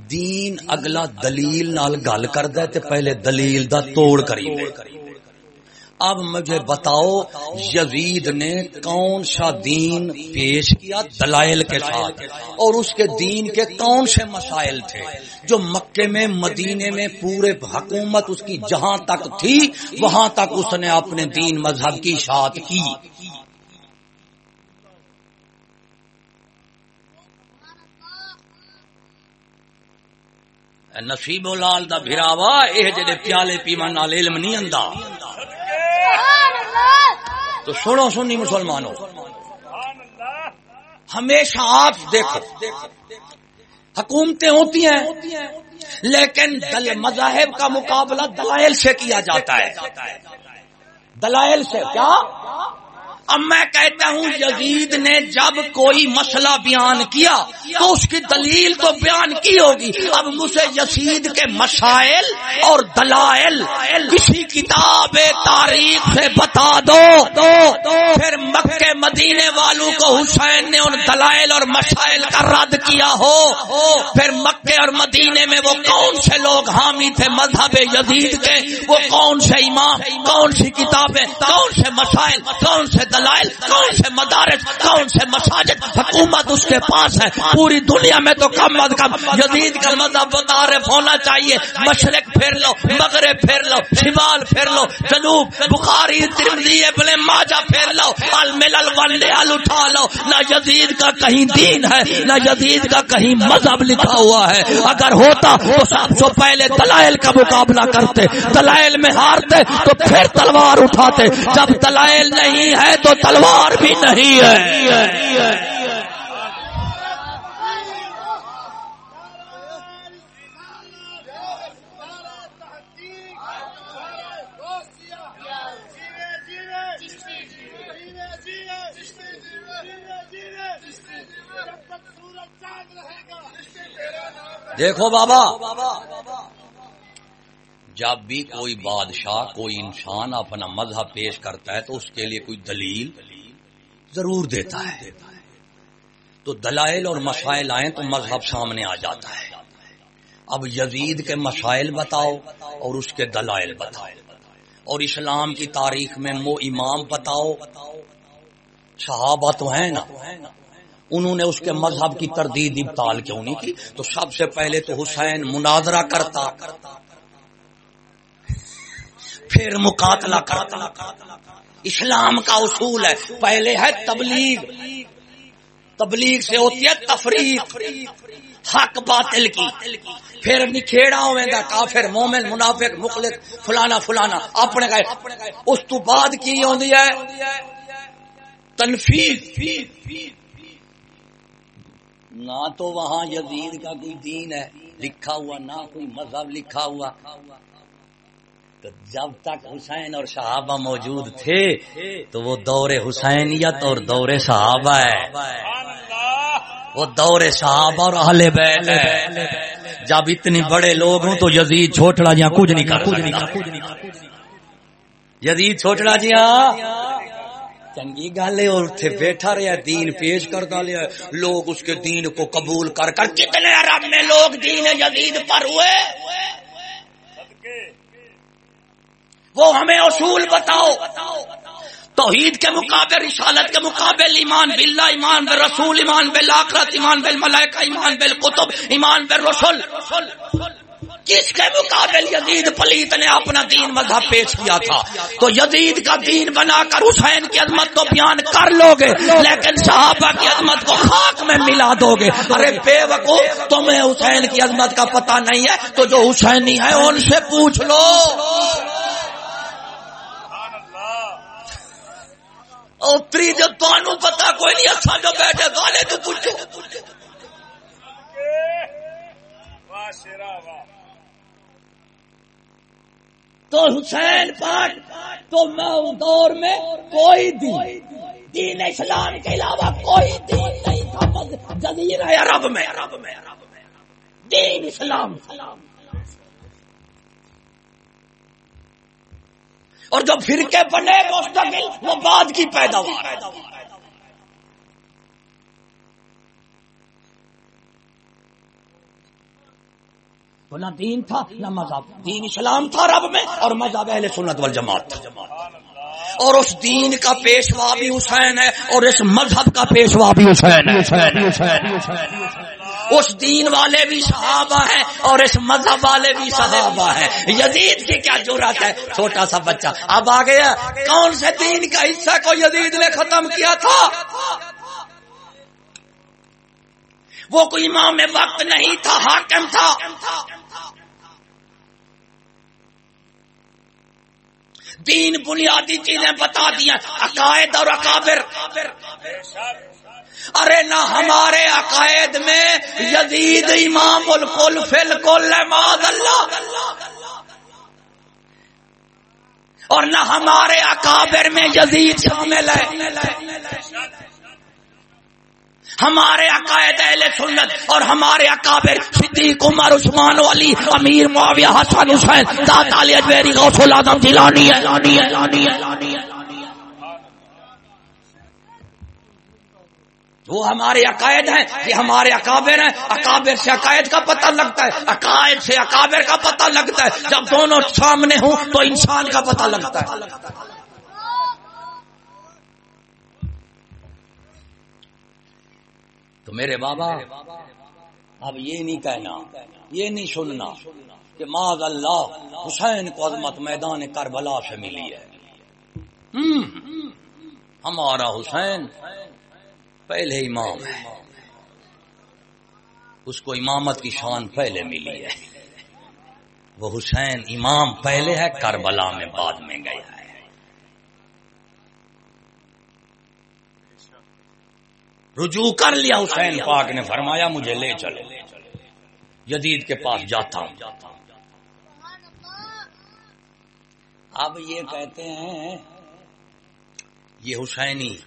دین اگلا دلیل نال گل کرد پہلے دلیل دا توڑ کری اب مجھے بتاؤ، یزید نے کون سا دین پیش کیا دلائل کے ساتھ؟ اور اس کے دین کے کون سے مسائل تھے؟ جو مکے میں، مدینے میں پورے حکومت اس کی جہاں تک تھی، وہاں تک اس نے اپنے دین مذہب کی اشاعت کی۔ نصیب لال دا بھراوا یہ جڑے پیالے پیمن نال علم نہیں اندا تو سنو سنی مسلمانوں، ہمیشہ آپ دیکھو، حکومتیں ہوتی ہیں، لیکن دل مذاہب کا مقابلہ دلائل سے کیا جاتا ہے۔ دلائل سے کیا؟ اب میں کہتا ہوں، یزید نے جب کوئی مسئلہ بیان کیا تو اس کی دلیل تو بیان کی ہوگی۔ اب مجھے یزید کے مسائل اور دلائل کسی کتاب تاریخ سے بتا دو۔ پھر مکے مدینے والوں کو حسین نے ان دلائل اور مسائل کا رد کیا ہو۔ پھر مکے اور مدینے میں وہ کون سے لوگ حامی تھے مذہب یزید کے؟ وہ کون سے امام؟ کون سی کتابیں؟ کون سے مسائل؟ کون سے دلائل دلائل، کون سے مدارس، کون سے مساجد، حکومت اس کے پاس ہے۔ پوری دنیا میں تو کم از کم جدید کا مذہب متعارف ہونا چاہیے۔ مشرق پھر لو، مغرب پھر لو، شمال پھر لو، جنوب، بخاری ترمزی ابن ماجہ پھر لو۔ الملل والنیال اٹھا لو۔ نہ جدید کا کہیں دین ہے، نہ جدید کا کہیں مذہب لکھا ہوا ہے۔ اگر ہوتا تو سب سے پہلے دلائل کا مقابلہ کرتے، دلائل میں ہارتے تو پھر تلوار اٹھاتے۔ جب دلائل نہیں ہے تو تلوار بھی نہیں ہے۔ دیکھو بابا۔ جب بھی کوئی بادشاہ کوئی انسان اپنا مذہب پیش کرتا ہے تو اس کے لیے کوئی دلیل ضرور دیتا ہے۔ تو دلائل اور مسائل آئیں تو مذہب سامنے آ جاتا ہے۔ اب یزید کے مسائل بتاؤ اور اس کے دلائل بتاؤ۔ اور اسلام کی تاریخ میں وہ امام بتاؤ۔ صحابہ تو ہیں نا۔ انہوں نے اس کے مذہب کی تردید ابتال کیوں نہیں کی؟ تو سب سے پہلے تو حسین مناظرہ کرتا۔ پھر مقاتلہ کرتا اسلام کا اصول ہے۔ پہلے ہے تبلیغ۔ تبلیغ سے ہوتی ہے تفریح حق باطل کی۔ پھر نکھیڑا ہوئے گا کافر، مومن، منافق، مخلص، فلانا فلانا۔ اپنے گئے۔ اس تو بعد کی ہوتی ہے؟ تنفیذ۔ نہ تو وہاں یزید کا کوئی دین ہے، لکھا ہوا، نہ کوئی مذہب لکھا ہوا۔ جب تک حسین اور صحابہ موجود تھے، تو وہ دور حسینیت اور دور صحابہ ہے۔ وہ دور صحابہ اور اہل بیت ہے۔ جب اتنی بڑے لوگ ہوں تو یزید چھوٹڑا جی کچھ نہیں کر یزید چھوٹڑا جی چنگی گل ہے، اور اتنے بیٹھا رہا دین پیش کر ڈالیا لوگ اس کے دین کو قبول کر کر، کتنے عرب میں لوگ دین جدید پر ہوئے۔ وہ ہمیں اصول بتاؤ۔ توحید کے مقابل رسالت کے مقابل ایمان، باللہ ایمان، بل رسول ایمان، بل آخرت ایمان، بل ملائکہ ایمان، بل قطب ایمان، بل رسول کس کے مقابل یزید پلیت نے اپنا دین مذہب پیش کیا تھا؟ تو یزید کا دین بنا کر حسین کی عظمت کو بیان کر لو گے لیکن صحابہ کی عظمت کو خاک میں ملا دو گے ارے بے وقو تمہیں حسین کی عظمت کا پتہ نہیں ہے، تو جو حسینی ہے ان سے پوچھ لو۔ اتری جو تمہوں پتا کوئی نہیں اچھا جو بیٹھے گانے تو پوچھو۔ تو حسین پاک، تو میں دور میں کوئی دین دین اسلام کے علاوہ کوئی دین نہیں تھا جدید ہے عرب میں۔ عرب میں دین اسلام۔ سلام اور جو فرقے بنے مستقل، وہ بعد کی پیداوار ہے۔ تو نہ دین تھا، نہ مذہب۔ دین اسلام تھا رب میں اور مذہب اہل سنت والجماعت تھا۔ اور اس دین کا پیشوا بھی حسین ہے اور اس مذہب کا پیشوا بھی حسین ہے۔ اس دین والے بھی صحابہ ہیں اور اس مذہب والے بھی صحابہ ہیں۔ یزید کی کیا ضرورت ہے؟ چھوٹا سا بچہ۔ اب آ گیا کون سے دین کا حصہ کو یزید نے ختم کیا تھا؟ وہ کوئی امام وقت نہیں تھا، حاکم تھا۔ تین بنیادی چیزیں بتا دیا۔ عقائد اور اکابر۔ ارے نہ ہمارے عقائد میں یزید امام الکل فل کل اللہ۔ اور نہ ہمارے اکابر میں یزید شامل ہے۔ ہمارے عقائد اہل سنت اور ہمارے اکابر صدیق، عمر، عثمان، علی، امیر، معاویہ، حسن، حسین، ذات علی اجویری غوث العظم جیلانی ہے۔ وہ ہمارے عقائد ہیں، یہ ہمارے اکابر ہیں۔ اکابر سے عقائد کا پتہ لگتا ہے، عقائد سے اکابر کا پتہ لگتا ہے۔ جب دونوں سامنے ہوں تو انسان کا پتہ لگتا ہے۔ تو میرے بابا، اب یہ نہیں کہنا، یہ نہیں سننا کہ ماض اللہ حسین کو عظمت میدان کربلا سے ملی ہے۔ ہمارا حسین پہلے امام ہے۔ اس کو امامت کی شان پہلے ملی ہے۔ وہ حسین امام پہلے ہے، کربلا میں بعد میں گیا ہے۔ رجوع کر لیا حسین پاک نے، فرمایا مجھے لے چلے جدید کے پاس جاتا ہوں۔ اب یہ کہتے ہیں، یہ حسینی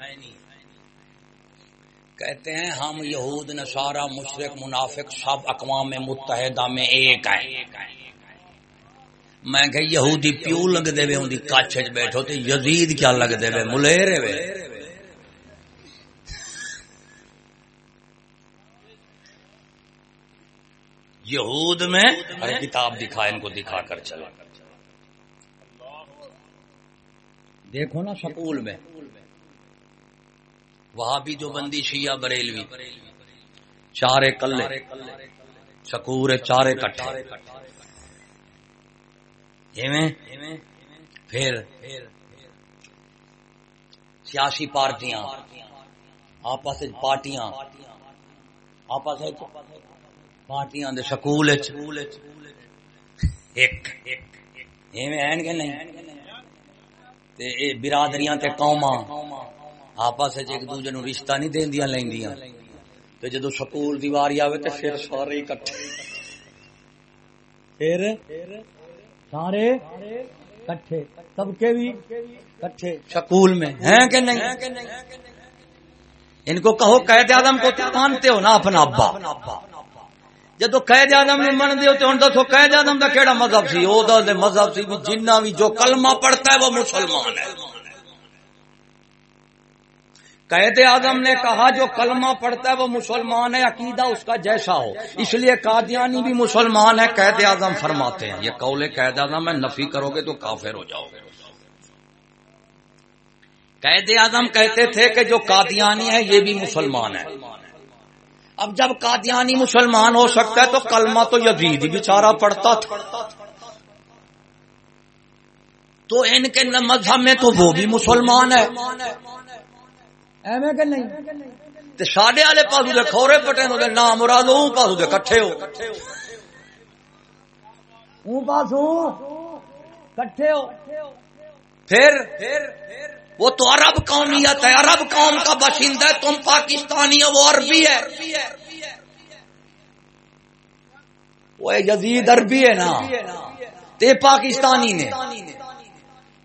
کہتے ہیں، ہم یہود، نصارہ، مشرق، منافق سب اقوام متحدہ میں ایک ہیں۔ میں کہ یہودی پیو لگ دے وے اندی کچھ بیٹھو تے یزید کیا لگ دے وے، ملیرے وے۔ یہود میں ارے کتاب دکھا، ان کو دکھا کر چلا دیکھو نا سکول میں۔ وہاں بھی جو بندی شیعہ بریلوی، چارے کلے شکور چارے کٹھے۔ پھر سیاسی پارٹیاں، آپس پارٹیاں آپس پارٹیاں دے سکول ایک۔ ایویں کہ نہیں؟ برادریاں تے قوماں۔ آپس ایک دوجے نو رشتہ نہیں دیندیاں لیندیاں۔ تے جدو سکول دیواری آوے تے پھر سارے اکٹھے۔ پھر سارے کٹھے سب کے بھی کٹھے سکول میں۔ ہیں کہ نہیں؟ ان کو کہو قید آدم کو مانتے ہو نا اپنا ابا۔ جدو قید آدم نے من دیو تے ہن دسو قید آدم دا کیڑا مذہب سی؟ او دا مذہب سی جنہ بھی جو کلمہ پڑھتا ہے وہ مسلمان ہے۔ قید اعظم نے کہا جو کلمہ پڑھتا ہے وہ مسلمان ہے، عقیدہ اس کا جیسا ہو۔ اس لیے قادیانی بھی مسلمان ہے قید اعظم فرماتے ہیں۔ یہ قول قید اعظم ہے، نفی کرو گے تو کافر ہو جاؤ گے۔ قید اعظم کہتے تھے کہ جو قادیانی ہے یہ بھی مسلمان ہے اب جب قادیانی مسلمان ہو سکتا ہے تو کلمہ تو یزید بیچارہ پڑھتا تھا۔ تو ان کے مذہب میں تو وہ بھی مسلمان ہے۔ ایویں کہ نہیں۔ تے ساڈے والے پاسو دے کھورے پٹے نو دے نام مراد اون پاسو دے کٹھے ہو۔ اون پاسو کٹھے ہو۔ پھر وہ تو عرب قومیت ہے عرب قوم کا باشندہ ہے تم پاکستانی ہو وہ عربی ہے۔ وہ یزید عربی ہے نا۔ تے پاکستانی نے۔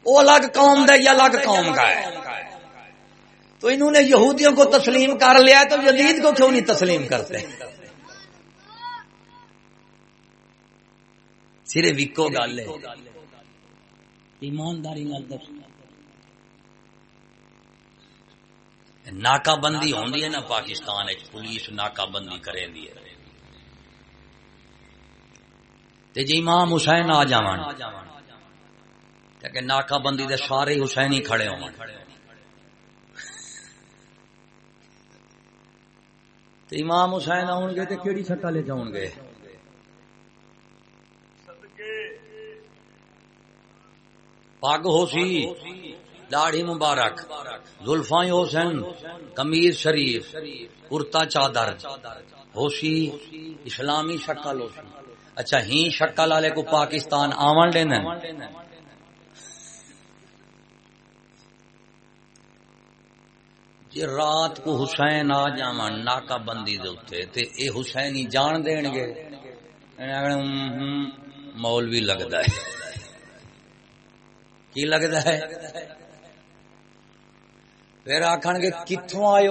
وہ الگ قوم دے یا الگ قوم کا ہے؟ تو انہوں نے یہودیوں کو تسلیم کر لیا تو جدید کو کیوں نہیں تسلیم کرتے؟ سرے وکو گل ایمانداری ناکا بندی ہوندی ہے نا پاکستان پولیس ناکا بندی کرے دی تے جی امام حسین آ جاون کہ ناکا بندی دے سارے حسین ہی کھڑے ہوں تو امام حسین آؤ گے تو کہڑی شکا لے جاؤ گے؟ پگ ہو سی داڑھی مبارک زلفا حسین کمیز شریف کرتا چادر۔ ہو سی اسلامی شکل ہو سی۔ اچھا ہی شکل والے کو پاکستان آون لینا جی رات کو حسین آ جا ناکا بندی دے تے اے حسین ہی جان دین گے۔ مول بھی لگتا ہے۔ کی لگتا ہے؟ پھر آخر گے کتوں آئے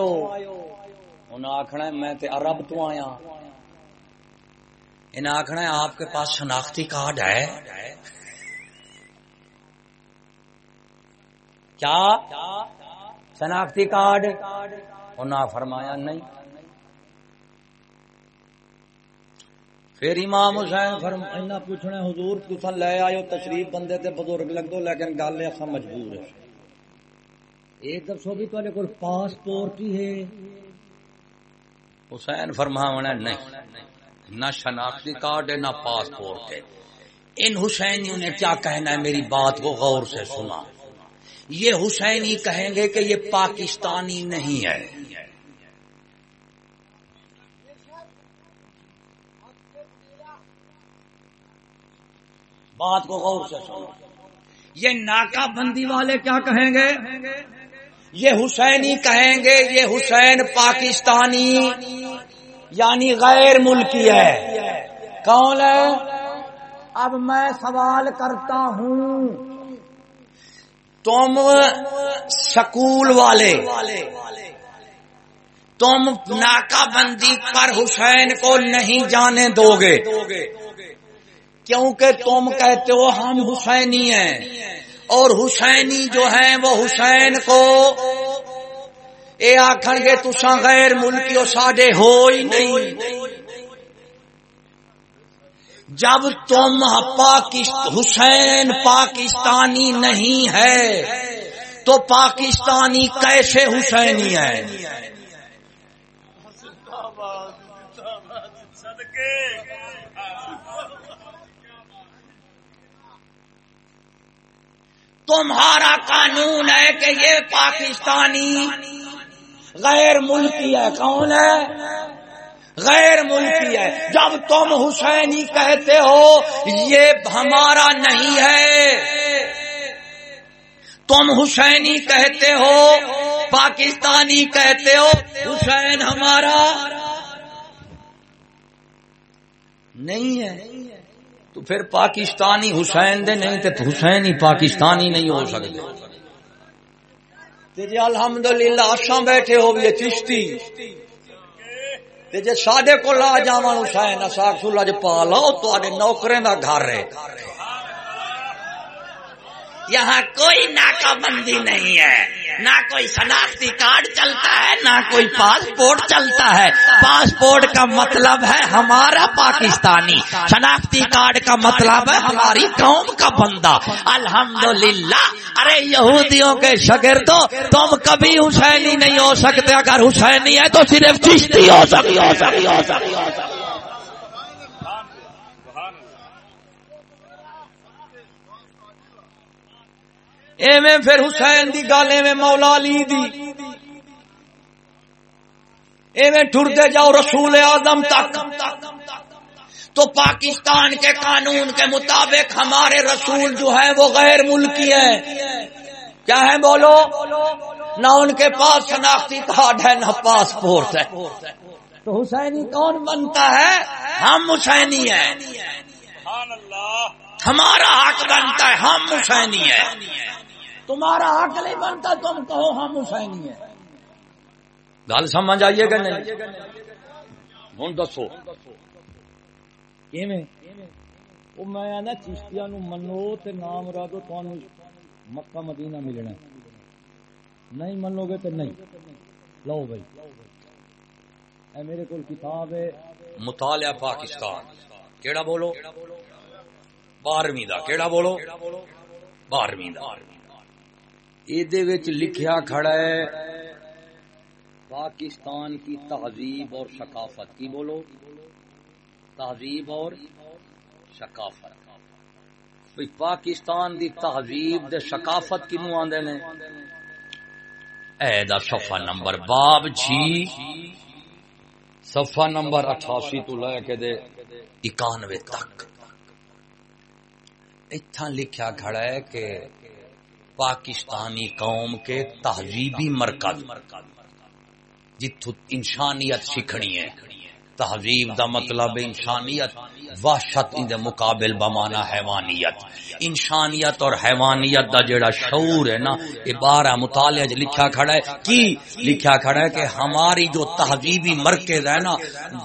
انہیں آخنا میں تے عرب تو آیا۔ انہیں آخنا آپ کے پاس شناختی کارڈ ہے۔ کیا؟ شناختی کارڈ۔ انہیں فرمایا نہیں۔ پھر امام حسین فرمائنا پوچھنا حضور تسا لے آئے تشریف بندے تے بزرگ لگ دو لیکن گل ایسا مجبور ہے۔ یہ دسو بھی تے کول پاسپورٹ ہی ہے۔ حسین فرماونا نہیں۔ نہ شناختی کارڈ ہے، نہ پاسپورٹ ہے۔ ان حسینیوں نے کیا کہنا ہے؟ میری بات کو غور سے سنا۔ یہ حسینی کہیں گے کہ یہ پاکستانی نہیں ہے۔ بات کو غور سے سنو۔ یہ ناکہ بندی والے کیا کہیں گے؟ یہ حسینی کہیں گے یہ حسین پاکستانی یعنی غیر ملکی ہے۔ کون ہے؟ اب میں سوال کرتا ہوں۔ تم سکول والے، تم ناکہ بندی پر حسین کو نہیں جانے دو گے کیونکہ تم کہتے ہو ہم حسینی ہیں، اور حسینی جو ہیں وہ حسین کو اے آخر گے تسا غیر ملکی ساڈے ہو ہی نہیں۔ جب تم حسین پاکستانی نہیں ہے، تو پاکستانی کیسے حسینی ہے؟ تمہارا قانون ہے کہ یہ پاکستانی غیر ملکی ہے، کون ہے؟ غیر ملکی ہے۔ جب تم حسینی کہتے ہو، یہ ہمارا نہیں ہے۔ تم حسینی کہتے ہو، پاکستانی کہتے ہو، حسین ہمارا نہیں ہے۔ تو پھر پاکستانی حسین دے نہیں تو حسین ہی پاکستانی نہیں ہو سکتے جی الحمد للہ بیٹھے ہو بھی چشتی جی سڈے کو لا جا حسین ساگ سلا پا لو تو نوکرے کا گھر ہے۔ یہاں کوئی ناکہ بندی نہیں ہے۔ نہ کوئی شناختی کارڈ چلتا ہے، نہ کوئی پاسپورٹ چلتا ہے۔ پاسپورٹ کا مطلب ہے ہمارا پاکستانی۔ شناختی کارڈ کا مطلب ہے ہماری قوم کا بندہ۔ الحمدللہ۔ ارے یہودیوں کے شگردوں تم کبھی حسینی نہیں ہو سکتے۔ اگر حسینی ہے تو صرف چشتی ہو سکتی ہو سکتی ہو سکتی۔ ایویں پھر حسین دی گل ایویں مولا علی دی۔ ایویں ٹرتے جاؤ رسول اعظم تک۔ تو پاکستان کے قانون کے مطابق ہمارے رسول جو ہے وہ غیر ملکی ہے کیا ہے بولو؟ نہ ان کے پاس شناختی کارڈ ہے نہ پاسپورٹ ہے۔ تو حسینی کون بنتا ہے؟ ہم حسینی ہیں۔ ہمارا حق بنتا ہے ہم حسینی ہیں۔ تمہارا حق نہیں بنتا تم کہو ہم حسینی ہیں۔ گل سمجھ آئیے گا نہیں؟ ہوں دسو۔ میں چشتیا نو منو تے نام رادو تھانو مکہ مدینہ ملنا نہیں منو گے تو نہیں۔ لو بھائی۔ اے میرے کو کتاب ہے۔ مطالعہ پاکستان۔ کیڑا بولو؟ بارہویں دا۔ کیڑا بولو؟ بارہویں دا۔ لکھیا کھڑا ہے، پاکستان کی تہذیب اور ثقافت۔ کی بولو؟ تہذیب اور ثقافت۔ پاکستان دی تہذیب دے ثقافت کنو آدھے نے؟ اے دا صفحہ نمبر، باب جی۔ صفحہ نمبر اٹھاسی تو لے کے دے اکانوے تک۔ اتنا لکھیا کھڑا ہے کہ پاکستانی قوم کے تہذیبی مرکز۔ جتو انسانیت سیکھنی ہے۔ تہذیب دا مطلب انسانیت، وحشت ان دے مقابل بمانا حیوانیت۔ انسانیت اور حیوانیت دا جڑا شعور ہے نا یہ بارہ مطالعہ لکھا کھڑا ہے۔ کی لکھا کھڑا ہے کہ ہماری جو تہذیبی مرکز ہے نا،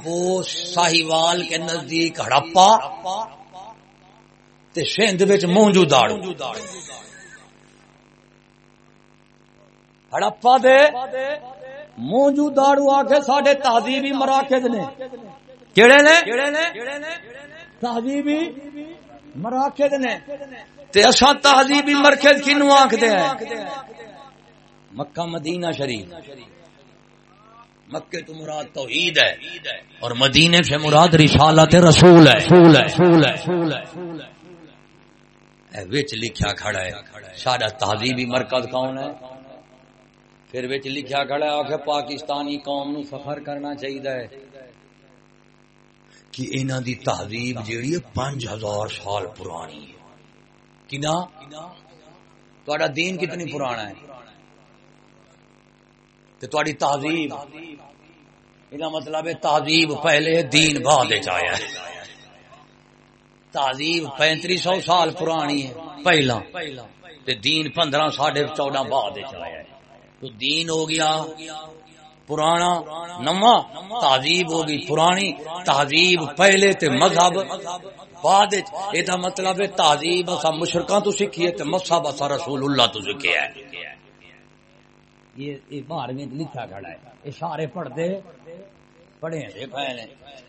وہ ساہیوال کے نزدیک ہڑپا تے سندھ وچ مونجو داڑو۔ ہڑپا دے مونجو داڑو آ کے ساڈے تہذیبی مراکز نے کیڑے نے تہذیبی مراکز نے تے اساں تہذیبی مرکز کینو آکھدے ہیں مکہ مدینہ شریف مکے تو مراد توحید ہے اور مدینے سے مراد رسالت رسول ہے رسول ہے رسول ہے رسول ہے وچ لکھیا کھڑا ہے ساڈا تہذیبی مرکز کون ہے پھر وچ لکھیا کھڑا ہے کہ پاکستانی قوم نو فخر کرنا چاہیے کہ انہوں دی تہذیب جیڑی ہے پانچ ہزار سال پرانی ہے۔ کنا؟ تھوڑا دین کتنی پرانا ہے؟ تو تھوڑی تہذیب یہ مطلب ہے تہذیب پہلے دین بعد وچ آیا ہے۔ تہذیب پینتری سو سال پرانی ہے، پہلا۔ تے دین پندرہ ساڑھے چودہ بعد آیا ہے۔ تو دین ہو گیا، پرانا نما تہذیب ہوگی پرانی، تہذیب پہلے تے مذہب۔ بعد یہ مطلب ہے تہذیب اصا مشرقہ تو سیکھیے تے مذہب اصا رسول اللہ تو سیکھیا ہے یہ باہر میں لکھا کھڑا ہے، اشارے پڑھتے پڑھے ہیں پہلے۔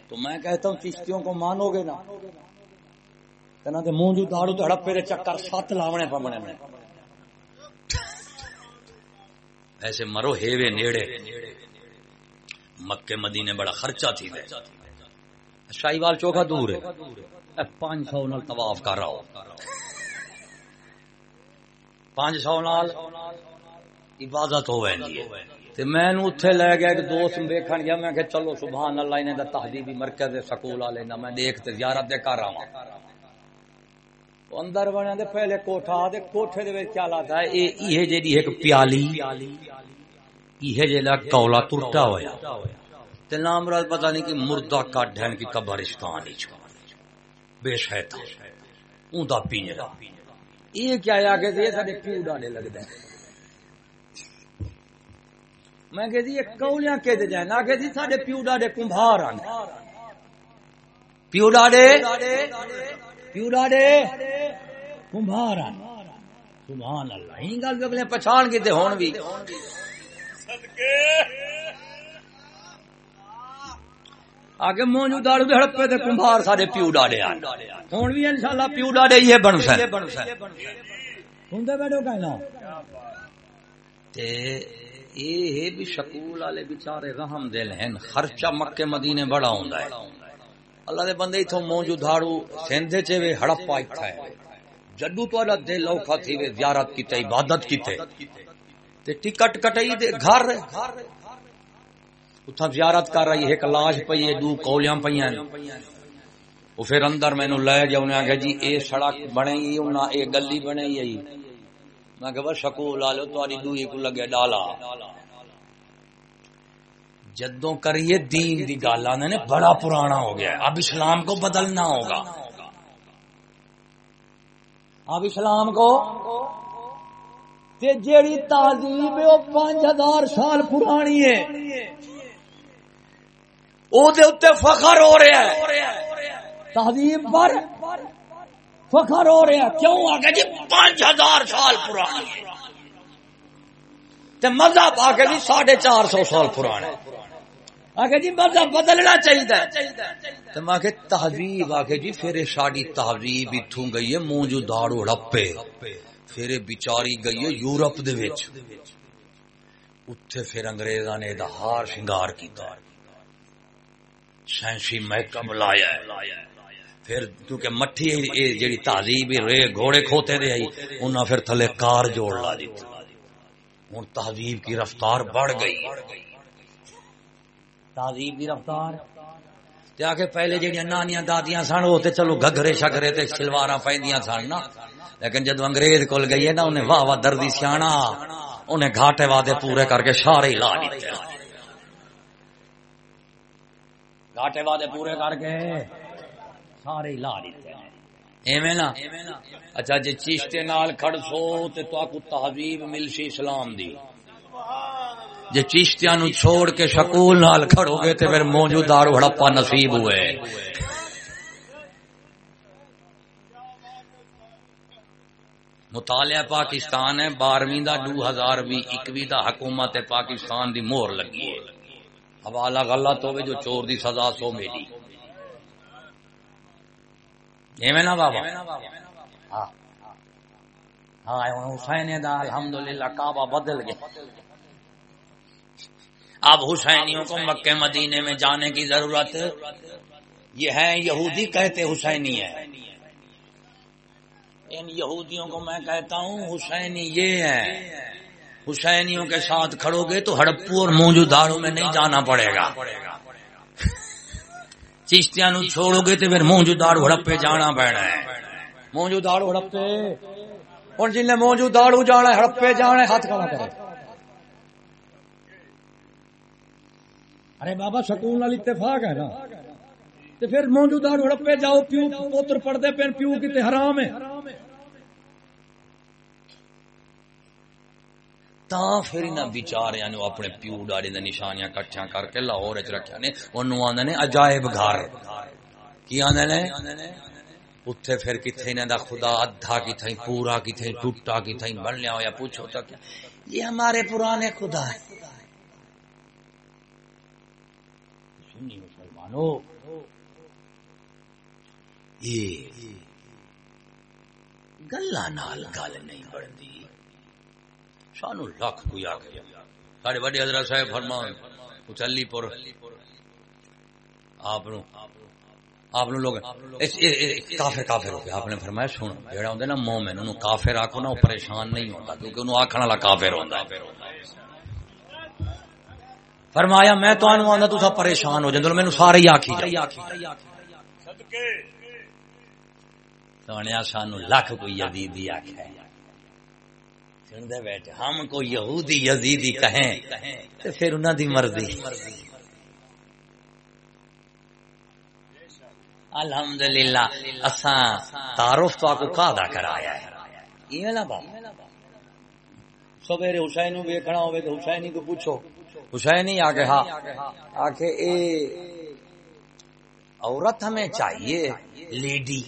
تو میں کہتا ہوں چشتیوں کو مانو گے نا کہنا تے منہ جو داڑو تو ہڑپے چکر سات لاونے پمنے میں ایسے مرو ہیوے نیڑے۔ مکے مدینے بڑا خرچہ تھی دے۔ شاہی وال چوکھا دور ہے۔ پانچ سو نال طواف کر رہا ہو۔ پانچ سو نال عبادت ہو ویندی ہے۔ تے میں نو اتھے لے گیا، ایک دوست ویکھن گیا، میں کہ چلو، سبحان اللہ، انہیں دا تہذیبی مرکز سکول والے نا میں دیکھ تے زیارت دے کر رہا ہوں اندر بنیا دے پہلے کوٹھا دے کوٹھے دے وچ کیا لاتا ہے؟ اے یہ جیڑی ایک پیالی یہ جیڑا کولا ٹوٹا ہویا۔ تے نام راز پتہ نہیں کہ مردہ کا ڈھن کی قبرستان وچ بے شیطان اوندا پینجرا یہ کیا ہے کہ یہ سارے پیو ڈالے لگدا ہے۔ میں کہ جی یہ کولیاں کہ دے جائیں۔ کہ جی سارے پیو ڈالے کمبھار آنے پیو ڈالے پیو ڈالے کمبھار سبحان اللہ ہی گل اگلے کی تے ہون بھی۔ آگے مونجو داڑو دے ہڑپے تے کمبھار سارے پیو ہون بھی انشاءاللہ پیو ڈالے یہ بن بیٹھو کہنا تے یہ بھی شکول والے بچارے رحم دل ہیں خرچہ مکے مدینے بڑا ہوندا ہے۔ اللہ دے بندے ایتھوں موجو دھاڑو سندھے چے وے ہڑپا ایتھا ہے۔ جدو تہاڈا دل اوکھا تھی وے زیارت کیتے، عبادت کیتے۔ تے تے ٹکٹ کٹائی دے گھر۔ اتھا زیارت کر رہی، ایک لاش پئی ہے، دو کولیاں پئیاں وہ پھر اندر مینوں لے گیا انہاں آکھیا جی اے سڑک بنے گی، انہاں اے گلی بنے گی۔ میں کہ بس شکول والو تاری دوئی کو لگے ڈالا۔ جدوں کریے دین دی گل آنے نے، بڑا پرانا ہو گیا اب اسلام کو بدلنا ہوگا۔ اب اسلام کو تے جیڑی تہذیب ہے، وہ پانچ ہزار سال پرانی ہے۔ او دے اتے فخر ہو رہا ہے۔ تہذیب پر فخر ہو رہا کیوں؟ آ جی پانچ ہزار سال پرانا مذہب آ کے جی ساڑھے چار سو سال پرانا آگے جی مذہب بدلنا چاہیے تو میں کہ تہذیب آ کے جی پھر ساری تہذیب اتوں گئی ہے مونجو داڑو ہڑپے پھر بچاری گئی ہے یورپ دے وچ۔ اتھے پھر انگریزاں نے دا ہار شنگار کیتا۔ سائنسی میک اپ لایا ہے۔ پھر کیونکہ مٹھی جیڑی تہذیب رے گھوڑے کھوتے دے آئی انہاں پھر تھلے کار جوڑ لا دی ہوں تہذیب کی رفتار بڑھ گئی۔ تہذیب کی رفتار۔ آ کے پہلے جہاں نانیاں دادیاں سن، وہ تو چلو گگرے شگرے تے سلوار پہ سن نا۔ لیکن جدو انگریز کول گئی ہے نا، انہیں واہ واہ دردی سیاح انہیں گھاٹے وعدے پورے کر کے سارے لا دیتے گھاٹے وعدے پورے کر کے سارے لا دیتے ایویں نا۔ اچھا جی چیشتے نال کھڑ سو، تے تو کو تہذیب ملسی اسلام دی۔ جی چیشتیاں نو چھوڑ کے شکول نال کھڑو گے تے پھر موجودار ہڑپا نصیب ہوئے۔ مطالعہ پاکستان ہے، بارہویں دا دو ہزار بھی اکوی دا حکومت پاکستان دی مہر لگی ہے۔ حوالہ غلط ہوئے جو چور دی سزا سو میری ایویں نا بابا؟ ہاں۔ ہاں حسین دا الحمدللہ کعبہ بدل گیا۔ اب حسینیوں کو مکہ مدینے میں جانے کی ضرورت یہ ہے یہودی کہتے حسینی ہے ان یہودیوں کو میں کہتا ہوں حسینی یہ ہے، حسینیوں کے ساتھ کھڑو گے تو ہڑپو اور موجوداروں میں نہیں جانا پڑے گا۔ چیشتیاں نو چھوڑو گے تو پھر موجودار ہڑپے جانا پینا ہے۔ موجودار ہڑپے، اور جن نے موجودار جانا ہڑپے جانا ہاتھ کھڑا کرے ارے بابا، سکون والی اتفاق ہے نا۔ تو پھر موجودہ ہڑپے جاؤ، پیو پوتر پڑھتے پہ پیو کتنے حرام ہے۔ تا پھر انہاں بیچاریاں نو اپنے پیو ڈاڑی دے نشانیاں کٹھیاں کر کے لاہور وچ رکھیا نے۔ اونوں آندے نے عجائب گھر۔ کی آندے نے؟ اتھے پھر کتھے انہاں دا خدا ادھا کتھے، پورا کتھے، ٹوٹا کتھے بن لیا ہویا، پوچھو تو کیا؟ یہ ہمارے پرانے خدا ہے سنی مسلمانوں یہ گلا نال گل نہیں بنتی سانو لکھ کوئی آ گیا سارے وڈے حضرت صاحب فرمان اچلی پور آپ آپ لوگ کافر کافر ہو گیا آپ نے فرمایا سن نا مومن انہوں کافر آخو نا وہ پریشان نہیں ہوتا کیونکہ انہوں آخر والا کافر ہوتا فرمایا میں تو آنا تو پریشان ہو جائے مینو سارے ہی آخی سونے سانو لکھ کوئی یزیدی آخیا بیٹھے ہم کو یہودی یزیدی کہیں تو پھر انہوں دی مرضی۔ الحمدللہ اساں تعارف تو کو ادا کرایا ہے۔ یہ نا بات سویرے حسین ویکھنا ہوے تو حسین کو پوچھو۔ حسین ہی آ ہاں۔ آ کے اے عورت ہمیں چاہیے لیڈی۔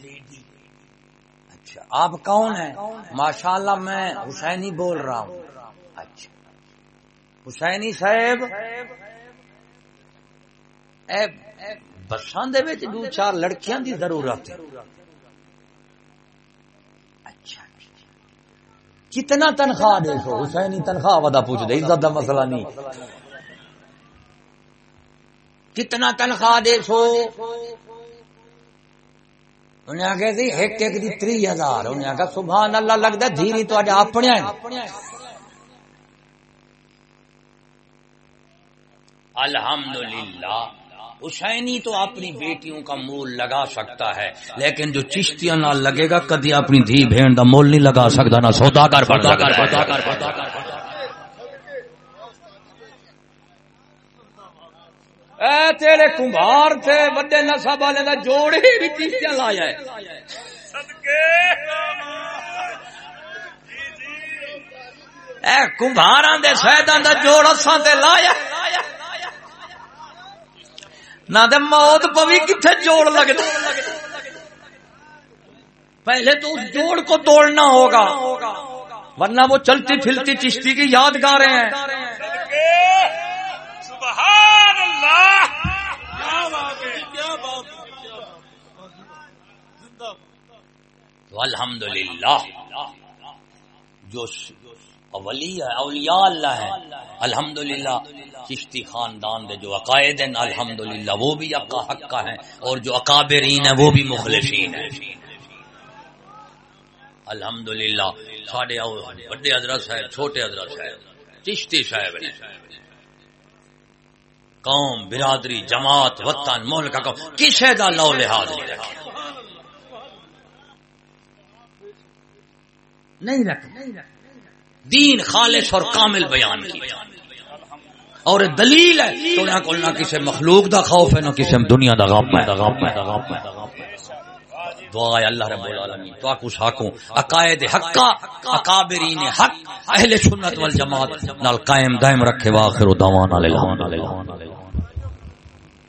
اچھا آپ کون ہیں؟ ماشاء اللہ میں حسینی بول رہا ہوں۔ اچھا۔ حسینی صاحب بسان دو چار لڑکیاں دی ضرورت ہے۔ اچھا۔ کتنا تنخواہ دے سو؟ حسینی تنخواہ ودا پوچھ دے عزت دا مسئلہ نہیں۔ کتنا تنخواہ دے سو۔ انہیں آگے سی، ایک ایک دی تری ہزار۔ انہیں آگا سبحان اللہ، لگتا دھیری تو اپنے الحمدللہ، حسینی تو اپنی بیٹیوں کا مول لگا سکتا ہے، لیکن جو چشتیاں نہ لگے گا، کدی اپنی دھی بہن کا مول نہیں لگا سکتا، نہ سودا کر پڑتا کر پڑتا کر پڑتا کر اے تیرے کمبار تھے وڈے نسب والے کا جوڑ ہی بھی لایا ہے؟ اے دے سیدان دا جوڑ اساں تے لایا نہ موت پوی کتنے جوڑ لگتا پہلے تو اس جوڑ کو توڑنا ہوگا ورنہ وہ چلتی پھلتی چشتی کی یادگاریں ہیں۔ اللہ! تو الحمد للہ جو ولی ہے اولیاء اللہ ہے الحمدللہ، چشتی خاندان دے جو عقائد ہیں، الحمدللہ، وہ بھی اقا حقہ ہیں، اور جو اکابرین ہیں، وہ بھی مخلصین ہیں۔ الحمدللہ، ساڈے بڑے حضرت صاحب، چھوٹے حضرت صاحب، چشتی صاحب ہیں قوم، برادری، جماعت، وطن، ملک کا کسے دا لو لحاظ نہیں رکھے۔ نہیں رکھ دین خالص اور کامل بیان کی۔ اور دلیل ہے، تو نہ نہ کسی مخلوق دا خوف ہے، نہ کسی دنیا دا غم ہے۔ دعا ہے اللہ رب العالمین۔ تو اکو ساکوں عقائد حقا اکابرین حق، اہل سنت والجماعت۔ نال قائم دائم رکھے واخر دعوانا للہ۔